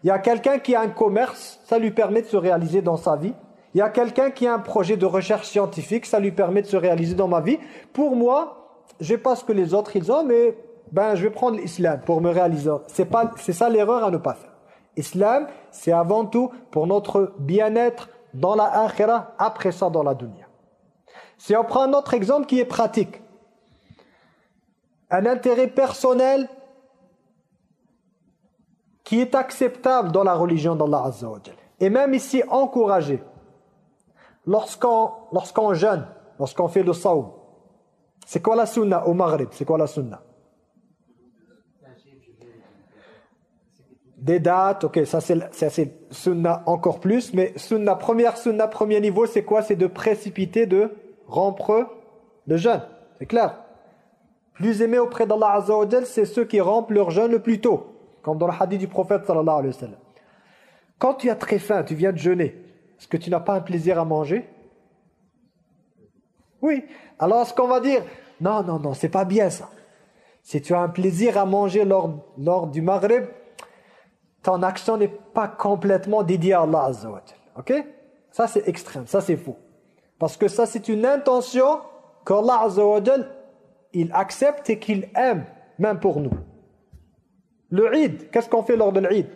Il y a quelqu'un qui a un commerce, ça lui permet de se réaliser dans sa vie. Il y a quelqu'un qui a un projet de recherche scientifique, ça lui permet de se réaliser dans ma vie. Pour moi, je n'ai pas ce que les autres ils ont, mais ben, je vais prendre l'islam pour me réaliser. C'est pas, c'est ça l'erreur à ne pas faire. Islam, c'est avant tout pour notre bien-être dans la akhira, après ça dans la dunya. Si on prend un autre exemple qui est pratique, un intérêt personnel qui est acceptable dans la religion d'Allah Azza wa Et même ici, encouragé. Lorsqu'on lorsqu'on jeûne, lorsqu'on fait le saum, c'est quoi la sunna au Maghreb C'est quoi la sunna? Des dates, ok, ça c'est sunna encore plus, mais sunna, première sunna, premier niveau, c'est quoi? C'est de précipiter, de rompre le jeûne, c'est clair? Plus aimé auprès d'Allah Azza c'est ceux qui rompent leur jeûne le plus tôt, comme dans le hadith du prophète sallallahu alayhi wa sallam. Quand tu as très faim, tu viens de jeûner, est-ce que tu n'as pas un plaisir à manger? Oui, alors, ce qu'on va dire, non, non, non, c'est pas bien ça. Si tu as un plaisir à manger lors, lors du Maghreb, ton action n'est pas complètement dédiée à Allah Azza Ok? Ça, c'est extrême, ça, c'est faux. Parce que ça, c'est une intention qu'Allah Azza il accepte et qu'il aime, même pour nous. Le Eid, qu'est-ce qu'on fait lors de l'Eid?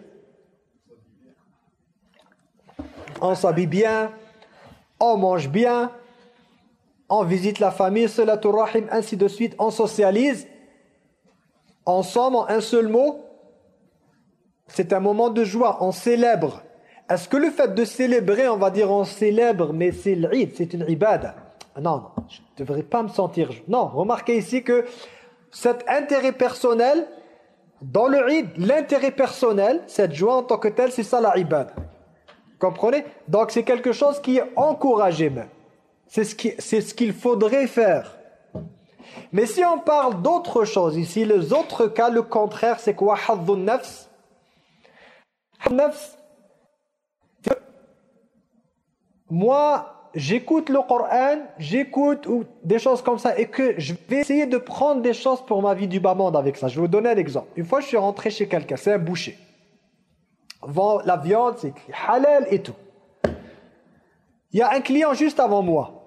On s'habille bien, on mange bien, on visite la famille, salatul rahim, ainsi de suite, on socialise. Ensemble, en un seul mot, c'est un moment de joie, on célèbre. Est-ce que le fait de célébrer, on va dire on célèbre, mais c'est l'Eid, c'est une ibada? Non, non, je ne devrais pas me sentir... Non, remarquez ici que cet intérêt personnel, dans le Eid, l'intérêt personnel, cette joie en tant que telle, c'est ça la ibada. Comprenez? Donc c'est quelque chose qui est encouragé même. C'est ce qu'il faudrait faire. Mais si on parle d'autre chose ici, les autres cas, le contraire, c'est quoi? Nafs moi, j'écoute le Coran, j'écoute des choses comme ça et que je vais essayer de prendre des choses pour ma vie du bas monde avec ça. Je vais vous donner un exemple. Une fois, je suis rentré chez quelqu'un, c'est un boucher. Vend la viande, c'est halal et tout. Il y a un client juste avant moi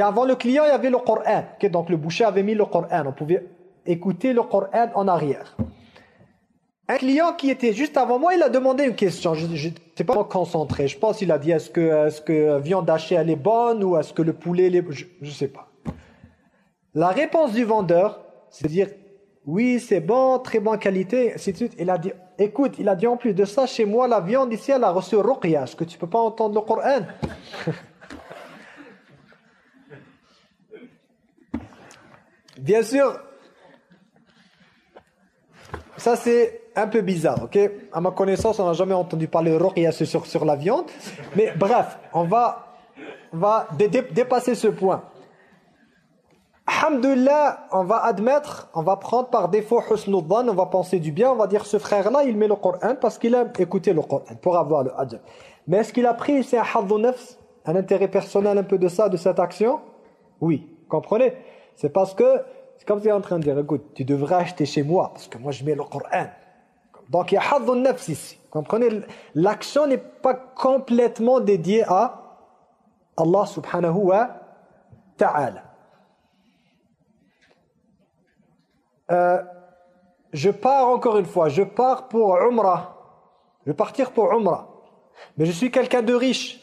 avant le client, il y avait le Coran. donc le boucher avait mis le Coran. On pouvait écouter le Coran en arrière. Un client qui était juste avant moi, il a demandé une question. Je n'étais pas concentré. Je pense qu'il a dit est-ce que, est -ce que viande hachée elle est bonne ou est-ce que le poulet, est... je ne sais pas. La réponse du vendeur, c'est de dire oui, c'est bon, très bonne qualité, ainsi de suite. Il a dit, écoute, il a dit en plus de ça, chez moi, la viande ici, elle a reçu ruqya. Est-ce que tu peux pas entendre le Coran Bien sûr, ça c'est un peu bizarre, ok? À ma connaissance, on n'a jamais entendu parler de sur, sur la viande. Mais bref, on va, va dépasser ce point. Alhamdulillah, on va admettre, on va prendre par défaut husnuddan, on va penser du bien, on va dire ce frère-là, il met le Coran parce qu'il aime écouter le Coran, pour avoir le adab. Mais est-ce qu'il a pris, c'est un nafs, un intérêt personnel un peu de ça, de cette action? Oui, comprenez? C'est parce que, c'est comme si tu en train de dire, écoute, tu devrais acheter chez moi, parce que moi je mets le Coran. Donc il y a hadhun nafs ici. Comprenez, l'action n'est pas complètement dédiée à Allah subhanahu wa ta'ala. Euh, je pars encore une fois, je pars pour Umrah. Je vais partir pour Umrah. Mais je suis quelqu'un de riche.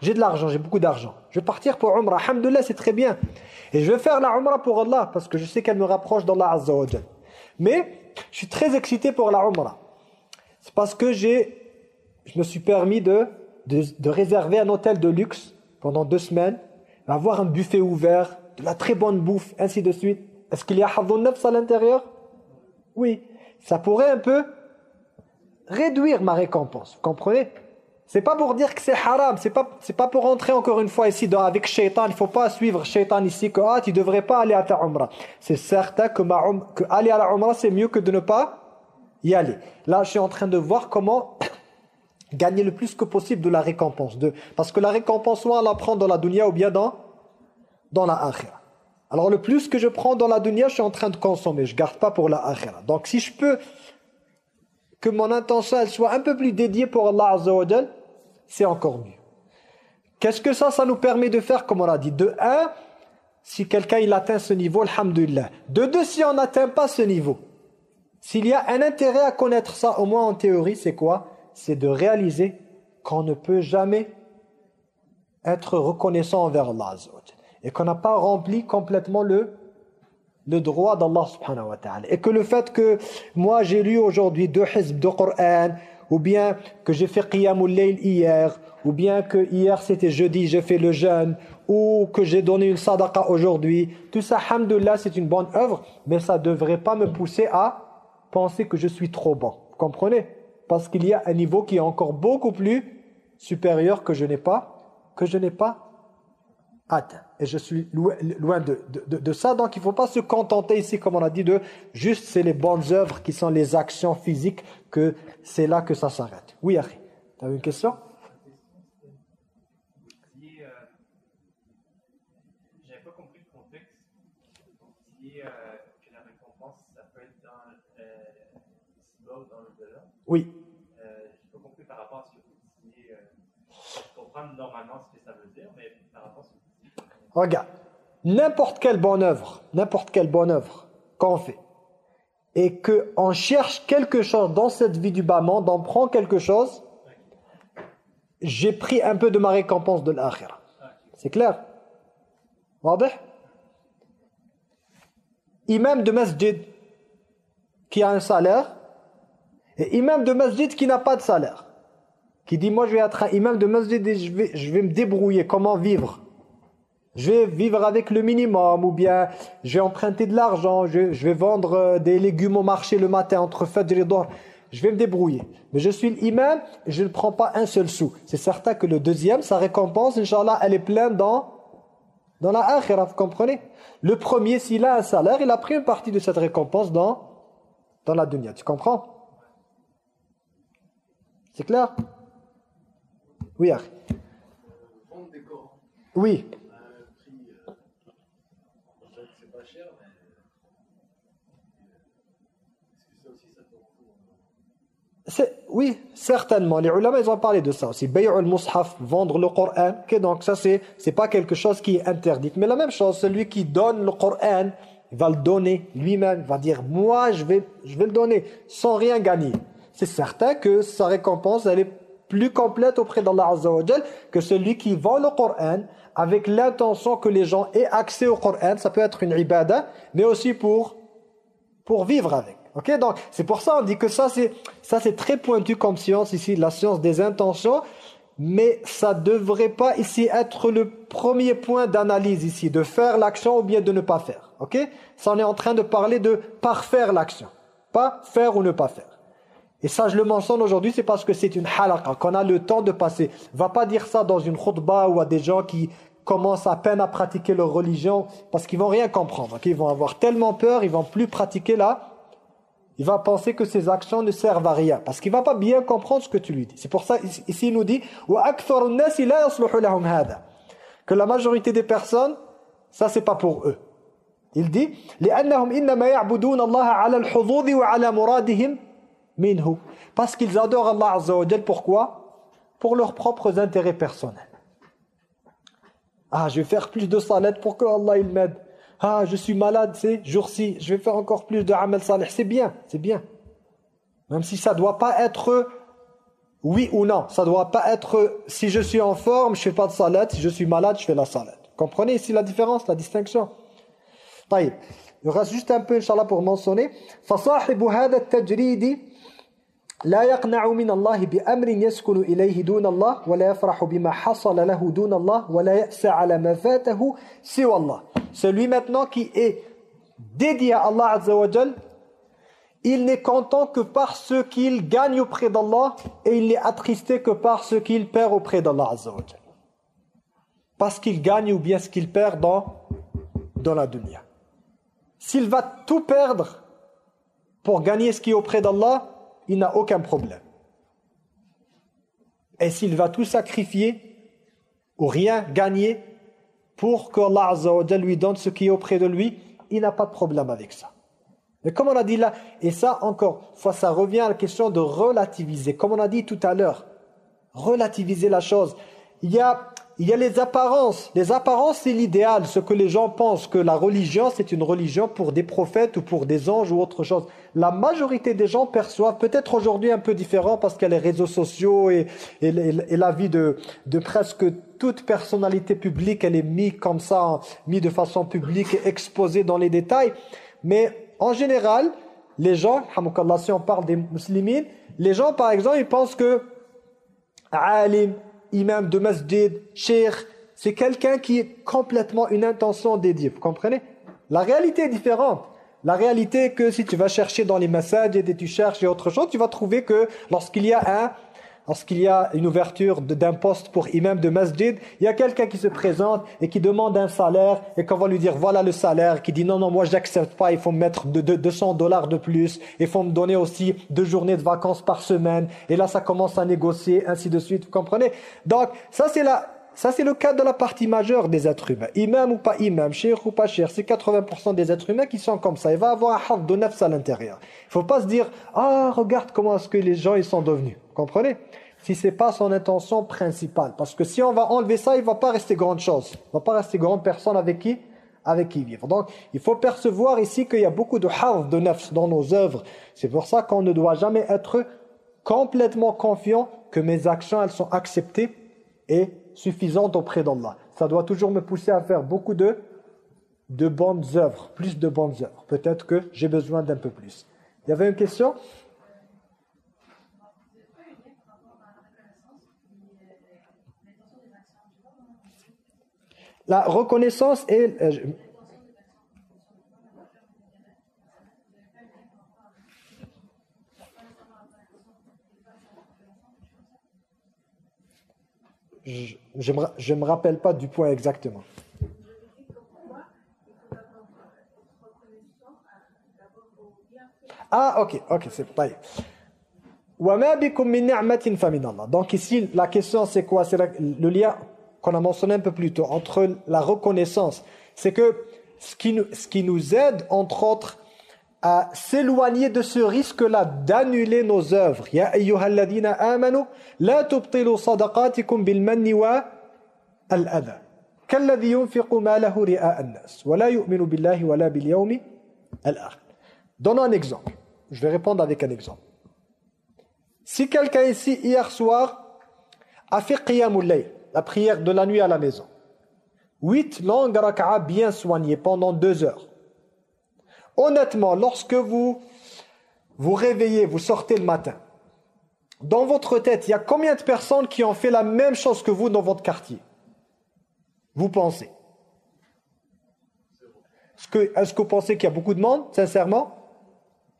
J'ai de l'argent, j'ai beaucoup d'argent. Je vais partir pour Umrah. Alhamdulillah, c'est très bien. Et je vais faire la Umrah pour Allah parce que je sais qu'elle me rapproche d'Allah Azza wa Mais je suis très excité pour la Umrah. C'est parce que j'ai, je me suis permis de, de, réserver un hôtel de luxe pendant deux semaines, avoir un buffet ouvert, de la très bonne bouffe, ainsi de suite. Est-ce qu'il y a hadun nafs à l'intérieur? Oui. Ça pourrait un peu réduire ma récompense. Vous comprenez? C'est pas pour dire que c'est haram, c'est pas c'est pas pour rentrer encore une fois ici avec shaitan, il faut pas suivre shaitan ici que ah, tu devrais pas aller à ta umrah. C'est certain que, ma, que aller à la umrah c'est mieux que de ne pas y aller. Là, je suis en train de voir comment gagner le plus que possible de la récompense. De, parce que la récompense, soit on la prend dans la dunya ou bien dans, dans la akhira. Alors le plus que je prends dans la dunya, je suis en train de consommer. Je garde pas pour la akhira. Donc si je peux que mon intention elle soit un peu plus dédiée pour Allah Azza wa c'est encore mieux. Qu'est-ce que ça, ça nous permet de faire, comme on a dit? De un, si quelqu'un il atteint ce niveau, alhamdulillah. De deux, si on n'atteint pas ce niveau, s'il y a un intérêt à connaître ça, au moins en théorie, c'est quoi? C'est de réaliser qu'on ne peut jamais être reconnaissant envers Allah et qu'on n'a pas rempli complètement le, le droit d'Allah subhanahu wa ta'ala. Et que le fait que moi j'ai lu aujourd'hui deux hizb de Coran, ou bien que j'ai fait Qiyamul Layl hier, ou bien que hier c'était jeudi, j'ai fait le jeûne, ou que j'ai donné une sadaqa aujourd'hui, tout ça, alhamdoulilah, c'est une bonne œuvre, mais ça ne devrait pas me pousser à penser que je suis trop bon. Vous comprenez? Parce qu'il y a un niveau qui est encore beaucoup plus supérieur que je n'ai pas, que je n'ai pas atteint. Et je suis loin, de, ça. Donc il ne faut pas se contenter ici, comme on a dit, de juste c'est les bonnes œuvres qui sont les actions physiques, que c'est là que ça s'arrête. Oui, Harry, tu as une question? Oui. Euh, je compris par rapport à ce que vous disiez, euh, comprendre normalement ce que ça veut dire, mais par rapport à ce que vous dites. Regarde, n'importe quelle bonne œuvre, n'importe quelle bonne œuvre qu'on fait, et qu'on cherche quelque chose dans cette vie du bas monde, on prend quelque chose, j'ai pris un peu de ma récompense de l'akhira. C'est clair? Imam de masjid qui a un salaire, et imam de masjid qui n'a pas de salaire. Qui dit, moi je vais être imam de masjid je vais me débrouiller. Comment vivre? Je vais vivre avec le minimum ou bien je vais emprunter de l'argent. Je, vais vendre euh, des légumes au marché le matin entre Fajr et Dor. Je vais me débrouiller. Mais je suis l'imam et je ne prends pas un seul sou. C'est certain que le deuxième, sa récompense, Inch'Allah, elle est pleine dans, dans la akhira, vous comprenez? Le premier, s'il a un salaire, il a pris une partie de cette récompense dans, dans la dunya. Tu comprends? C'est clair? Oui. Oui. Oui, certainement. Les ulama, ils ont parlé de ça aussi. Bay'ul mushaf, vendre le Coran. donc ça, c'est c'est pas quelque chose qui est interdit. Mais la même chose, celui qui donne le Coran, il va le donner lui-même. Va dire, moi, je vais, je vais le donner sans rien gagner c'est certain que sa récompense elle est plus complète auprès d'Allah Azza que celui qui vend le Coran avec l'intention que les gens aient accès au Coran. Ça peut être une ibada, mais aussi pour, pour vivre avec. Ok, donc c'est pour ça on dit que ça c'est ça c'est très pointu comme science ici, la science des intentions, mais ça devrait pas ici être le premier point d'analyse ici, de faire l'action ou bien de ne pas faire. Ok, ça on est en train de parler de parfaire l'action, pas faire ou ne pas faire. Et ça, je le mentionne aujourd'hui, c'est parce que c'est une halaqa, qu'on a le temps de passer. Va pas dire ça dans une khutbah ou à des gens qui commencent à peine à pratiquer leur religion, parce qu'ils vont rien comprendre. Ils vont avoir tellement peur, ils vont plus pratiquer là il va penser que ses actions ne servent à rien parce qu'il ne va pas bien comprendre ce que tu lui dis. C'est pour ça ici il nous dit que la majorité des personnes ça n'est pas pour eux. Il dit parce qu'ils adorent Allah Azza wa pourquoi? Pour leurs propres intérêts personnels. Ah, je vais faire plus de salat pour que Allah il m'aide. Ah, je suis malade ces jours-ci, je vais faire encore plus de amal salih. C'est bien, c'est bien. Même si ça doit pas être oui ou non. Ça doit pas être si je suis en forme, je fais pas de salat, si je suis malade, je fais la salat. Comprenez ici la différence, la distinction طيب il reste juste un peu inchallah pour mentionner فصاحب هذا التجريد لا يقنع من الله بأمر يسكن إليه دون الله ولا يفرح بما حصل له دون الله ولا يأس على ما فاته سوى الله celui maintenant qui est dédié à Allah Azza wa Jal il n'est content que par ce qu'il gagne auprès d'Allah et il n'est attristé que par ce qu'il perd auprès d'Allah Azza wa Jal parce qu'il gagne ou bien ce qu'il perd dans, dans la dunya S'il va tout perdre pour gagner ce qui est auprès d'Allah, il n'a aucun problème. Et s'il va tout sacrifier ou rien gagner pour que Allah lui donne ce qui est auprès de lui, il n'a pas de problème avec ça. Mais comme on a dit là, et ça encore, ça revient à la question de relativiser. Comme on a dit tout à l'heure, relativiser la chose. Il y a il y a les apparences. Les apparences, c'est l'idéal. Ce que les gens pensent que la religion, c'est une religion pour des prophètes ou pour des anges ou autre chose. La majorité des gens perçoivent, peut-être aujourd'hui un peu différent parce qu'il y a les réseaux sociaux et, et, la vie de, de presque toute personnalité publique, elle est mise comme ça, mise de façon publique et exposée dans les détails. Mais en général, les gens, si on parle des musulmans, les gens par exemple, ils pensent que alim, imam de masjid, cheikh, c'est quelqu'un qui est complètement une intention dédiée. Vous comprenez? La réalité est différente. La réalité est que si tu vas chercher dans les massages et tu cherches et autre chose, tu vas trouver que lorsqu'il y a un lorsqu'il y a une ouverture d'un poste pour imam de masjid, il y a quelqu'un qui se présente et qui demande un salaire et qu'on va lui dire voilà le salaire, qui dit non, non, moi j'accepte pas, il faut me mettre de, 200 dollars de plus, il faut me donner aussi deux journées de vacances par semaine. Et là, ça commence à négocier, ainsi de suite, vous comprenez? Donc, ça c'est la... Ça, c'est le cas de la partie majeure des êtres humains. Imam ou pas imam, cher ou pas cher, c'est 80% des êtres humains qui sont comme ça. Il va avoir un haf de nefs à l'intérieur. Il faut pas se dire « Ah, regarde comment est-ce que les gens ils sont devenus. » Comprenez? Si ce n'est pas son intention principale. Parce que si on va enlever ça, il ne va pas rester grande chose. Il ne va pas rester grande personne avec qui avec qui vivre. Donc, il faut percevoir ici qu'il y a beaucoup de harf de nefs dans nos œuvres. C'est pour ça qu'on ne doit jamais être complètement confiant que mes actions, elles sont acceptées et suffisantes auprès d'Allah. Ça doit toujours me pousser à faire beaucoup de, de bonnes œuvres, plus de bonnes œuvres. Peut-être que j'ai besoin d'un peu plus. Il y avait une question? La reconnaissance est... je ne me, rappelle pas du point exactement. Ah, ok, ok, c'est pas. Donc ici, la question c'est quoi? C'est le lien qu'on a mentionné un peu plus tôt, entre la reconnaissance, c'est que ce qui, ce qui nous aide, entre autres, à s'éloigner de ce risque-là d'annuler nos œuvres. Ya ayyuhalladhina amanu la tubtilu sadaqatikum bil manni wa al adha. Kalladhi yunfiqu malahu ri'a an-nas wa la yu'minu billahi wa la bil yawmi al-akhir. Donnons un exemple. Je vais répondre avec un exemple. Si quelqu'un ici hier soir a fait qiyamul layl la prière de la nuit à la maison. Huit longues rak'a bien soignées pendant deux heures. Honnêtement, lorsque vous vous réveillez, vous sortez le matin, dans votre tête, il y a combien de personnes qui ont fait la même chose que vous dans votre quartier? Vous pensez? Est-ce que, vous pensez qu'il y a beaucoup de monde, sincèrement?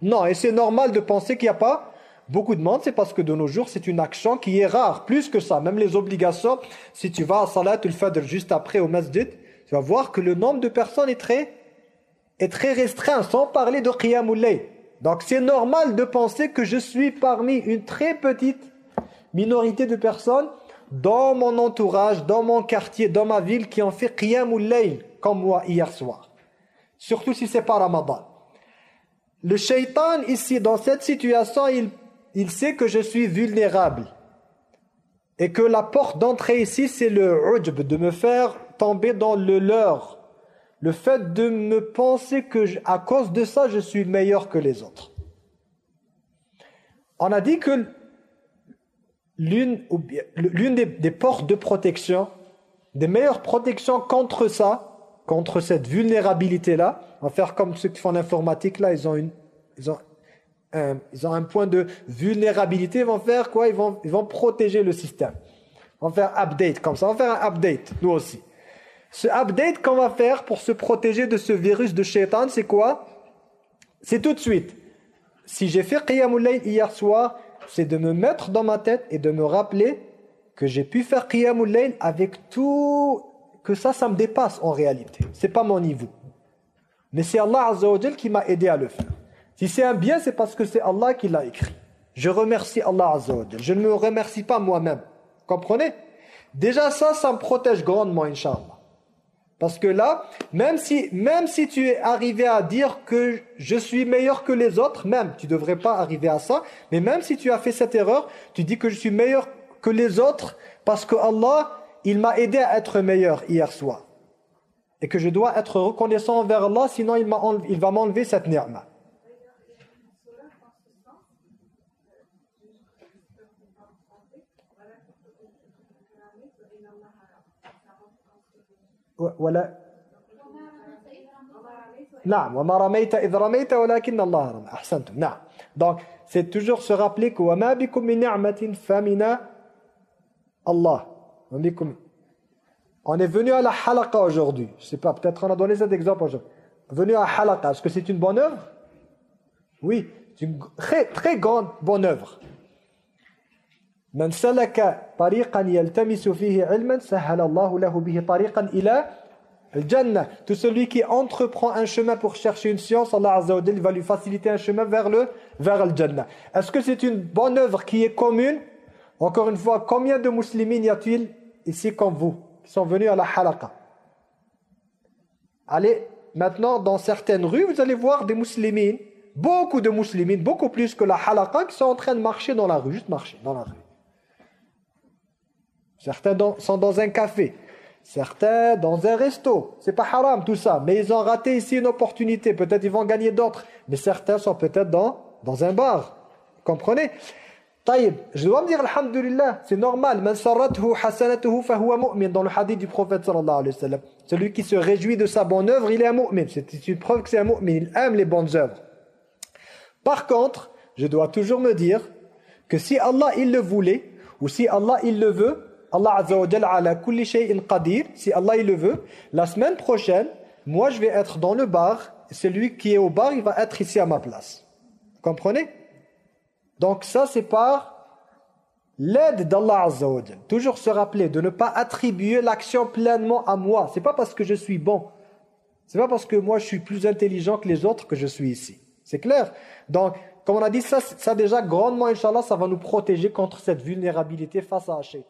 Non, et c'est normal de penser qu'il n'y a pas beaucoup de monde, c'est parce que de nos jours, c'est une action qui est rare. Plus que ça, même les obligations, si tu vas à Salat le Fadr juste après au Masjid, tu vas voir que le nombre de personnes est très, est très restreint, sans parler de Qiyamul Donc c'est normal de penser que je suis parmi une très petite minorité de personnes dans mon entourage, dans mon quartier, dans ma ville, qui ont fait Qiyamul comme moi hier soir. Surtout si c'est pas Ramadan. Le shaitan, ici, dans cette situation, il, il sait que je suis vulnérable. Et que la porte d'entrée ici, c'est le ujb, de me faire tomber dans le leurre. Le fait de me penser que, à cause de ça, je suis meilleur que les autres. On a dit que l'une des, portes de protection, des meilleures protections contre ça, contre cette vulnérabilité-là, on va faire comme ceux qui font l'informatique, là, ils ont, ils, ont un, ils ont un point de vulnérabilité, ils vont faire quoi? Ils vont, ils vont protéger le système. On va faire update, comme ça, on va faire un update, nous aussi. Ce update qu'on va faire pour se protéger de ce virus de shaitan, c'est quoi? C'est tout de suite. Si j'ai fait Qiyamul Layl hier soir, c'est de me mettre dans ma tête et de me rappeler que j'ai pu faire Qiyamul Layl avec tout que ça, ça me dépasse en réalité. C'est pas mon niveau. Mais c'est Allah Azza qui m'a aidé à le faire. Si c'est un bien, c'est parce que c'est Allah qui l'a écrit. Je remercie Allah Azza Je ne me remercie pas moi-même. Comprenez? Déjà ça, ça me protège grandement, Inch'Allah. Parce que là, même si, même si tu es arrivé à dire que je suis meilleur que les autres, même, tu ne devrais pas arriver à ça, mais même si tu as fait cette erreur, tu dis que je suis meilleur que les autres parce que Allah il m'a aidé à être meilleur hier soir. Et que je dois être reconnaissant envers Allah, sinon il, il va m'enlever cette ni'ma. ولا نعم وما رميت إذ رميت ولكن الله رمى أحسنتم نعم donc c'est toujours se rappeler que وما بكم من نعمة فمن الله on est venu à la halaqa aujourd'hui. Je sais pas, peut-être on a donné cet exemple aujourd'hui. Venu à halaqa, est-ce que c'est une bonne œuvre Oui, c'est une très, très grande bonne œuvre. Salaka tariqan yaltamisu fihi ilman sahala Allahu lahu bihi tariqan ila al-jannah. Tout celui qui entreprend un chemin pour chercher une science, Allah Azza wa va lui faciliter un chemin vers le vers le jannah. Est-ce que c'est une bonne œuvre qui est commune? Encore une fois, combien de musulmans y a-t-il ici comme vous, qui sont venus à la halaqa. Allez maintenant dans certaines rues, vous allez voir des musulmans, beaucoup de musulmans, beaucoup plus que la halaqa, qui sont en train de marcher dans la rue, juste marcher dans la rue. Certains sont dans un café, certains dans un resto. C'est pas haram tout ça, mais ils ont raté ici une opportunité. Peut-être ils vont gagner d'autres, mais certains sont peut-être dans, dans un bar. Comprenez? Je dois me dire alhamdulillah, c'est normal. Dans le hadith du prophète sallallahu alayhi wa sallam. Celui qui se réjouit de sa bonne œuvre, il est un mu'min. C'est une preuve que c'est un mu'min, il aime les bonnes œuvres. Par contre, je dois toujours me dire que si Allah il le voulait ou si Allah il le veut, Allah azza wa jalla ala kulli shay'in qadir, si Allah il le veut, la semaine prochaine, moi je vais être dans le bar, celui qui est au bar, il va être ici à ma place. Vous comprenez? Donc ça, c'est par l'aide d'Allah Azza Toujours se rappeler de ne pas attribuer l'action pleinement à moi. C'est pas parce que je suis bon. C'est pas parce que moi je suis plus intelligent que les autres que je suis ici. C'est clair? Donc, comme on a dit, ça, ça déjà grandement, Inch'Allah, ça va nous protéger contre cette vulnérabilité face à Hachem.